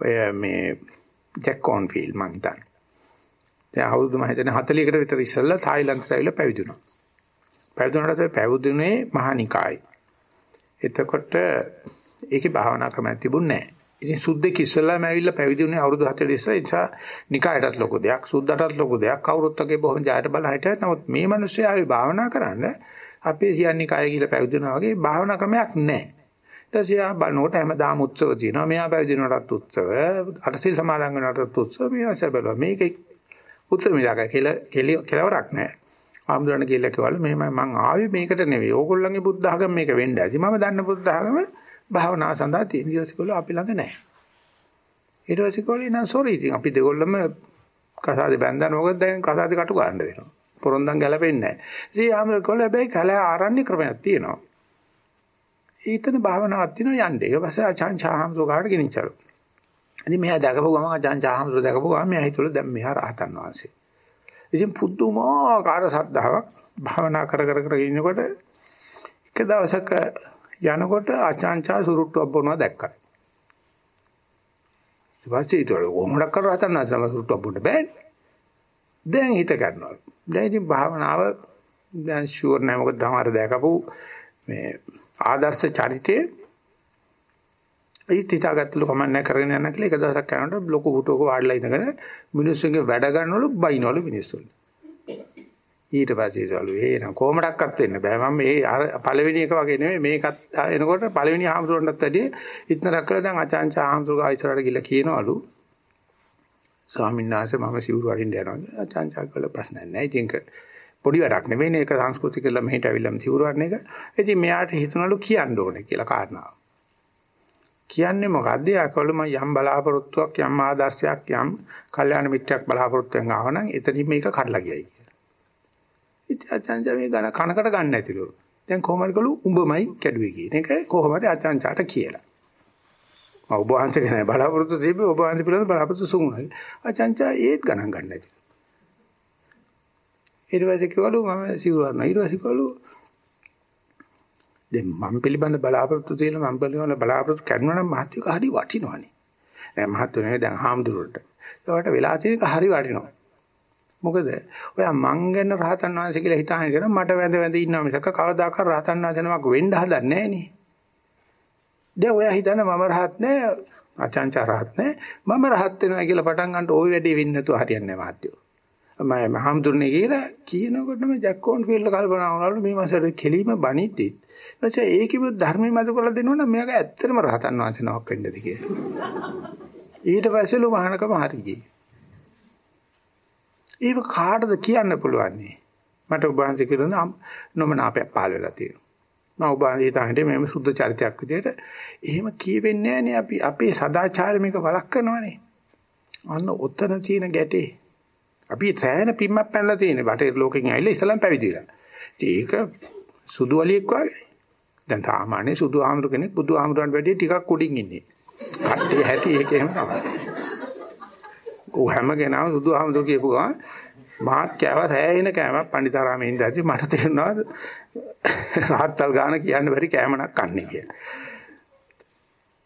ඔය මේ ජැක් කොන්ෆීල්ඩ් මං හිතන්නේ. දැන් අවුරුදු මම හිතන්නේ 40කට විතර ඉස්සෙල්ලා තායිලන්තයට ඇවිල්ලා පැවිදුණා. පැවිදුණාට පැවිදුනේ මහානිකායි. එතකොට ඒකේ භාවනා ක්‍රමයක් තිබුණේ නැහැ. ඉතින් සුද්දෙක් ඉස්සෙල්ලාම ඇවිල්ලා පැවිදි වුණේ අවුරුදු 40 ඉස්සෙල්ලා. ඒ නිසා නිකායටත් ලොකු දෙයක්, සුද්දටත් ලොකු දෙයක්. කවුරුත් වගේ බොහොම ජයට බල හිටියත් නමුත් මේ මිනිස්සයා ආවේ භාවනා කරන්න අපේ සියන්නේ කය කියලා පැවිදි වුණා වගේ භාවනා ක්‍රමයක් නැහැ. ඊට පස්සේ ආ බලනකොට හැමදාම උත්සව තියෙනවා. මෙයා පැවිදි වෙනකොටත් උත්සව, අටසිල් සමාදන් වෙනකොටත් උත්සව, මෙයා සැබලුවා. මේක උත්සව මිලක කියලා කෙලවරක් නැහැ. ආම්දුරණ කියලා කිව්වලු මෙහෙම මං ආවේ මේකට නෙවෙයි. ඕගොල්ලන්ගේ බුද්ධ ආගම මේක වෙන්න ඇති. මම දන්න බුද්ධ ආගම භාවනා සඳහා තියෙන ඊටසිකෝල අපි ළඟ නැහැ. ඊටසිකෝලේ නම් සෝරි ඉතින් අපි දෙගොල්ලම කසාදේ බැඳලා මොකද දැන් කසාදේ කටු ගන්න වෙනවා. පොරොන්දම් ගැලපෙන්නේ නැහැ. ඉතින් ආමර කොල්ල හැබැයි කල ආරණ්‍ය ක්‍රමයක් තියෙනවා. ඊතන භාවනාවක් තියෙනවා යන්නේ. ඊට පස්සේ අචාන් චාහම්සෝ කාට ගෙනිච්චලු. ඉතින් මෙයා දැකපු ගමන් අචාන් චාහම්සෝ දැකපු ගමන් මෙයා හිතුවල දැන් මෙහා රහතන් වහන්සේ. ඉතින් පුදුමාකාර සද්ධාාවක් භාවනා කර කර කර ඉන්නකොට එක දවසක යනකොට අචාන්චා සුරුට්ටුවක් බොනවා දැක්කා. ඊට පස්සේ ඊට කොහොමද කරලා හතන්න සම සුරුට්ටුවක් බොන්න බෑනේ. දැන් හිත ගන්නවා. දැන් ඉතින් භාවනාව දැන් ෂුවර් නෑ මොකද තමයි දැකපු මේ ආදර්ශ චරිතයේ ඒ තිතාගත්තලු කමන්නේ කරගෙන යන කියලා එක දවසක් යනකොට ලොකු පුටුවක වාඩිලා ඉඳගෙන මිනිස්සුන්ගේ වැඩ ගන්නවලු බයිනවලු මිනිස්සුන්. ඊට පස්සේ සලු එහෙනම් කොහොමඩක්වත් වෙන්න බෑ. මම මේ අර පළවෙනි එක වගේ නෙමෙයි. මේකත් එනකොට පළවෙනි ආහඳුරන්ටත් වැඩිය ඉතනක් කළා දැන් අචාන්චා ආහඳුර ගායිසරට ගිහලා කියනවලු. ස්වාමීන් වහන්සේ මම සිවුරු අරින්න යනවා අචාන්චා කළ ප්‍රශ්න නැහැ ඉතින් පොඩි වැඩක් නෙවෙයි මේක සංස්කෘතික කියලා මෙහෙට අවිල්ලම සිවුරු අරන එක. ඉතින් මෙයාට හිතනලු කියන්න ඕනේ කියලා කාරණාව. කියන්නේ මොකද්ද? යකවල මම යම් බලාපොරොත්තුවක් යම් ආදර්ශයක් යම් කල්යාණ මිත්‍යක් බලාපොරොත්තුෙන් ආවනම් එතනින් මේක කඩලා ගියයි. ඉතින් අචාන්චා මේ ගණ කනකට ගන්න නැතිලු. දැන් කොහොමද කළු උඹමයි කැඩුවේ කියන එක කොහොමද අචාන්චාට කියලා. මම ඔබ වහන්සේ ගැන බලාපොරොත්තු තිබ්බේ ඔබ වහන්සේ පිළිබඳ බලාපොරොත්තු සුමුයි. අචාන්චා ඒත් ගණන් ගන්න නැති. ඊට පස්සේ කිව්වලු මම සිවුරන ඊට පස්සේ කිව්වලු දැන් මම පිළිබඳ බලාපොරොත්තු තියෙන මම පිළිබඳ බලාපොරොත්තු කරනවා නම් මහත්වික හරි වටිනවනේ. දැන් මහත්ව නෙවෙයි දැන් හාමුදුරුවන්ට. ඒකට වෙලා තියෙනක හරි වටිනවා. මොකද ඔයා මං ගැන රහතන් වහන්සේ කියලා හිතාගෙන ඉතන මට වැඳ වැඳ ඉන්නවා මිසක කවදාකවත් රහතන් වහන්සේ නමක් වෙන්න හදන්නේ නැහැ නේ. දැන් ඔයා හිතන මම රහත් නැහැ, අචංච රහත් නැහැ. මම රහත් වෙනවා කියලා පටන් ගන්නට ওই වැඩේ වෙන්නේ නැතුව හරියන්නේ නැහැ මහත්තයෝ. මම මහම්දුරනේ කියලා කියනකොටම ජැක්කෝන් ෆීල්ඩ් කල්පනා වුණාලු මේ මාසෙට කෙලීම බණිද්දි. ඊපස්සේ ඒකෙම ධර්මයේ මත කරලා දෙනවනම් මෙයාග ඇත්තටම රහතන් වහන්සේ නමක් වෙන්නද කියලා. ඊට පස්සේලු මහානකම හරි ගියේ. ඒක කාටද කියන්න පුළුවන් මට ඔබ වහන්සේ කියන නොමනාපයක් පහළ වෙලා තියෙනවා. මම ඔබ වහන්සේ හිතන්නේ මේම සුද්ධ චරිතයක් විදිහට එහෙම කියවෙන්නේ නැහැ අපි අපේ සදාචාරය මේක වළක් කරනවානේ. අන්න ඔතන තියෙන ගැටේ. අපි සෑහෙන පිම්මක් පැනලා තියෙන්නේ. බටේ ලෝකෙකින් ඇවිල්ලා ඉස්ලාම් පැවිදිලා. ඒක සුදු වලියෙක් වගේ. දැන් සාමාන්‍ය සුදු ආමරු කෙනෙක් බුදු ආමරුන්ට වැඩිය ටිකක් උඩින් ඉන්නේ. කට්ටිය හැටි ඒක එහෙම තමයි. ඌ හැම කෙනාම සුදු ආමතු කියපු ගමන් මාත් කෑවා සෑහෙන කෑමක් පණ්ඩිතාරාමේ ඉඳලා මට තේරුණා රහත්තල් ගාන කියන්න බැරි කෑමක් කන්නේ කියලා.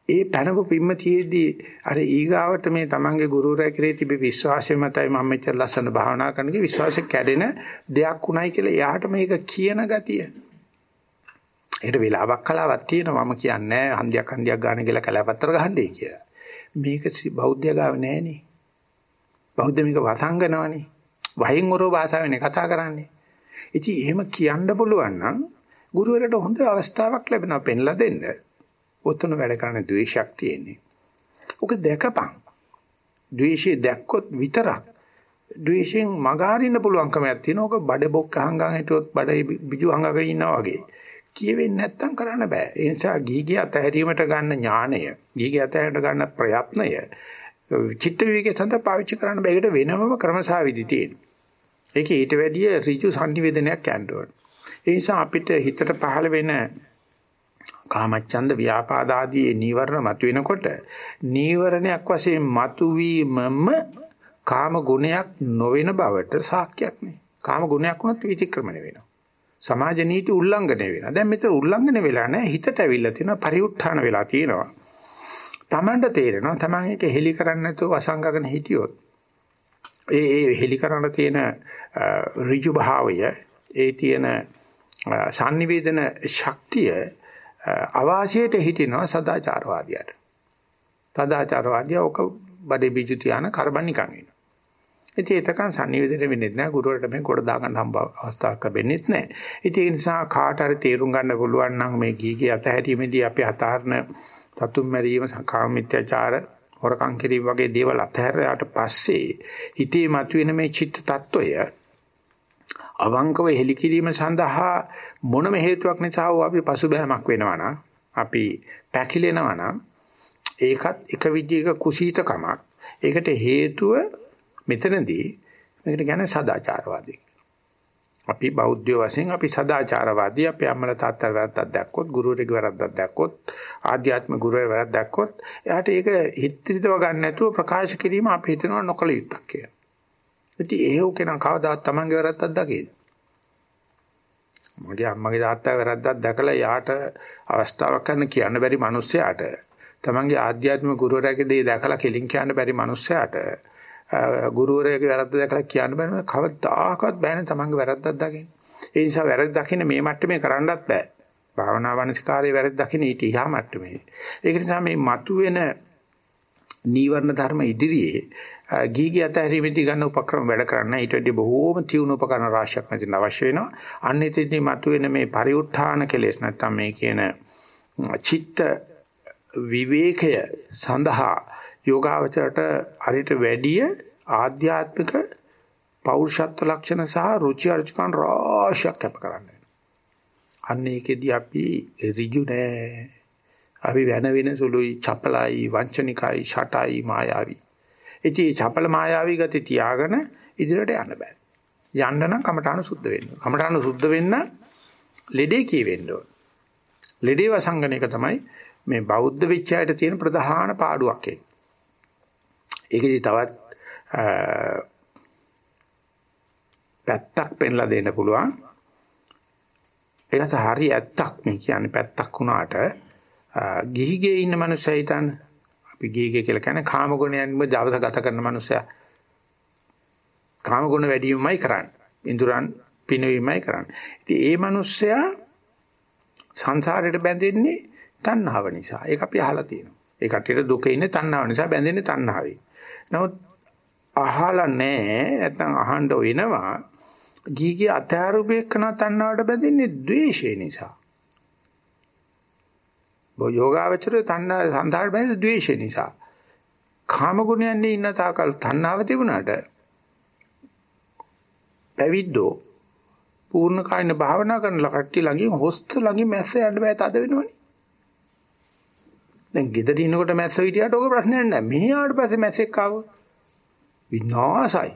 ඒ පැනපු පිම්ම තියේදී අර ඊගාවට මේ තමන්ගේ ගුරුවරයා කෙරේ තිබි විශ්වාසය මතයි මම මෙච්චර ලස්සන භාවනා කරනගේ විශ්වාසය කැඩෙන දෙයක් උණයි කියලා එයාට මේක කියන ගතිය. ඒකට වෙලාවක් කලාවක් තියෙනවා මම කියන්නේ හන්දියක් හන්දියක් ගන්න කියලා කලාපත්තර ගහන්නේ කියලා. මේක බෞද්ධය ගාව නෑනේ. බෞද්ධ මේක වසංගනවනේ. වහින් වරෝ භාෂාවෙන් කතා කරන්නේ. ඉතින් එහෙම කියන්න පුළුවන් නම් ගුරුවරට හොඳ අවස්ථාවක් ලැබෙනවා පෙන්ලා දෙන්න. ඔතන වැඩ කරන ද්වේෂයක් තියෙන්නේ. ඔක දැකපන්. ද්වේෂය දැක්කොත් විතරක් ද්වේෂයෙන් මගහරින්න පුළුවන්කමක් තියෙනවා. ඔක බඩ බොක්ක හංගන් හිටියොත් බඩ බිජු හංගගෙන ඉන්නවා වගේ. කියවෙන්නේ නැත්තම් කරන්න බෑ. ඒ නිසා ගීගේ අතහැරීමට ගන්න ඥාණය, ගීගේ අතහැරට ගන්න ප්‍රයත්නය චිත්ත විවේකයේ සඳහා පාවිච්චි කරන්න බෑ. ඒකට වෙනමම ක්‍රමසාවිදි තියෙනවා. ඒකේ ඊට වැඩිය ඍජු සංනිවේදනයක් යන්න ඕන. ඒ නිසා අපිට හිතට පහළ වෙන කාමච්ඡන්ද ව්‍යාපාද ආදී නීවරණ මතුවෙනකොට නීවරණයක් වශයෙන් මතුවීමම කාම ගුණයක් නොවන බවට සාක්ෂියක් නේ. කාම ගුණයක් වුණත් විචක්‍රමණය වෙනවා. සමාජ නීති උල්ලංඝනය වෙනවා. දැන් මෙතන උල්ලංඝනය වෙලා නැහැ. හිතට ඇවිල්ලා තියෙනවා පරිඋත්ථාන වෙලා තියෙනවා. Tamanට තේරෙනවා Taman එක හෙලි කරන්නේ නැතුව වසංගගෙන හිටියොත් ඒ ඒ හෙලි කරන්න තියෙන ඍජු භාවය ඒ තියෙන sannivedana ශක්තිය අවාසියට හිටිනවා සදාචාරවාදියාට. සදාචාරවාදියා ඔක බඩේ බීජ තියාන කරබන් නිකන් වෙනවා. ඉතින් ඒතකන් sannivedana වෙන්නේ නැහැ ගුරුවරට මේ කොට දාගන්න හම්බ අවස්ථාවක් ලැබෙන්නේ නැහැ. ඉතින් ඒ නිසා කාට හරි තේරුම් ගන්න පුළුවන් නම් මේ ගීගේ අතහැරීමේදී අපි අතාරන සතුම් මැරීම කාමමිත්‍යාචාර හොරකම් කිරීම වගේ දේවල් අතහැරලාට පස්සේ හිතේ මතුවෙන මේ චිත්ත tattවය අවංකව හෙලි කිරීම සඳහා මොනම හේතුවක් නිසා හෝ අපි පසුබෑමක් වෙනවා නම් අපි පැකිලෙනවා නම් ඒකත් එක විදිහක කුසීතකමක්. ඒකට හේතුව මෙතනදී මේකට කියන්නේ සදාචාරවාදී. අපි බෞද්ධ වශයෙන් අපි සදාචාරවාදී අපි අම්මලා තාත්තලා වැරද්දක් දැක්කොත් ගුරුවරයෙක් වැරද්දක් දැක්කොත් ආධ්‍යාත්ම ගුරුවරයෙක් වැරද්දක් දැක්කොත් එයාට ඒක හිතරිතව ගන්න නැතුව ප්‍රකාශ කිරීම අපි හිතනවා නොකල යුත්තක් කියලා. ඉතින් ඒව කෙනා කවදාවත් Tamange වැරද්දක් දකේද? මගේ අම්මගේ තාත්තා වැරද්දක් දැකලා යාට අවස්ථාවක් ගන්න කියන්න බැරි මිනිස්සයාට Tamange ආධ්‍යාත්මික ගුරුවරයාගේ දේ දැකලා කෙලින් කියන්න බැරි මිනිස්සයාට ගුරුවරයාගේ වැරද්ද දැකලා කියන්න බෑ කවදාකවත් බෑනේ තමන්ගේ වැරද්දක් දකින්න. ඒ නිසා වැරද්ද දකින්න මේ මට්ටමේ කරන්නත් බෑ. භාවනා වංශකාරයේ වැරද්ද දකින්න ඊට ඉහා මට්ටමේ. ඒක නිසා මේ මතුවෙන නීවරණ ධර්ම ඉදිරියේ ගීගී අතහැරීමේදී ගන්න උපක්‍රම වැඩ කරන්න ඊට වඩා බොහෝම තියුණු උපකරණ රාශියක් නැතිනම් අවශ්‍ය වෙනවා. අන්න එතෙන්දී මතුවෙන මේ පරිඋත්ථාන කෙලෙස් නැත්තම් මේ කියන චිත්ත විවේකය සඳහා යෝගාවචරයට හරිට වැඩිය ආධ්‍යාත්මික පෞරුෂත්ව ලක්ෂණ සහ රුචි අරුචිකන් රාශියක් කැප කරන්නේ. අන්න ඒකෙදී අපි ඍජු නෑ. අපි වෙන වෙන සුළුයි, චපලයි, වංචනිකයි, ෂටයි, මායාවි. ඉතින් චපල මායාවි ගති තියාගෙන ඉදිරියට යන්න බෑ. යන්න නම් කමඨාන සුද්ධ වෙන්න. කමඨාන සුද්ධ වෙන්න ලෙඩේ කියවෙන්න ඕන. ලෙඩේ වසංගන එක තමයි මේ බෞද්ධ විචයයට තියෙන ප්‍රධාන පාඩුවක් ඒක. ඒකෙදි තවත් පැත්තක් පෙන්ලා දෙන්න පුළුවන්. ඒකත් හරි ඇත්තක් නේ කියන්නේ පැත්තක් වුණාට ගිහිගේ ඉන්න මනුස්සය හිතන්න අපි ගිහිගේ කියලා කියන්නේ කාම ගුණයන්ම දවස ගත කරන මනුස්සයා. කාම ගුණ වැඩි වීමයි කරන්නේ. ඉඳුරන් පිනවීමයි කරන්නේ. ඉතින් ඒ මිනිස්සයා සංසාරයට බැඳෙන්නේ තණ්හාව නිසා. ඒක අපි අහලා තියෙනවා. ඒ කටියට දුක ඉන්නේ තණ්හාව නිසා බැඳෙන්නේ තණ්හාවෙන්. නමුත් අහලා නැහැ නැත්නම් අහන්න වෙනවා. ගීගේ අත්‍යාරූපේකන තණ්හාවට බැඳෙන්නේ ද්වේෂය නිසා. බෝ යෝගාවචරය තණ්හා සංසාරයට බැඳෙන්නේ ද්වේෂය නිසා. කාම ගුණයන්නේ ඉන්න තාකල් තණ්හාව තිබුණාට පැවිද්දෝ පූර්ණ කායින භාවනා කරන කට්ටිය ළඟින් හොස්ත ළඟින් මැස්ස යන්න බෑ තද වෙනවනේ. දැන් ගෙදර ඉන්නකොට මැස්ස හිටියට ඔක ප්‍රශ්නයක් නෑ. මෙහි ආවට පස්සේ මැස්සෙක් ආවොත් විනාසයි.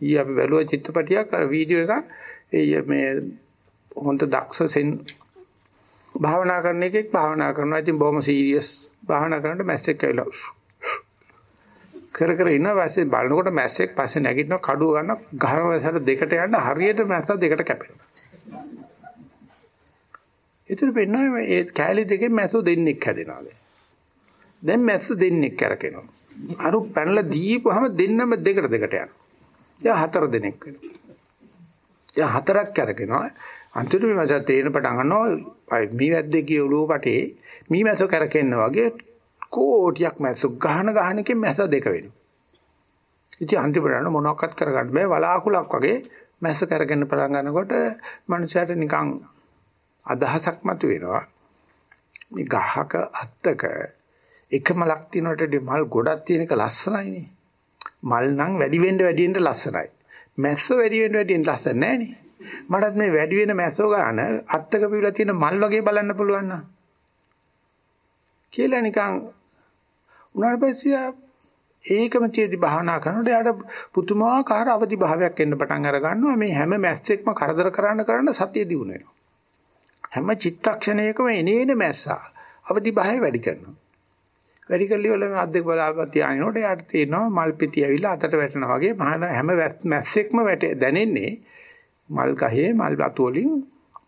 ඊ අපි බැලුවා චිත්‍රපටියක් වීඩියෝ එකක් ඒ මේ හොඳ දක්ෂ සෙන් භාවනා කරන එකෙක් භාවනා කරනවා. ඉතින් බොහොම සීරියස් භාවනා කරනකොට මැස්සෙක් ඇවිල්ලා කර කර ඉන්න පස්සේ බලනකොට මැස්සෙක් පස්සේ නැගිටිනවා කඩුව ගන්න ගහන වැසට දෙකට යන්න හරියට මැස්සා දෙකට කැපෙනවා. ඒතර පෙන්නන්නේ ඒ කෑලි දෙකෙන් මැස්සෝ දෙන්නෙක් හැදෙනවා. දැන් මැස්ස දෙන්නෙක් කරකිනවා. අර පැනලා දීපුවාම දෙන්නම දෙකට දෙකට යනවා. එයා හතර දෙනෙක් වෙනවා. එයා හතරක් කරකිනවා. අන්තිමට මේ මැස්සා තේරෙන පටන් ගන්නවා මේ වැද්දේ ඔළුව පටේ මී මැස්සෝ කරකෙන්නා වගේ කෝටියක් මැස්සෝ ගහන ගහන එකෙන් මැස්ස දෙක වෙනවා. ඉතින් අන්තිමට මොනවක්වත් කරගන්න බෑ වලාකුලක් වගේ මැස්ස කරගෙන පටන් ගන්නකොට මනුස්සයාට නිකන් අදහසක් මතුවෙනවා. මේ ගහක අත්තක එකම ලක් තිනට මල් ගොඩක් තියෙන එක ලස්සනයිනේ. මල් නම් වැඩි වෙන්න වැඩි වෙන්න ලස්සනයි. මැස්ස වැඩි වෙන්න වැඩි වෙන්න ලස්සන නෑනේ. මටත් මේ වැඩි වෙන මැස්සෝ ගන්න අත්තක පිවිලා තියෙන මල් වගේ බලන්න පුළුවන් නම් කියලා නිකන් උනාට පස්සේ ඒකම තියදි භාවනා කරනකොට එයාට පුතුමාකාර අවදි භාවයක් එන්න පටන් අර ගන්නවා මේ හැම මැස්සෙක්ම කරදර කරන්න කරන්න සතිය දිනු වෙනවා හැම චිත්තක්ෂණයකම එනේන මැස්සා. අවදි භාවය වැඩි කරනවා. වැඩි කල්ලි වල මේ අද්දක බලාපත් තියානිනකොට යාට තේරෙනවා මල් පිටි ඇවිල්ලා අතට වැටෙනවා වගේ මහාන හැම මැස්සෙක්ම වැටේ දැනෙන්නේ මල් ගහේ මල් අතු වලින්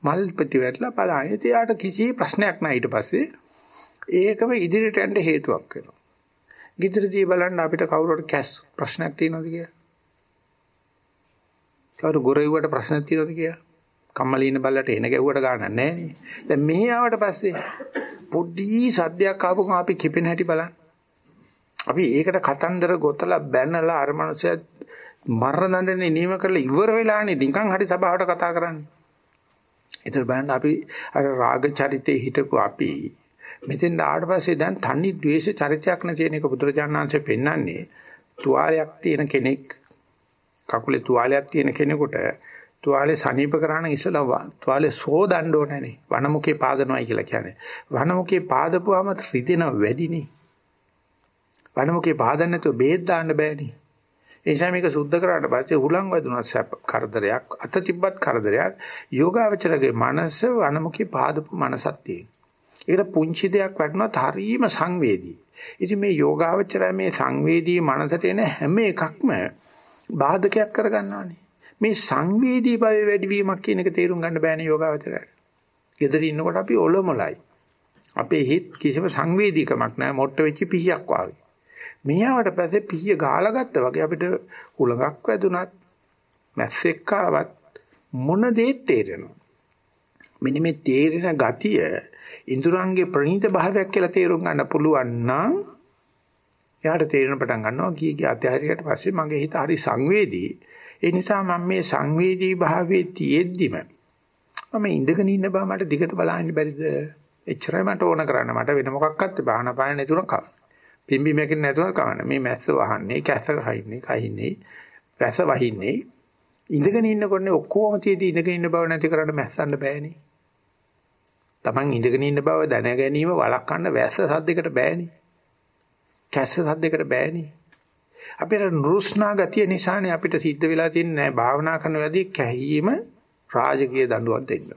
මල් පිටි වැටලා බලන්නේ. එයාට කිසි ප්‍රශ්නයක් නැහැ ඊට පස්සේ. ඒකම ඉදිරියට යන්න හේතුවක් වෙනවා. ගිතරදී බලන්න අපිට කවුරුහට කැස් ප්‍රශ්නයක් තියෙනවද කියලා? කවුරු ගොරෙව්වට ප්‍රශ්නයක් තියෙනවද කියලා? කම්මලී ඉන්න බල්ලට එන ගැහුවට ගානක් නැහැ නේ. දැන් මෙහි ආවට පස්සේ පොඩි සද්දයක් ආපුවම අපි කිපෙන හැටි බලන්න. අපි ඒකට කතන්දර ගොතලා බැනලා අර මනුස්සයා මරණ දඬුවම් නියම කරලා ඉවර වෙලානේ නිකන් හරි සභාවට කතා කරන්නේ. ඒතර බලන්න අපි අර රාග චරිතේ හිටපු අපි මෙතෙන් ආවට පස්සේ දැන් තනි ද්වේෂ චරිතයක් නැති එක බුදුරජාණන්සේ පෙන්වන්නේ තුවාලයක් තියෙන කෙනෙක් කකුලේ තුවාලයක් තියෙන කෙනෙකුට තුවාලේ සනීප කරාන ඉස්සලා තුවාලේ සෝදන්න ඕනනේ. වනමුකේ පාදනවායි කියලා කියන්නේ. වනමුකේ පාදපුවාම රිදෙන වැඩිනේ. වනමුකේ පාදන්න නැතුව බේත් දාන්න බෑනේ. ඒ නිසා මේක සුද්ධ කරාට පස්සේ උලන් වදුනත් සැප කරදරයක් අත තිබ්බත් කරදරයක් යෝගාවචරගේ මනස වනමුකේ පාදපු මනසක් තියෙන. ඒකට පුංචි දෙයක් වටනොත් හරීම සංවේදී. ඉතින් මේ යෝගාවචරය මේ සංවේදී මනසට එන හැම එකක්ම බාධකයක් කරගන්නවානේ. මේ සංවේදී භාවය වැඩිවීමක් කියන එක තේරුම් ගන්න බෑනේ යෝගාවචරයට. gedari ඉන්නකොට අපි ඔලොමලයි. අපේ හිත කිසිම සංවේදීකමක් නැහැ මොට්ට වෙච්ච පිහියක් වාගේ. මෙයාට පස්සේ පිහිය ගාලා ගත්තා වගේ අපිට හුලඟක් වැදුනත් මැස්සෙක් ආවත් මොන දේත් තේරෙනවා. මෙන්න මේ තේරෙන ගතිය ඉඳුරංගේ ප්‍රණීත භාවයක් කියලා තේරුම් ගන්න පුළුවන් නම් එයාට තේරෙන පටන් ගන්නවා කී කී අධ්‍යාහාරයට පස්සේ මගේ හිත හරි සංවේදී ඒ නිසා මම මේ සංවේදී භාවයේ තියෙද්දිම මම ඉඳගෙන ඉන්න බව මට දිගට බලන්න බැරිද? එච්චරයි මට ඕන කරන්න. මට වෙන මොකක්වත් බාහන පාන නැතුණ කව. පිම්බි මේකෙන් නැතුණ කවන්න. මේ මැස්ස වහන්නේ, කැස ගහින්නේ, කහින්නේ, රැස වහින්නේ. ඉඳගෙන ඉන්නකොටනේ ඔක්කොම තියදී ඉඳගෙන ඉන්න බව නැති කරන්න මැස්සන්න බෑනේ. Taman ඉඳගෙන ඉන්න බව දැන ගැනීම වළක්වන්න වැස්ස සද්දයකට බෑනේ. කැස්ස සද්දයකට බෑනේ. අපිට නුරුස්නා ගතිය නිසානේ අපිට සිද්ධ වෙලා තින්නේ භාවනා කරන වෙලාවදී කැහිම රාජකීය දඬුවම් දෙන්න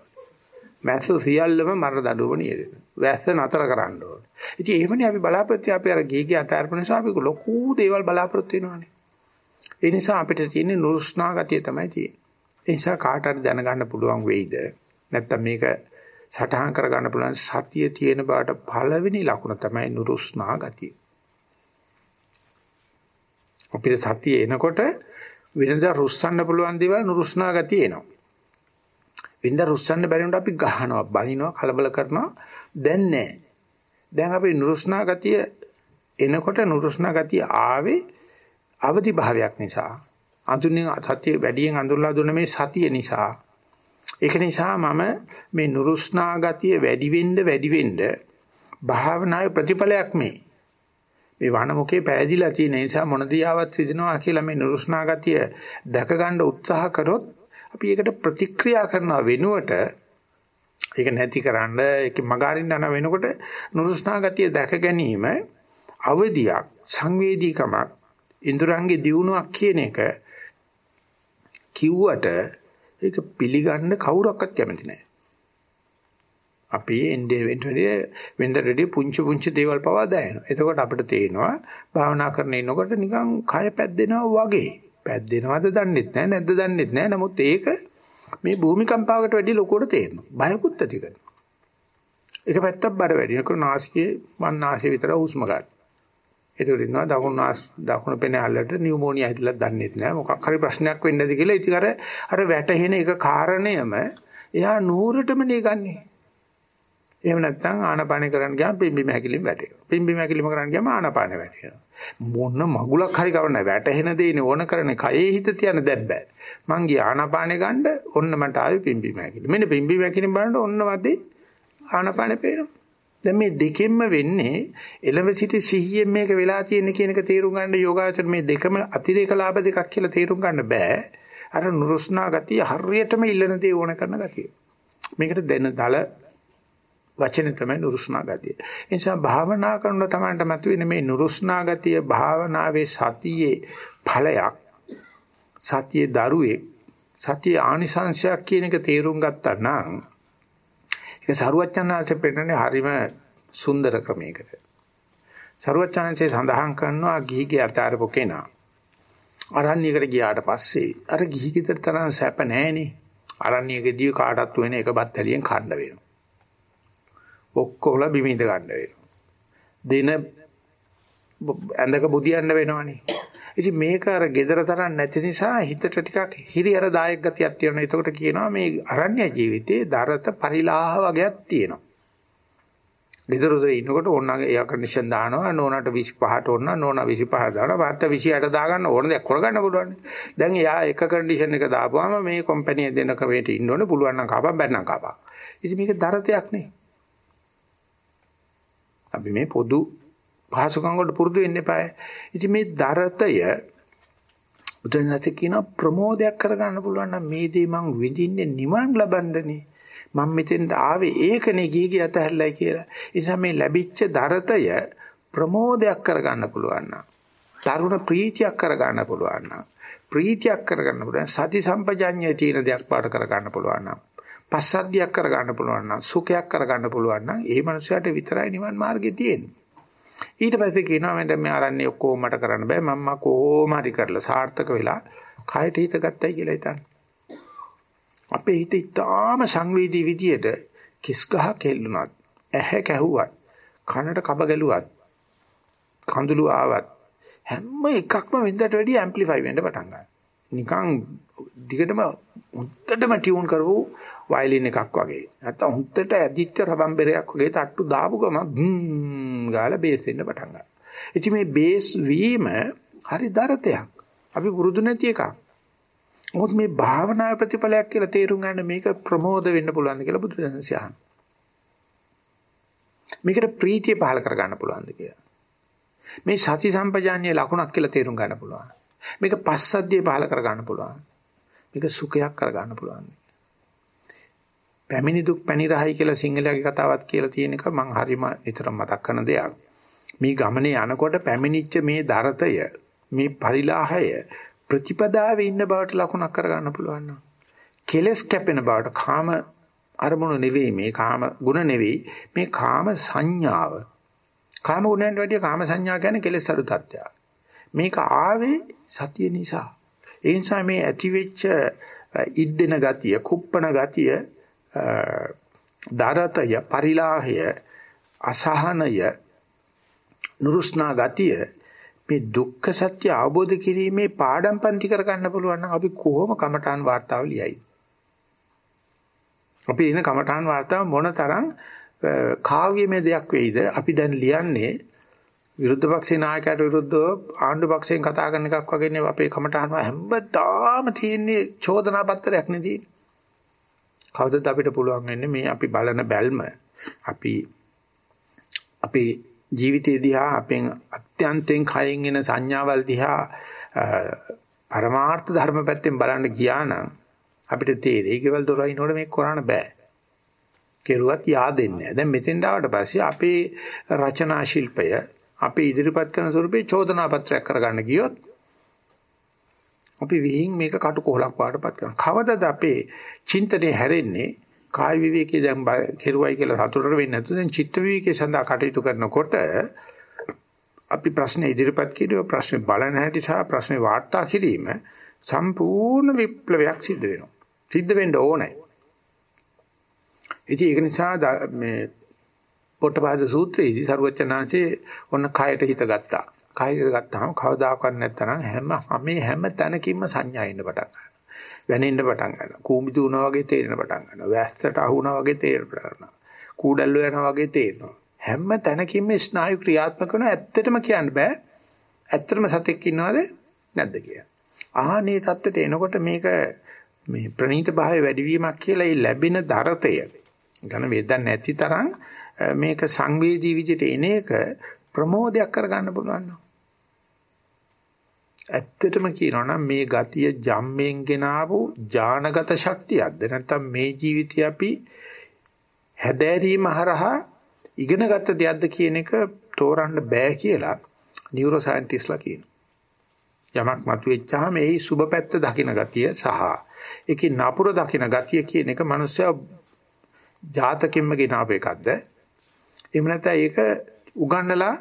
මැස්ස සියල්ලම මර දඬුවම නියදෙන. වැස්ස නතර කරන්න ඕනේ. ඉතින් එහෙමනේ අපි බලාපොරොත්තු අපි අර ගීගේ අතාරපු නිසා අපි ලොකු දේවල් බලාපොරොත්තු වෙනවානේ. ඒ නිසා අපිට තියෙන්නේ නුරුස්නා ගතිය තමයි තියෙන්නේ. ඒ නිසා කාට හරි දැනගන්න පුළුවන් වෙයිද? නැත්තම් මේක සටහන් කරගන්න පුළුවන් සතිය තියෙන බාට පළවෙනි ලකුණ තමයි නුරුස්නා ගතිය. අපිට සතිය එනකොට වෙනදා රුස්සන්න පුළුවන් දේවල් නුරුස්නා ගතිය එනවා. වෙනදා රුස්සන්න බැරි වුණාට අපි ගහනවා, බනිනවා, කලබල කරනවා. දැන් නැහැ. දැන් අපි නුරුස්නා ගතිය එනකොට නුරුස්නා ගතිය ආවේ අවදි භාවයක් නිසා. අඳුනින් සතිය වැඩියෙන් අඳුරලා දුන්න මේ සතිය නිසා. ඒක නිසා මම මේ නුරුස්නා ගතිය වැඩි වෙන්න වැඩි වෙන්න භාවනාවේ ප්‍රතිඵලයක් මේ. මේ වනමුකේ පෑදිලා තියෙන නිසා මොන දියාවත් රිදෙනවා කියලා මේ නුරුස්නා ගතිය දැක ගන්න උත්සාහ කරොත් අපි ඒකට ප්‍රතික්‍රියා කරන වෙනුවට ඒක නැතිකරන්න ඒක මගහරින්න යන වෙනකොට නුරුස්නා ගතිය දැක ගැනීම අවදියක් සංවේදීකමක් ඉන්ද්‍රයන්ගේ දියුණුවක් කියන එක කිව්වට ඒක පිළිගන්න කවුරක්වත් කැමති නැහැ. අපි එන්නේ වෙන්නේ වෙනද රෙඩි පුංචි පුංචි දේවල් පවා දැනෙනවා. එතකොට අපිට තේනවා භාවනා කරන ඉන්නකොට නිකන් කය පැද්දෙනවා වගේ. පැද්දෙනවද දන්නෙත් නැහැ නැද්ද දන්නෙත් නැහැ. නමුත් ඒක මේ භූමිකම්පාවකට වැඩි ලොකුවට තේරෙනවා. බයකුත් ඇති කරනවා. එක පැත්තක් බර වැඩි. ඒක නාසිකේ වන් නාසිය විතර හුස්ම ගන්න. ඒකට ඉන්නවා දකුණු නාස් දකුණු පෙන ඇල්ලට නියුමෝනියා හිටලා දන්නෙත් නැහැ. මොකක් හරි ප්‍රශ්නයක් වෙන්නද කියලා. ඉතින් අර අර වැටහෙන එක කාරණයම එයා නూరుටම නේ එහෙම නැත්නම් ආනාපානේ කරන්න ගියාම පිම්බිම හැකිලිම වැටෙනවා. පිම්බිම හැකිලිම කරන්න ගියාම ආනාපානේ වැටෙනවා. මොන මගුලක් හරි කවන්න වැටෙන දේනේ ඕන කරන්නේ කයේ හිත තියන්න දැබ්බෑ. මං ගියා ආනාපානේ ගන්න ඔන්න මට ආවේ පිම්බිම හැකිලිම. මෙන්න පිම්බිම හැකිලිම බලනකොට ඔන්න වදේ ආනාපානේ පේනවා. දැන් මේ දෙකෙන්ම වෙන්නේ එළව සිට සිහියෙන් මේක වෙලා තියෙන කියන එක තේරුම් ගන්න යෝගාචර මේ දෙකම අතිරේක ලාභ දෙකක් කියලා තේරුම් ගන්න බෑ. අර නුරුස්නා ගතිය හරියටම ඉල්ලන දේ ඕන කරන ගතිය. මේකට දෙන දල වචනේ තමයි නුරුස්නා ගතිය. ඒ නිසා භාවනා කරනකොට තමයි මතුවෙන මේ නුරුස්නා ගතිය භාවනාවේ සතියේ ඵලයක්. සතියේ දරුවේ සතිය ආනිසංශයක් කියන එක තේරුම් ගත්තා නම් ඒක සරුවච්චන්හන්සේ පෙන්නන්නේ හරිම සුන්දර ක්‍රමයකට. සරුවච්චන්හන්සේ සඳහන් කරනවා ගිහිගේ අතාරපු කෙනා. අරණ්‍යයකට ගියාට පස්සේ අර ගිහි ගෙදර තරම් සැප නැහැනේ. අරණ්‍යයකදී කාටවත් වෙන එක බත් ඇලියෙන් කන්න වෙනවා. ඔක්කොම බිමින්ද ගන්න වෙනවා. දින ඇඳක බුදියන්න වෙනවනේ. ඉතින් මේක අර gedara තරම් නැති නිසා හිතට ටිකක් හිරියර දායක ගතියක් තියෙනවා. එතකොට කියනවා මේ අරණ්‍ය ජීවිතයේ දරත පරිලාහ වගේක් තියෙනවා. ගෙදරට ඉන්නකොට ඕනගේ එයා කන්ඩිෂන් දානවා නෝනාට 25ට ඕන නෝනා 25 දානවා වාර්ත 28 දාගන්න ඕන දෙයක් කරගන්න පුළුවන්. දැන් එයා එක කන්ඩිෂන් එක දාපුවාම මේ කම්පැනි දෙන කමේට ඉන්න ඕනේ පුළුවන් නම් කපන් බැන්නම් කපන්. ඉතින් මේක දරතයක් නේ. අපි මේ පොදු පහසුකම් වලට පුරුදු වෙන්න එපායි. ඉතින් මේ දරතය බුදුන්සේ කියන ප්‍රමෝදයක් කරගන්න පුළුවන් නම් මේ දේ මං විඳින්නේ නිවන් ලබන්නනේ. මම මෙතෙන්ට ආවේ ඒකනේ ගිහි ගිය අතහැරලයි කියලා. ඒ නිසා මේ ලැබිච්ච දරතය ප්‍රමෝදයක් කරගන්න පුළුවන් නම් තරුණ ප්‍රීතියක් කරගන්න පුළුවන් නම් ප්‍රීතියක් කරගන්න පුළුවන් සති සම්පජඤ්ඤය තියෙන දෙයක් පාට කරගන්න පුළුවන් නම් පස්සද්ධියක් කරගන්න පුළුවන් නම් සුඛයක් කරගන්න පුළුවන් නම් ඒ මනුස්සයාට විතරයි නිවන් මාර්ගය තියෙන්නේ. ඊට පස්සේ කියනවා මම මේ ආරන්නේ ඔක්කොම මට කරන්න බෑ මම කොහොම හරි කරලා සාර්ථක වෙලා කයට හිත ගත්තයි කියලා හිතන්න. අපේ හිත ඉතාම සංවේදී විදියට කිස් ගහ කෙල්ලුණත් ඇහැ කැහුවත් කනට කබ ගැලුවත් කඳුළු ආවත් හැම එකක්ම වෙනදට වැඩිය ඇම්ප්ලිෆයි වෙන්න පටන් ගන්නවා. නිකන් දිගටම උත්තටම ටියුන් කරවූ වයලින් එකක් වගේ. නැත්තම් හුත්තට ඇදිච්ච රබම් බෙරයක් වගේ තට්ටු දාපු ගම බ්ම් ගාලා බේස් වෙන්න පටන් ගන්නවා. ඉතින් මේ බේස් වීම හරි දරතයක්. අපි පුරුදු නැති එකක්. මොකද මේ භාවනා ප්‍රතිඵලයක් කියලා තේරුම් ගන්න මේක ප්‍රමෝද වෙන්න පුළුවන්ද කියලා බුදුදහමසේ අහනවා. මේකට ප්‍රීතිය පහල කර ගන්න පුළුවන්ද කියලා. මේ සති සම්පජාඤ්ඤයේ ලකුණක් කියලා තේරුම් ගන්න පුළුවන්. මේක පස්සද්ධිය පහල කර ගන්න පුළුවන්. මේක සුඛයක් කර ගන්න පුළුවන්. පැමිණි දුක් පැනිරහයි කියලා සිංහලයේ කතාවක් කියලා තියෙන එක මම හරිම විතර මතක් කරන දෙයක්. මේ ගමනේ යනකොට පැමිණිච්ච මේ දරතය මේ පරිලාහය ප්‍රතිපදාවේ ඉන්න බවට ලකුණක් කරගන්න පුළුවන් නම්. කෙලස් කැපෙන බවට කාම අරමුණු නෙවෙයි මේ කාම ගුණ නෙවෙයි. මේ කාම සංඥාව. කාම ගුණයන්ට වැඩිය කාම සංඥා කියන්නේ කෙලස් අඩු තත්ත්වයක්. මේක ආවේ සතිය නිසා. ඒ නිසා මේ ඇති වෙච්ච ඉද්දෙන ගතිය කුප්පණ ගතිය දරතය පරිලාහය අසහනය නුරුස්නා ගතිය මේ දුක්ඛ සත්‍ය අවබෝධ කිරීමේ පාඩම් පන්ති කර ගන්න පුළුවන් නම් අපි කොහොම කමඨාන් වාර්තාව ලියයි? අපි ඉන්න කමඨාන් වාර්තාව මොන තරම් කාව්‍යමය දෙයක් වෙයිද? අපි දැන් ලියන්නේ විරුද්ධ පක්ෂේ නායකයට විරුද්ධව ආණ්ඩු පක්ෂයෙන් කතා කරන එකක් වගේ නේ අපේ කමටහන හැමදාම තියෙන්නේ චෝදනා පත්‍රයක් නෙදී. කවදද අපිට පුළුවන් වෙන්නේ මේ අපි බලන බැල්ම අපි අපි ජීවිතය දිහා අපෙන් අත්‍යන්තයෙන් කයින් එන සංඥාවල් දිහා පරමාර්ථ ධර්ම පැත්තෙන් බලන්න ගියා නම් අපිට තේරෙයි ඒකවල දොරයිනෝட මේක කරන්න බෑ. කෙරුවත් yaadෙන්නේ නැහැ. දැන් මෙතෙන් ආවට පස්සේ අපේ රචනා ශිල්පය අපි ඉදිරිපත් කරන ස්වරූපේ චෝදනා පත්‍රයක් කරගන්න ගියොත් අපි විහිං මේක කටුකොහලක් වාටපත් කරනවා. කවදද අපේ චින්තනය හැරෙන්නේ කාය විවේකයේ දැන් කෙරුවයි කියලා සතුටට වෙන්නේ නැතුව දැන් චිත්ත විවේකයේ සඳහා කටයුතු කරනකොට අපි ප්‍රශ්න ඉදිරිපත් කිරීම ප්‍රශ්න බලන හැටි සහ ප්‍රශ්න වාර්තා කිරීම සම්පූර්ණ විප්ලවයක් සිද්ධ වෙනවා. සිද්ධ වෙන්න ඕනේ. ඉතින් ඒක නිසා මේ පොට්ටපාද සූත්‍රයේදී සරුවචනාංශේ ඔන්න කයට හිත ගත්තා. කයට ගත්තාම කවදාකවත් නැත්තනම් හැම හැම හැම තැනකින්ම සංඥා එන්න පටන් ගන්නවා. වැනෙන්න පටන් ගන්නවා. කූඹිතු වුණා වගේ තේරෙන පටන් ගන්නවා. වැස්සට අහු වුණා වගේ තේරෙන පටන් ගන්නවා. කූඩල්ල යනවා වගේ තේරෙනවා. හැම තැනකින්ම ස්නායු ක්‍රියාත්මක කරන ඇත්තටම කියන්න බෑ. ඇත්තටම සතෙක් ඉන්නවද නැද්ද කියලා. ආහනේ தත්ත්වයට එනකොට මේක මේ ප්‍රනීත භාවය වැඩිවීමක් කියලා ඒ ලැබෙන දරතය. ඝන වේදන් නැති තරම් මේක සංවේදී විදිහට එන එක ප්‍රමෝදයක් කරගන්න පුළුවන් ඇත්තටම කියනවා නම් මේ ගතිය ජම්මෙන් ගෙනාවු ඥානගත ශක්තියක්ද නැත්නම් මේ ජීවිතය අපි හැදෑරීම හරහා ඉගෙනගත්ත දෙයක්ද කියන එක තෝරන්න බෑ කියලා නියුරෝ සයන්ටිස්ලා කියනවා. යමක් මතුවෙච්චාම එහි සුබ පැත්ත දකින ගතිය සහ ඒකේ නපුර දකින ගතිය කියන එක මනුස්සයා ජාතකෙම්ම ගෙනාව එකක්ද එහෙම නැත්නම් ඒක උගන්නලා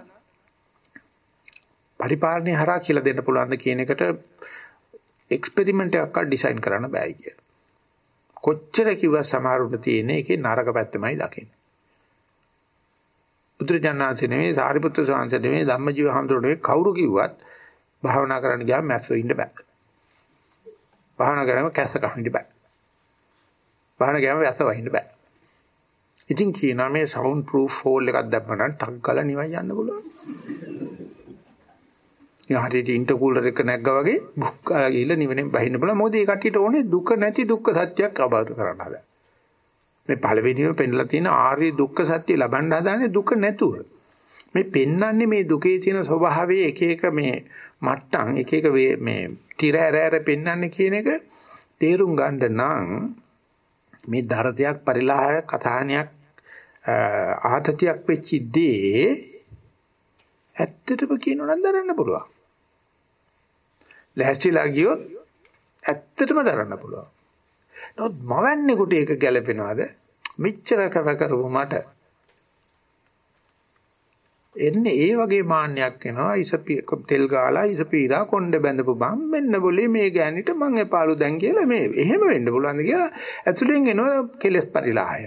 පරිපාලනය හරහා කියලා දෙන්න පුළුවන්ද කියන එකට එක්ස්පෙරිමන්ට් එකක් ඩිසයින් කරන්න බෑ කිය. කොච්චර කිව්වා සමහරුන්ට තියෙන එකේ නරක පැත්තමයි දකින්නේ. බුදුරජාණන්සේ නෙමෙයි සාරිපුත්‍ර ස්වාමීන් නෙමෙයි ධම්මජීව හඳුරන්නේ කවුරු කිව්වත් භාවනා කරන්න ගියාම මැස්සෝ ඉන්න බෑ. භාවනා කරාම කැස්ස කහින්න බෑ. භාවනා කරාම වැස්ස වහින්න බෑ. ඉතින් කියනවා මේ සවුන්ඩ් ප්‍රූෆ් හෝල් එකක් දැම්මනම් ටක් ගාලා නිවන් යන්න පුළුවන්. යහටිට ඉන්ටර්කූලර් එක නැග්ගා වගේ බුක් ගාලා ගිහිල්ලා නිවනෙන් බහින්න පුළුවන්. මොකද ඒ කට්ටියට ඕනේ දුක නැති දුක්ඛ සත්‍යයක් අවබෝධ කරගන්න හදා. මේ පළවෙනිම පෙන්ලා තියෙන ආර්ය දුක්ඛ සත්‍ය ලබන්න හදාන්නේ දුක නැතුව. මේ පෙන්වන්නේ මේ දුකේ තියෙන ස්වභාවයේ එක එක මේ මට්ටම් එක එක මේ tira ඇර ඇර පෙන්වන්නේ කියන එක තේරුම් ගන්න නම් මේ දරතයක් පරිලාහයක් කතාහනයක් ආතතියක් වෙච්ච දේ ඇත්තටම කියනොනම් දරන්න පුළුවන්. ලෑස්තිලා ගියොත් ඇත්තටම දරන්න පුළුවන්. නමුත් මවන්නේකට ඒක ගැළපෙනවද? මෙච්චර කව කරපු මට එන්නේ ඒ වගේ මාන්නයක් එනවා ඉසපි තෙල් ගාලා ඉසපීරා කොණ්ඩ බැඳපු බම් මෙන්න બોලේ මේ ගෑනිට මං එපාලු දැන් කියලා මේ එහෙම වෙන්න පුළුවන්ද කියලා ඇතුලෙන් එනවා කෙලස් පරිලාහය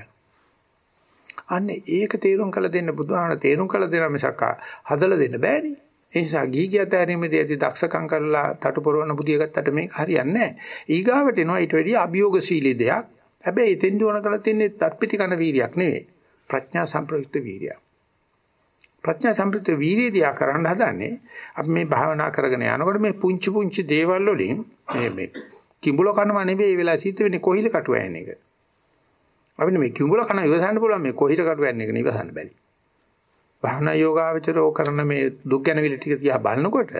අන්න ඒක තේරුම් කළ දෙන්න බුදුහාමන තේරුම් කළ දෙනා මිසක් හදලා දෙන්න බෑනේ ඒ නිසා ගීගියත ඇරීමේදී ඇති දක්ෂකම් කරලා තටු පොරවන බුදිය ගත්තට මේක හරියන්නේ නැහැ ඊගාවට එනවා ඊට වැඩිය අභියෝගශීලී දෙයක් හැබැයි එතෙන්දී ඕන කරලා තින්නේ තත්පිති කන වීරියක් නෙවෙයි ප්‍රඥා සම්ප්‍රයුක්ත වීරියක් ප්‍රඥා සම්ප්‍රිත වීර්යදියා කරන්න හදන්නේ අපි මේ භාවනා කරගෙන යනකොට මේ පුංචි පුංචි දේවල් වලින් මේ මේ කිඹුල කනවා නෙවෙයි ඒ වෙලාව සිද්ධ වෙන්නේ කොහිල කටුව යන එක. අපිට මේ කිඹුල කන ඉවසන්න පුළුවන් මේ කොහිල කටුව යන එක නිවසන්න බැරි. භාවනා යෝගාවචරෝ කරන මේ දුක් ගැන විල ටික තියා බලනකොට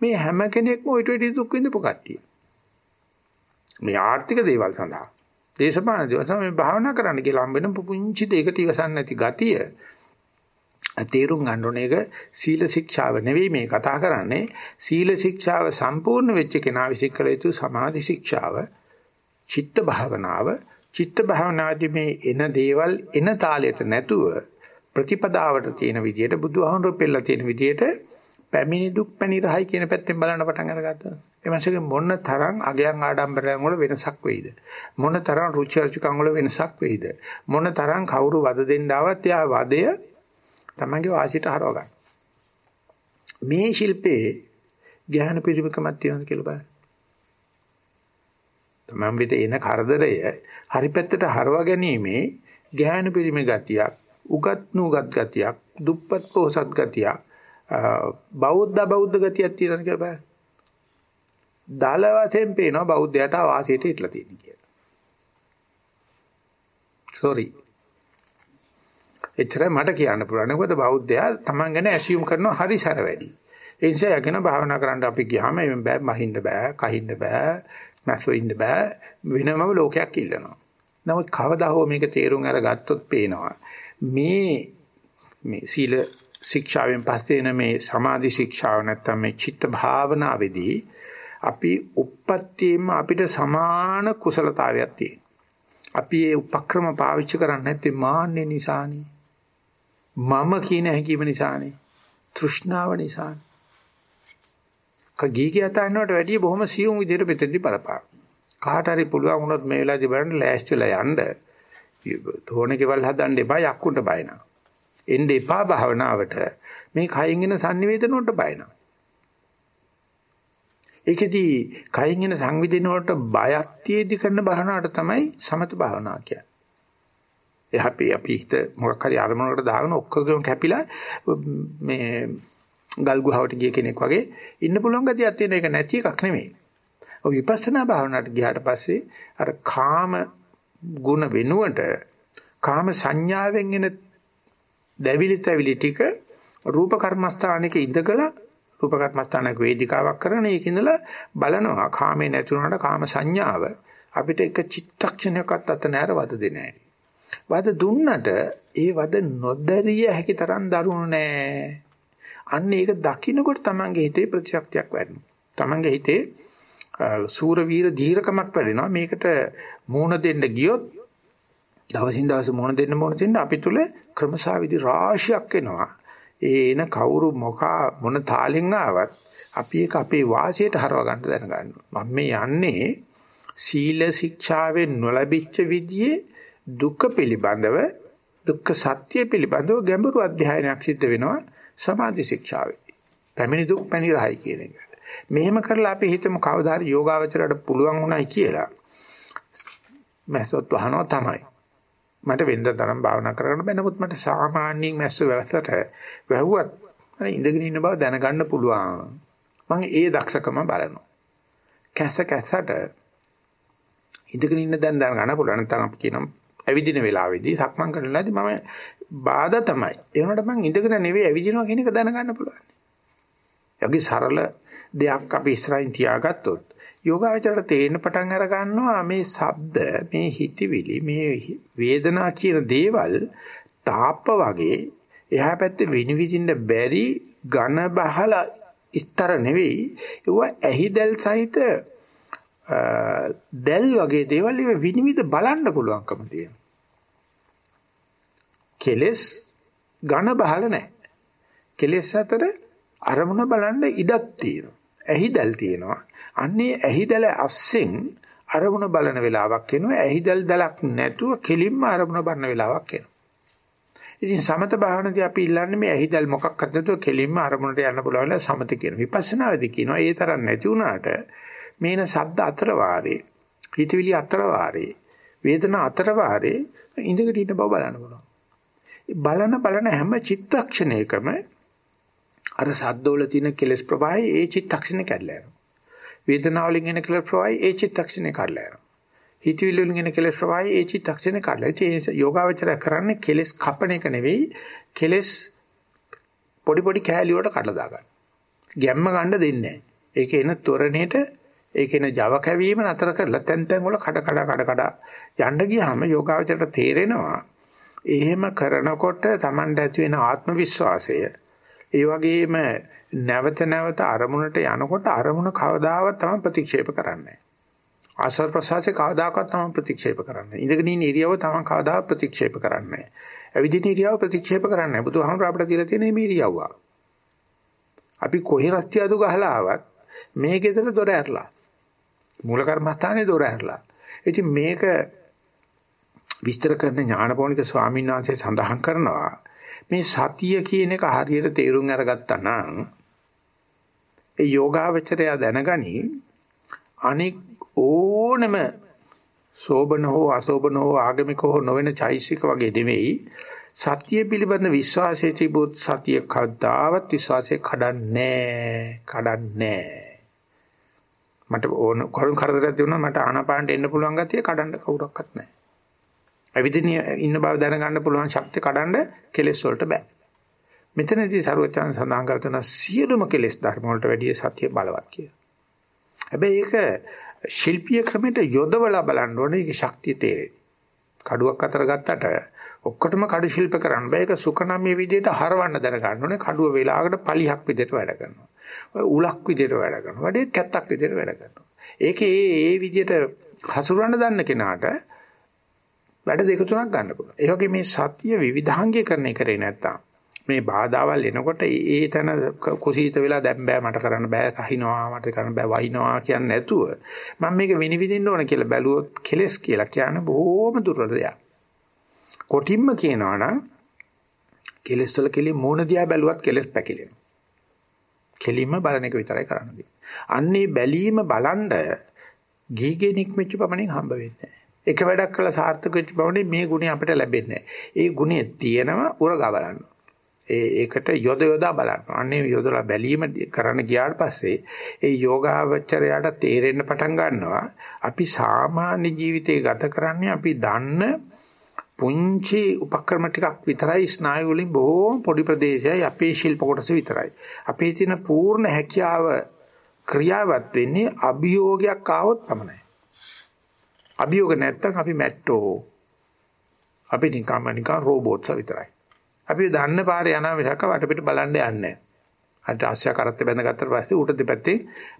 මේ හැම කෙනෙක්ම ඔයිට වෙඩි දුක් විඳපු කට්ටිය. මේ ආර්ථික දේවල් සඳහා. දේශපාලන දේවල් සඳහා මේ භාවනා කරන්න කියලා හම්බෙන පුංචි දෙයකට ඉවසන්න නැති ගතිය. තේරුම් ගන්න ඕනේ ඒක සීල ශික්ෂාව නෙවෙයි මේ කතා කරන්නේ. සීල ශික්ෂාව සම්පූර්ණ වෙච්ච කෙනා විසින් කළ යුතු සමාධි ශික්ෂාව චිත්ත භාවනාව. චිත්ත භාවනාදී මේ එන දේවල් එන තාලයට නැතුව ප්‍රතිපදාවට තියෙන විදිහට බුදුහාමුදුරුවෝ පෙළලා තියෙන විදිහට පැමිණි දුක් පැනිරහයි කියන පැත්තෙන් බලන්න පටන් අරගත්තා. ඒ මාසෙක මොන තරම් අගයන් ආඩම්බරයන් වල වෙනසක් වෙයිද? මොන තරම් රුචි අරුචිකම් වල වෙනසක් වෙයිද? මොන තරම් කවුරු වද දෙන්න ආවත් යා වදය තමන්ගේ වාසියට හරව ගන්න. මේ ශිල්පේ ඥාන පිරිමකමක් තියෙනවද කියලා බලන්න. තමන් වෙත එන කරදරය හරි පැත්තට හරවා ගැනීමේ ඥාන පිරිම ගතියක්, උගත් නුගත් ගතියක්, දුප්පත් පොහසත් ගතියක්, බෞද්ධ බෞද්ධ ගතියක් තියෙනවද කියලා බලන්න. දල වශයෙන් පේනවා බෞද්ධයට වාසියට ඉట్లా තියෙන කියලා. sorry. එච්චරයි මට කියන්න පුළුවන්. මොකද බෞද්ධයා Taman ගැන ඇසියුම් කරනවා හරි සැර වැඩි. ඒ නිසා යගෙන භාවනා කරන්න අපි ගියාම එම් බෑ මහින්න බෑ, කහින්න බෑ, මැස්සෝ ඉන්න බෑ වෙනමම ලෝකයක් ඉල්ලනවා. නමුත් කවදා හෝ මේක තේරුම් අරගත්තොත් පේනවා මේ මේ සීල ශික්ෂාවෙන් පස්සේ එන මේ සමාධි ශික්ෂාව නැත්තම් මේ චිත්ත භාවනාවේදී අපි උප්පත්තියෙම අපිට සමාන කුසලතාවයක් තියෙනවා. අපි ඒ උපක්‍රම පාවිච්චි කරන්නේ නැත්තේ මාන්නේ නිසානේ. මම කියන හැඟීම නිසානේ. තෘෂ්ණාව නිසානේ. ගීගය අතන්නවට වැඩිය බොහොම සියුම් විදිහට පිටෙන්දි බලපාන. කාට හරි පුළුවන් වුණොත් මේ වෙලාවේදී බලන්න ලෑස්තිලා යන්න. තෝරණ කෙවල් හදන්න එපා යක්කුන්ට බයනා. එන්න එපා භාවනාවට. මේ කයින් එන sannivedana වලට බයනා. ඒකෙදි කයින් එන සංවිදින වලට බයක් තියේදී කරන භාවනාවට තමයි සමත භාවනාව කියන්නේ. එහපි අපි හිත මොකක් හරි අරමුණකට දාගෙන ඔක්කොගම කැපිලා මේ ගල් ගුහාවට ගිය කෙනෙක් වගේ ඉන්න පුළුවන් ගතියක් තියෙන එක නැති එකක් නෙමෙයි. ඔය විපස්සනා භාවනාවට ගියාට පස්සේ අර කාම ගුණ වෙනුවට කාම සංඥාවෙන් එන දැවිලි තැවිලි ටික රූප කර්මස්ථානයක ඉඳගලා රූප කර්මස්ථානයක වේදිකාවක් කරන එක ඉඳලා බලනවා කාමේ නැති වුණාට කාම සංඥාව අපිට එක චිත්තක්ෂණයක්වත් අත නැර වද දෙන්නේ නැහැ. වද දුන්නට ඒ වද නොදැරිය හැකි තරම් දරුණු නෑ. අන්න ඒක දකින්නකොට තමන්ගේ හිතේ ප්‍රතිශක්තියක් වැඩෙනවා. තමන්ගේ හිතේ සූර වීර ධීරකමක් වැඩෙනවා. මේකට මූණ දෙන්න ගියොත් දවසින් දවස මූණ දෙන්න මූණ දෙන්න අපි තුල ක්‍රමසාවිදි රාශියක් එනවා. ඒ එන කවුරු මොකා මොන තාලෙන් ආවත් අපි ඒක අපේ වාසියට හරව ගන්න දැනගන්නවා. මම මේ යන්නේ සීල ශික්ෂාවෙන් නොලැබිච්ච විදිහේ දුක පිළිබඳව දුක්ඛ සත්‍ය පිළිබඳව ගැඹුරු අධ්‍යයනයක් සිද්ධ වෙනවා. සමාධි ශික්ෂාවේ. පැමිණි දුක් පැනිරහයි කියන එක. මෙහෙම කරලා අපි හිතමු කවදා හරි යෝගාවචරයට පුළුවන් වුණයි කියලා. මැස්සොත් වහනවා තමයි. මට වෙන්ද තරම් භාවනා කරන්න බෑ නමුත් මට සාමාන්‍යයෙන් මැස්ස වැස්සට වැහුවත් මම ඉඳගෙන ඉන්න බව දැනගන්න පුළුවන්. මම ඒ දක්ෂකම බලනවා. කැස කැසට ඉඳගෙන ඉන්න දැන් දැනගන්න පුළුවන්. නැත්නම් අපි කියනවා ඇවිදින වෙලාවේදී සක්මන් කරනලාදී මම බාධා තමයි. ඒ වුණාට මං ඉඳගෙන නෙවෙයි ඇවිදිනවා කියන එක දැනගන්න පුළුවන්. යෝගී සරල දෙයක් අපි ඉස්සරහින් තියාගත්තොත් යෝගාවචරයට තේරෙන පටන් අර ගන්නවා මේ ශබ්ද, මේ හිතවිලි, මේ වේදනා කියන දේවල් තාප්ප වගේ එහා පැත්තේ විනිවිදින්න බැරි ඝන බහල ඉස්තර නෙවෙයි. ඒවා ඇහිදල් සහිත දැල් වගේ දේවල් ඉව විනිවිද බලන්න පුළුවන්කම තියෙනවා. කෙලස් ඝන බහල නැහැ. කෙලස් අතර අරමුණ බලන්න ඉඩක් තියෙනවා. ඇහිදල් තියෙනවා. අන්නේ ඇහිදල අස්සෙන් අරමුණ බලන වෙලාවක් එනවා. ඇහිදල් දලක් නැතුව කෙලින්ම අරමුණ බලන වෙලාවක් එනවා. ඉතින් සමත භාවනාවේ අපි ඉල්ලන්නේ මේ ඇහිදල් මොකක්වත් නැතුව කෙලින්ම අරමුණට යන්න පුළුවන් සමත කියන. විපස්සනාවේදී කියනවා ඒ තරම් නැති වුණාට මේන සද්ද අතර වාරේ, හිතවිලි අතර වාරේ, වේදනා අතර වාරේ ඉඳගෙන ඉන්න බව බලන්න පුළුවන්. බලන බලන හැම චිත්තක්ෂණයකම අර සද්දවල තියෙන කෙලස් ප්‍රවාහය ඒ චිත්තක්ෂණේ කැඩලා යනවා. වේදනාවලින් එන කෙලස් ප්‍රවාහය ඒ චිත්තක්ෂණේ කඩලා යනවා. හිතවිලි වලින් එන කෙලස් ප්‍රවාහය ඒ චිත්තක්ෂණේ කඩලා. ඒ යෝගාවචරය කරන්නේ කෙලස් කපන එක නෙවෙයි කෙලස් පොඩි පොඩි කෑලි වලට කඩලා දාගන්න. ගැම්ම ගන්න දෙන්නේ නැහැ. ඒක එන තොරණේට ඒක එන Java කැවීම නතර කරලා තැන් තැන් වල කඩ කඩ කඩ කඩ යන්න ගියාම යෝගාවචරයට තේරෙනවා එහෙම කරනකොට Tamanට ඇති වෙන ආත්ම විශ්වාසය ඒ වගේම නැවත නැවත අරමුණට යනකොට අරමුණ කවදාවත් තමයි ප්‍රතික්ෂේප කරන්නේ. ආසර් ප්‍රසාසේ කවදාකවත් තමයි ප්‍රතික්ෂේප කරන්නේ. ඉඳගෙන ඉන්න ඉරියව තමයි කවදාවත් ප්‍රතික්ෂේප කරන්නේ. ඇවිදින ඉරියව ප්‍රතික්ෂේප කරන්නේ. බුදුහාමුදුර අපිට දීලා තියෙන මේ ඉරියව්ව. අපි කොහේ රස්තියදු ගහලා ආවත් මේ ගෙදර දොර ඇරලා. මූල කර්මස්ථානේ දොර ඇරලා. ඉතින් මේක විස්තර කරන ඥානපෝනික ස්වාමීන් වහන්සේ සඳහන් කරනවා මේ සතිය කියන එක හරියට තේරුම් අරගත්තා නම් ඒ යෝගාවචරය දැනගනි අනික් ඕනම සෝබන හෝ අසෝබන හෝ ආගමික හෝ නොවන චෛසික වගේ නෙවෙයි සත්‍ය පිළිබඳ විශ්වාසයේ තිබුත් සතිය කවදාවත් විශ්වාසය කඩන්නේ කඩන්නේ මට ඕන කරුණ කරදරයක් තිබුණා මට ආනාපානට එන්න පුළුවන් ගතිය කඩන්න කවුරක්වත් නැහැ. අවිදින ඉන්න බව දැනගන්න පුළුවන් ශක්තිය කඩන්න කෙලෙස් වලට බෑ. මෙතනදී ਸਰවචන් සඳහන් කරන සියලුම කෙලෙස් ධර්ම වලට වැඩිය සතිය බලවත් කියලා. හැබැයි ඒක ශිල්පීය ක්‍රමයට යොදවලා බලන්න ඕනේ ඒකේ ශක්තිය තේරෙන්නේ. කඩුවක් අතර ගත්තට ඔක්කොටම කඩු ශිල්ප කරන්න බෑ. ඒක සුකනම්ය විදිහට හරවන්න දැනගන්න ඕනේ. කඩුව වෙලාවකට පලිහක් විදිහට වැඩ කරනවා. උලක් විදිහට වැඩ කරනවා. වැඩේ කැත්තක් විදිහට වැඩ කරනවා. ඒකේ ඒ විදිහට හසුරවන්න දන්න කෙනාට වැඩ දෙක තුනක් ගන්න පුළුවන්. ඒ වගේ මේ සත්‍ය විවිධාංගීකරණය කරේ නැත්තම් මේ බාධාවල් එනකොට ඒ තැන කුසීත වෙලා දැන් බෑ මට කරන්න බෑ කහිනවා මට කරන්න බෑ වහිනවා කියන්නේ නැතුව මම මේක විනිවිදින්න ඕන කියලා බැලුවොත් කෙලස් කියලා කියන්නේ බොහොම දුර්වල දෙයක්. කොටින්ම කියනවා නම් කෙලස් වල කෙලි මූණ දිහා බැලුවත් කෙලස් පැකිලෙනවා. කෙලින්ම බලන එක විතරයි කරන්න අන්නේ බැලීම බලන්ඩ ගීගේ නික්මෙච්ච පමණින් හම්බ වෙන්නේ එක වැඩක් කළා සාර්ථක වෙච්ච පමණින් මේ ගුණය අපිට ලැබෙන්නේ ඒ ගුණය තියෙනවා උරගා බලන්න. ඒ ඒකට යොද යොදා බලන්න. අන්නේ යොදලා බැලීම කරන්න ගියාට පස්සේ ඒ යෝගාවචරයට තේරෙන්න පටන් ගන්නවා අපි සාමාන්‍ය ජීවිතේ ගත කරන්නේ අපි දන්න පුංචි උපක්‍රම ටිකක් විතරයි ස්නායු වලින් බොහෝම පොඩි ප්‍රදේශයයි අපේ ශිල්ප කොටස විතරයි. අපේ තියෙන පූර්ණ හැකියාව ක්‍රියාවත් වෙන්නේ අභියෝගයක් ආවොත් පමණයි. අභියෝග නැත්තම් අපි මැට්ටෝ. අපි නිකම්ම නිකන් රෝබෝට්ස් විතරයි. අපි දන්න පාරේ යනවා මිසක වටපිට බලන්න යන්නේ නැහැ. අර ආශ්‍යා කරත් බැඳගත්තට පස්සේ ඌට දෙපැත්තේ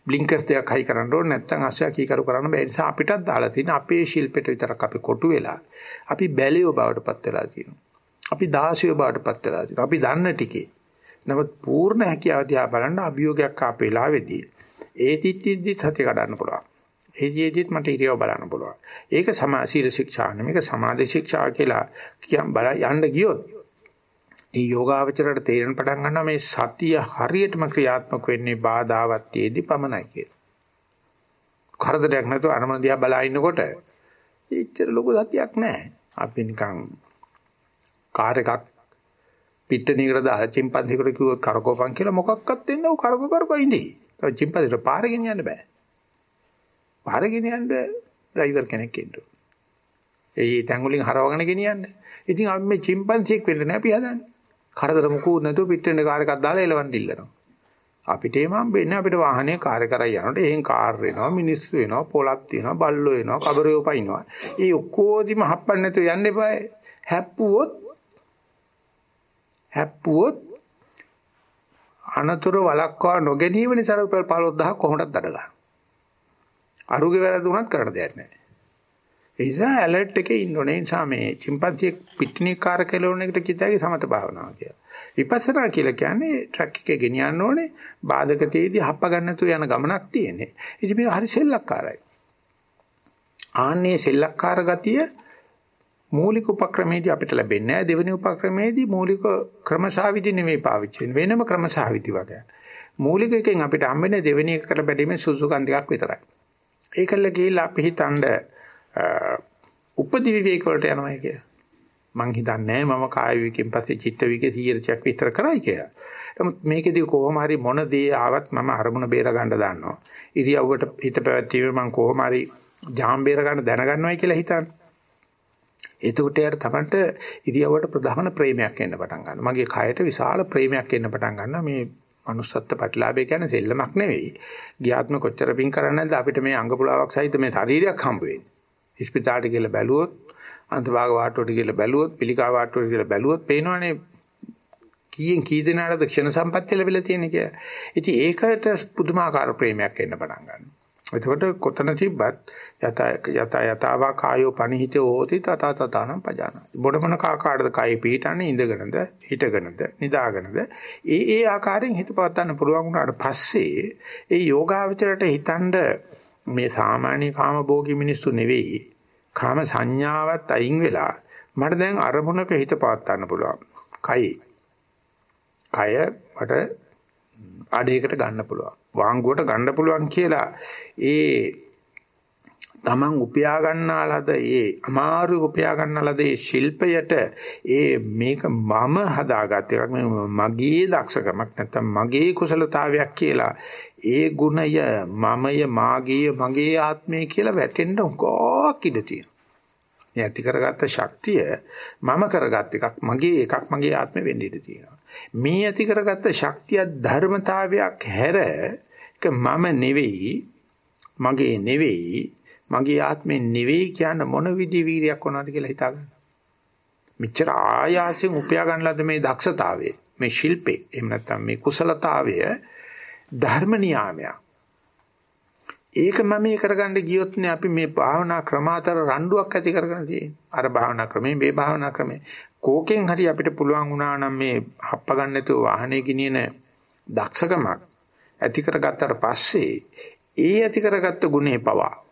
බ්ලින්කර්ස් දෙකක් හයි කරන්න ඕනේ නැත්නම් ආශ්‍යා කීකරු කරන්න බෑ. ඒ නිසා අපිටත් දාලා තියෙන අපේ ශිල්පෙට විතරක් අපි කොටු වෙලා අපි බැලියෝ බවටපත් වෙලා තියෙනවා. අපි දාසියෝ බවටපත් වෙලා තියෙනවා. අපි දන්න ටිකේ. නමුත් පූර්ණ හැකියාව දිහා බලන්න අභියෝගයක් ආපේ වෙලාවේදී ඒ තිත්තිද්දි සත්‍ය කඩන්න පුළුවන්. ඒ ජීවිතෙත් මට ඉරියව බලන්න පුළුවන්. ඒක සමා සීල ශික්ෂා නෙමෙයි සමාධි ශික්ෂා කියලා කියන් බල යන්න ගියොත් ඒ යෝගාවචරයට තේරෙන පටන් ගන්නවා මේ සතිය හරියටම ක්‍රියාත්මක වෙන්නේ බාධාවත් තියේදී පමණයි කියලා. කරදරයක් නැතුව අරමුණ දිහා බලා ඉන්නකොට එච්චර ලොකු සතියක් නැහැ. අපි නිකන් කාර් එකක් පිට්ටනියකට දාලා චිම්පන්සිකට කිව්වොත් කරකෝපන් කියලා මොකක්වත් දෙන්නේ නැහැ. කරකෝ කරකෝ ඉඳී. ඒ චිම්පන්සිට පාර ගෙනියන්න බෑ. පාර ගෙනියන්න ඩ්‍රයිවර් කෙනෙක් ඉන්න ඕනේ. ඒ තැන් වලින් හරවගෙන ගෙනියන්න. ඉතින් අපි මේ චිම්පන්සියෙක් වෙන්න නෑ අපි හදන්නේ. කරදර මුකුත් නැතුව පිටවෙන කාර් එකක් දාලා එලවන්න ඉල්ලනවා. අපිට එම හම්බෙන්නේ අපිට වාහනේ කාර් කරයි යනකොට එහෙන් කාර් වෙනවා මිනිස්සු වෙනවා පොලක් තියෙනවා බල්ලෝ වෙනවා කබරයෝ පයින්නවා. ඒ ඔක්කොදිම හප්පන්න නැතුව යන්න එපායි. හැප්පුවොත් හැප්පුවොත් අනතුරු වලක්වා නොගැනීම නිසා රුපියල් 15000 කොහොමද දඩ ගන්න. අරුගේ වැරදුනත් කරන්න දෙයක් නැහැ. ඒ නිසා ඇලර්ට් එකේ ඉන්න ඕනේ. ඒ නිසා මේ චිම්පන්සියෙක් පිට්නික් කාර කෙලවන එකට කිතාගේ සමත භාවනාව කියලා. විපස්සනා කියලා කියන්නේ ට්‍රක් එකේ ගෙනියන්න ඕනේ. බාධක තේදී හප්ප ගන්න නැතුව යන ගමනක් තියෙන්නේ. ඉතින් මේක හරි සෙල්ලක්කාරයි. ආන්නේ සෙල්ලක්කාර ගතිය මූලික උපක්‍රමයේදී අපිට ලැබෙන්නේ නැහැ. දෙවෙනි උපක්‍රමයේදී මූලික ක්‍රමසාවිදි නෙමෙයි පාවිච්චි වෙන්නේ. වෙනම ක්‍රමසාවිදි වගේ. මූලික එකෙන් අපිට හම්බෙන්නේ දෙවෙනි එකකට බැදීමේ සුසුකම් ටිකක් විතරයි. ඒකල ගිහිල්ලා අපි හිතන්නේ උපදි විවේක වලට යනවා කියලා. මං හිතන්නේ මම කාය විවේකයෙන් පස්සේ චිත්ත විවේකයේ 100ක් විස්තර කරයි කියලා. නමුත් මේකෙදී කොහොම හරි මොන දේ ආවත් මම අරමුණ බේර ගන්න දන්නවා. ඉරියව්වට හිත පැවැත්වීම මං කොහොම හරි ජාම් බේර ගන්න දැනගන්නවයි කියලා හිතන්නේ. එතකොට යාට තමන්ට ඉරියව්වට ප්‍රධාන ප්‍රේමයක් එන්න පටන් ගන්නවා. මගේ කයට විශාල ප්‍රේමයක් එන්න පටන් ගන්නවා. මේ manussත්ත්ව ප්‍රතිලාභය කියන්නේ සෙල්ලමක් නෙවෙයි. ගියාත්ම කොච්චර පින් කරන්නේ නැද්ද අපිට මේ අංග පුලාවක් සහිත මේ ශරීරයක් හම්බ වෙන්නේ. ඉස්පිතාලට ගිහලා බැලුවොත් අන්තභාග වාට්ටුවට ගිහලා බැලුවොත් පිළිකා වාට්ටුවට ගිහලා බැලුවොත් පේනවනේ කීයෙන් කී දෙනාටද ක්ෂණ සම්පත්තිය ලැබිලා තියෙන්නේ කියලා. ඉතින් ඒකට පුදුමාකාර ප්‍රේමයක් එන්න පටන් ගන්නවා. එතකොට කොතන තිබ්බත් යත යත යතාවා කායෝ පනිහිතෝ හෝති තත තතනම් පජාන. බොඩ මොන කාකාටද කයි පීඨන්නේ ඉඳගෙනද හිටගෙනද නිදාගෙනද ඒ ඒ ආකාරයෙන් හිත පවත්වන්න පුළුවන් වුණාට පස්සේ ඒ යෝගාවචරයට හිතනද මේ සාමාන්‍ය කාම භෝගී මිනිස්සු නෙවෙයි. කාම සංඥාවත් අයින් වෙලා මට දැන් අරමුණක හිත පාත් ගන්න පුළුවන්. කයි. කය මට අඩේකට ගන්න පුළුවන්. වාංගුවට ගන්න පුළුවන් කියලා ඒ තමන් උපයා ගන්නාලද ඒ අමාරු උපයා ගන්නාලද ඒ ශිල්පයට ඒ මේක මම හදාගත් එකක් මගේ දක්ෂකමක් නැත්නම් මගේ කුසලතාවයක් කියලා ඒ ගුණය මමය මාගේ මගේ ආත්මය කියලා වැටෙන්න උගාවක් ඉඩ තියෙනවා. මේ ඇති කරගත්ත ශක්තිය මම කරගත් එකක් මගේ එකක් මගේ ආත්මෙ වෙන්න ඉඩ තියෙනවා. මේ ඇති කරගත්ත ශක්තිය ධර්මතාවයක් හැර මම නෙවෙයි මගේ නෙවෙයි මගේ ආත්මෙ නෙවෙයි කියන මොන විදි වීරියක් වුණාද කියලා හිතාගන්න. මෙච්චර ආයාසයෙන් උපයා ගන්න ලද මේ දක්ෂතාවය, මේ ශිල්පේ, එහෙම නැත්නම් මේ කුසලතාවය ධර්ම නියාමයක්. ඒක මම මේ කරගන්න ගියොත් නේ අපි මේ භාවනා ක්‍රමාතර රණ්ඩුවක් ඇති කරගෙන තියෙන්නේ. අර භාවනා ක්‍රමේ මේ භාවනා ක්‍රමේ කෝකෙන් හරි අපිට පුළුවන් වුණා නම් මේ හප්ප ගන්න නැතුව වාහනේ ගෙනියන දක්ෂකමක් ඇති කරගත්තට පස්සේ ඒ ඇති කරගත්ත ගුණේ පවා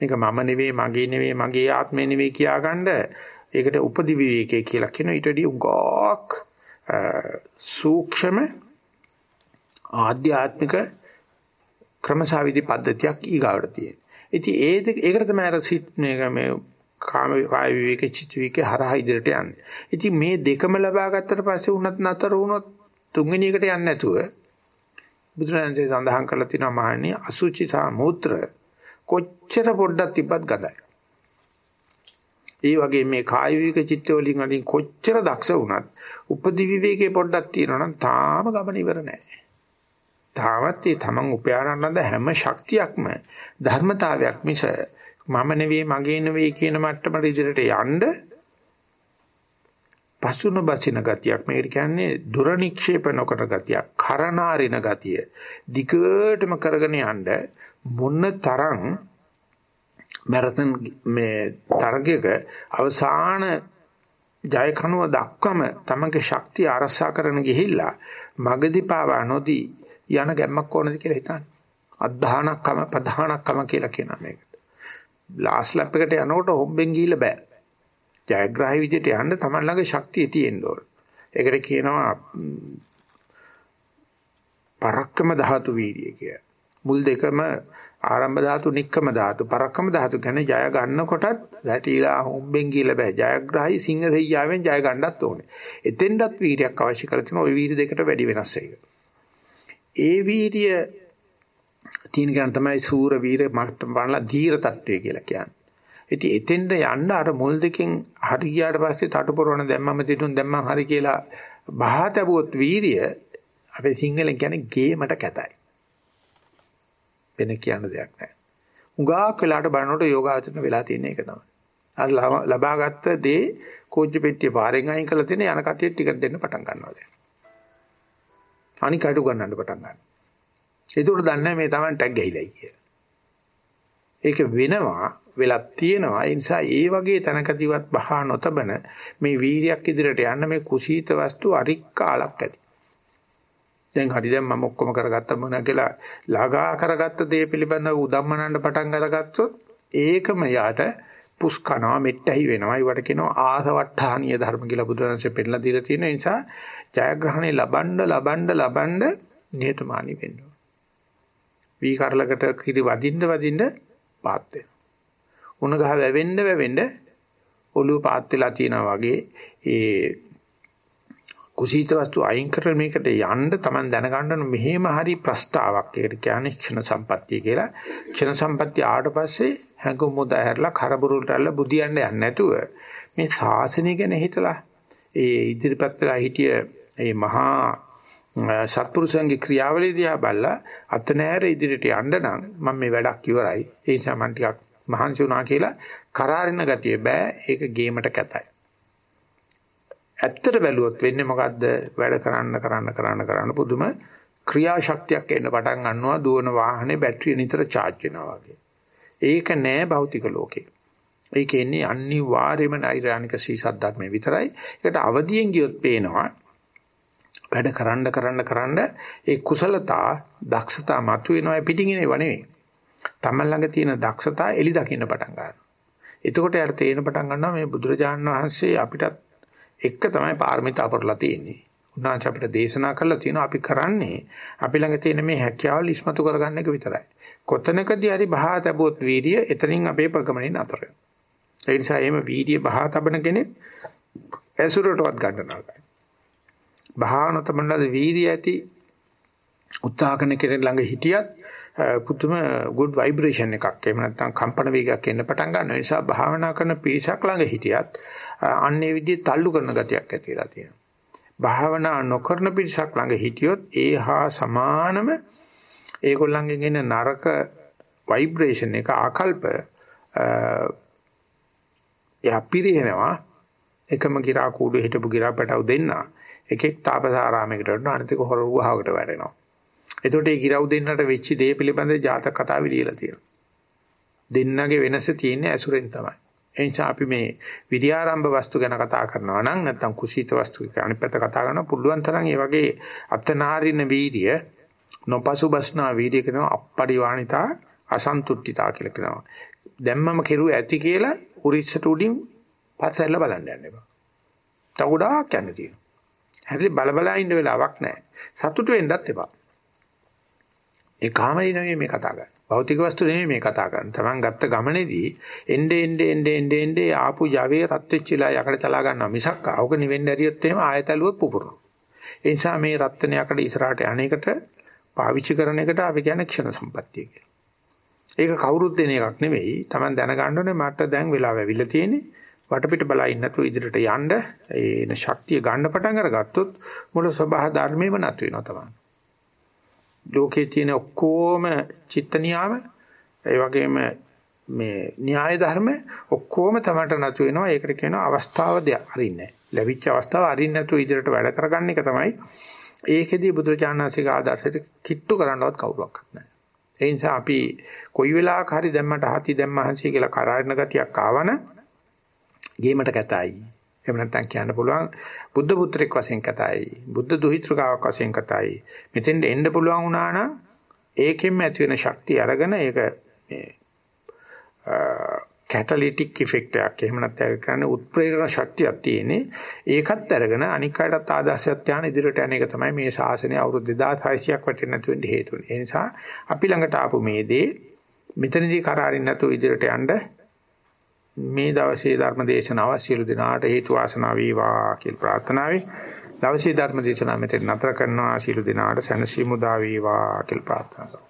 මේක මම නෙවෙයි මගේ නෙවෙයි මගේ ආත්මය නෙවෙයි කියාගන්න ඒකට උපදි විවේකයේ කියලා කියන ඊට වඩා උගාක් සූක්ෂම ආධ්‍යාත්මික ක්‍රමසාවිදි පද්ධතියක් ඊගාවට තියෙන. ඉතින් ඒ ඒකට තමයි අර සිත් මේක මේ කාම කාය විවේක චිත්ත විවේක හරහා ඉදිරියට යන්නේ. ඉතින් මේ දෙකම ලබා ගත්තට පස්සේ උනත් නතර වුණොත් තුන්වෙනි එකට යන්නේ නැතුව බුදුරජාණන්සේ සඳහන් කරලා තියෙනවා මහණනි අසුචි සහ මූත්‍ර කොච්චර පොඩ්ඩක් තිබ්බත් ගඳයි. ඒ වගේ මේ කාය විවේක චිත්ත වලින් අලින් කොච්චර දක්ෂ වුණත් උපදි විවේකේ පොඩ්ඩක් තියෙනවා නම් තාම ගමන ඉවර නැහැ. තාවත් ඒ තමන් උපයාරන ලද හැම ශක්තියක්ම ධර්මතාවයක් මිස මම නෙවෙයි මගේ නෙවෙයි කියන මට්ටමට ඉදිරියට යන්න පසුන බසින ගතියක් මේකට කියන්නේ දුර නික්ෂේප නොකර ගතියක් කරනාරින ගතිය දිගටම කරගෙන යන්න මොන තරම් මැරතන් මේ තරගයක අවසාන ජය කනුව දක්වම තමගේ ශක්තිය අරසා කරන ගිහිල්ලා මගදී පාවා නොදී යන ගැම්මක් ඕනද කියලා හිතන්න. අධධානක්කම ප්‍රධානක්කම කියලා කියනවා මේකට. ලාස් ලැප් එකට යනකොට හොම්බෙන් ගිහිල්ලා බෑ. ජයග්‍රාහී විදිහට යන්න තමන් ළඟ ශක්තිය තියෙන්න ඕන. ඒකට කියනවා පරක්කම ධාතු වීර්යය කියලා. මුල් දෙකම ආරම්භ ධාතු, නික්කම ධාතු, පරක්කම ධාතු කියන්නේ ජය ගන්නකොටත් වැටිලා හොම්බෙන් කියලා බෑ. ජයග්‍රාහී සිංහ සෙයියාවෙන් ජය ගන්නත් ඕනේ. එතෙන්ටත් වීර්යයක් අවශ්‍ය කරලා තිනවා. ওই වීර්ය දෙකට වැඩි වෙනස් එක. ඒ වීර්ය තියෙන කෙනා තමයි සූර වීර මට්ටම බලලා ධීර තත්වය කියලා කියන්නේ. ඉතින් එතෙන්ද යන්න අර මුල් දෙකෙන් හරි ගියාට පස්සේ තටපොරවන දැම්මම තිතුන් දැම්මම හරි කියලා බහතබුවොත් වීර්ය අපේ සිංහලෙන් කියන්නේ ගේමට කැතයි. වෙන කියන්න දෙයක් නැහැ. උගාක් වෙලාට බලනකොට යෝගාචරණ වෙලා තියෙන එක තමයි. අර ලබාගත්ත දේ කෝච්චි පෙට්ටිය පාරෙන් අයින් කරලා තියෙන යන කටියට ටිකට් දෙන්න පටන් ගන්නවා දැන්. අනික අඩු ගන්නන්න පටන් ගන්නවා. ඒකට දන්නේ මේ තමයි ටැග් ගහිලායි කියලා. ඒක වෙනවා වෙලක් තියෙනවා ඒ නිසා ඒ වගේ තනකදීවත් බහා නොතබන මේ වීරියක් ඉදිරියට යන්න මේ කුසීත වස්තු අරික්කාලක් ඇති දැන් හරි දැන් මම ඔක්කොම කරගත්ත මොන කියලා ලාගා කරගත්ත දේ පිළිබඳව උදම්මනන්න පටන් අරගත්තොත් ඒකම යාට පුස්කනවා මෙට්ටහි වෙනවා ඒවට කියනවා ආසවට්ටානීය ධර්ම කියලා බුදුරජාණන්සේ පෙන්නලා දීලා තියෙන නිසා ජයග්‍රහණය ලබන්න ලබන්න ලබන්න නිහතමානී වෙන්න ඕන. වී කරලකට කිරි වදින්න වදින්න පාත් වෙනවා. උණ ගහ වැවෙන්න වැවෙන්න ඔළුව පාත් වෙලා තියෙනවා වගේ ඒ කුසීත වස්තු අයින් කරලා මේකට යන්න Taman දැනගන්න මෙහෙම හරි ප්‍රස්තාවක්. ඒකට කියන්නේ ක්ෂණ සම්පත්තිය කියලා. ක්ෂණ සම්පත්තිය ආවට පස්සේ හැඟුම් මුද ඇහැරලා කරබුරුල්ට ඇල්ල බුදියන්න යන්නේ නැතුව මේ ශාසනය ගැන හිතලා ඒ ඉදිරිපත් වෙලා හිටිය ඒ මහා සත්පුරුෂයන්ගේ ක්‍රියාවලිය දිහා බලලා අත නෑර ඉදිරියට යන්න නම් මම මේ වැඩක් ඉවරයි. ඒ නිසා මම ටිකක් මහන්සි වුණා කියලා කරාරින ගතිය බෑ. ඒක ගේමට කැතයි. ඇත්තට බැලුවොත් වෙන්නේ මොකද්ද? වැඩ කරන්න කරන්න කරන්න කරන්න පුදුම ක්‍රියාශක්තියක් එන්න පටන් ගන්නවා දුවන වාහනේ බැටරිය නිතර charge වෙනවා වගේ. ඒක නෑ භෞතික ලෝකේ. ඒක එන්නේ අනිවාර්යයෙන්ම නෛර්යානික සීසත් ධර්මයේ විතරයි. ඒකට අවදියෙන් ගියොත් පේනවා වැඩ කරන්න කරන්න කරන්න ඒ කුසලතා දක්ෂතා මතුවෙනවා පිටින් එනව නෙවෙයි. තමන් ළඟ තියෙන දක්ෂතා එලි දකින්න පටන් ගන්නවා. එතකොට යාට තේරෙන පටන් ගන්නවා මේ බුදුරජාණන් වහන්සේ අපිටත් එක තමයි පාරමිතා පුරලා තියෙන්නේ. උන්වහන්සේ අපිට දේශනා කළා තියෙනවා අපි කරන්නේ අපි ළඟ තියෙන මේ හැකියාවල් ඉස්මතු කරගන්න එක විතරයි. කොතනකදී හරි බහා තබුවොත් වීර්ය එතනින් අපේ ප්‍රගමණය නතර වෙනවා. ඒ නිසා එහෙම වීර්ය බහා තබන කෙනෙක් ඇසුරටවත් ගන්න නරකයි. භාවන තමන්නද වීර්ය ඇති උත්සාහ කරන කෙනෙක් ළඟ හිටියත් පුදුම good vibration එකක් එහෙම නැත්නම් කම්පන වේගයක් එන්න පටන් ගන්න නිසා භාවනා කරන පිරිසක් ළඟ හිටියත් අන්නේ විදිහේ තල්ලු කරන ගතියක් ඇති වෙලා තියෙනවා. භාවනා නොකරන පිරිසක් ළඟ හිටියොත් ඒ හා සමානම ඒගොල්ලන්ගෙන් එන නරක ভাইබ්‍රේෂන් එක ආකල්ප එයා පිරිනනවා එකම ගිරා කූඩු හිටපු ගිරා පැටව දෙන්න එකෙක් තාපසාරාමයකට වඩා අනිතික හොර වහවකට වැටෙනවා එතකොට මේ ගිරව් දෙන්නට වෙච්ච දේ පිළිබඳ ජාතක කතාව විදියලා තියෙනවා. දෙන්නගේ වෙනස තියෙන්නේ ඇසුරෙන් තමයි. ඒ නිසා අපි මේ විද්‍යාරම්භ වස්තු ගැන කතා කරනවා නම් නැත්නම් කුසීත වස්තු අනිත් පැත්ත කතා කරනවා පුළුවන් තරම් මේ වගේ අත්නාරින වීර්ය නොපසුබස්නා වීර්ය කරනවා අපරිවාණිතා අසන්තුට්ඨිතා කියලා කියනවා. දැම්මම කෙරුව ඇති කියලා උරිස්සට උඩින් පස්සෙල්ල බලන්න යන්න එපා. තව ගොඩාක් යන්න තියෙනවා. හැබැයි බල බල ඉන්න වෙලාවක් නැහැ. සතුටු වෙන්නත් එපා. ඒ කාමරේ නෙමෙයි මේ කතා කරන්නේ. භෞතික වස්තු නෙමෙයි මේ කතා කරන්නේ. Taman ගත්ත ගමනේදී එnde ende ende ende ende ආපු Java රත් වෙච්චිලා යකඩ තලා ගන්නවා මිසක් ආවක නිවෙන්න ඇරියොත් එහෙම ආයතලුව පුපුරනවා. ඒ නිසා මේ රත්න යකඩ ඉස්සරහට අනේකට පාවිච්චි කරන එකට අපි කියන්නේ ක්ෂණ සම්පත්තිය කියලා. ඒක කවුරුත් දෙන එකක් නෙවෙයි. Taman දැනගන්න ඕනේ මට දැන් වෙලාව ඇවිල්ලා තියෙන්නේ. වටපිට බලා ඉන්න නැතුව ඉදිරියට යන්න ඒන ශක්තිය ගන්න පටන් අරගත්තොත් මුළු සබහා ධර්මෙම නැතු වෙනවා තමයි. ලෝකයේ තියෙන ඔක්කොම චිත්ත නියාම ඒ වගේම මේ න්‍යාය ධර්ම ඔක්කොම තමන්ට නතු වෙනවා. ඒකට කියනවා අවස්ථාව දෙයක් අරින්නේ ලැබිච්ච අවස්ථාව අරින්න නැතුව ඉදිරියට වැඩ කරගන්න එක තමයි ඒකෙදී බුදුරජාණන්සේක ආදර්ශයට කිට්ටු කරන්නවත් කවුරක්වත් නැහැ. ඒ නිසා අපි කොයි වෙලාවක හරි දැම්මට හති දැම්මහන්සිය කියලා කරාරණ ගතියක් ආවන ගේමට කැතයි. එහෙම නැත්නම් කියන්න පුළුවන් බුද්ධ පුත්‍රෙක් වශයෙන් කතයි. බුද්ධ දුහිතෘකාවක් වශයෙන් කතයි. මෙතෙන්ට එන්න පුළුවන් වුණා නම් ඒකෙන්ම ඇති වෙන ශක්තිය අරගෙන ඒක මේ කැටලිටික් ඉෆෙක්ට් එකක්. එහෙම නැත්නම් ඒක කියන්නේ උත්ප්‍රේරණ ශක්තියක් තියෙන්නේ. ඒකත් අරගෙන අනික් අයටත් ආදර්ශයක් තියාන ඉදිරියට යන එක තමයි මේ ශාසනය අවුරුදු 2600ක් වටින්න නැතු වෙන්න හේතුව. ඒ නිසා අපි ළඟට ආපු මේ දේ මෙතනදී කරාරින් නැතුව ඉදිරියට යන්න මේ දවසේ ධර්ම දේශනාව සියලු දෙනාට හේතු වාසනා වේවා කියලා ප්‍රාර්ථනාවයි. දවසේ ධර්ම දේශනාව මෙතන නතර කරනවා සියලු දෙනාට සැනසීම උදා වේවා කියලා ප්‍රාර්ථනා කරනවා.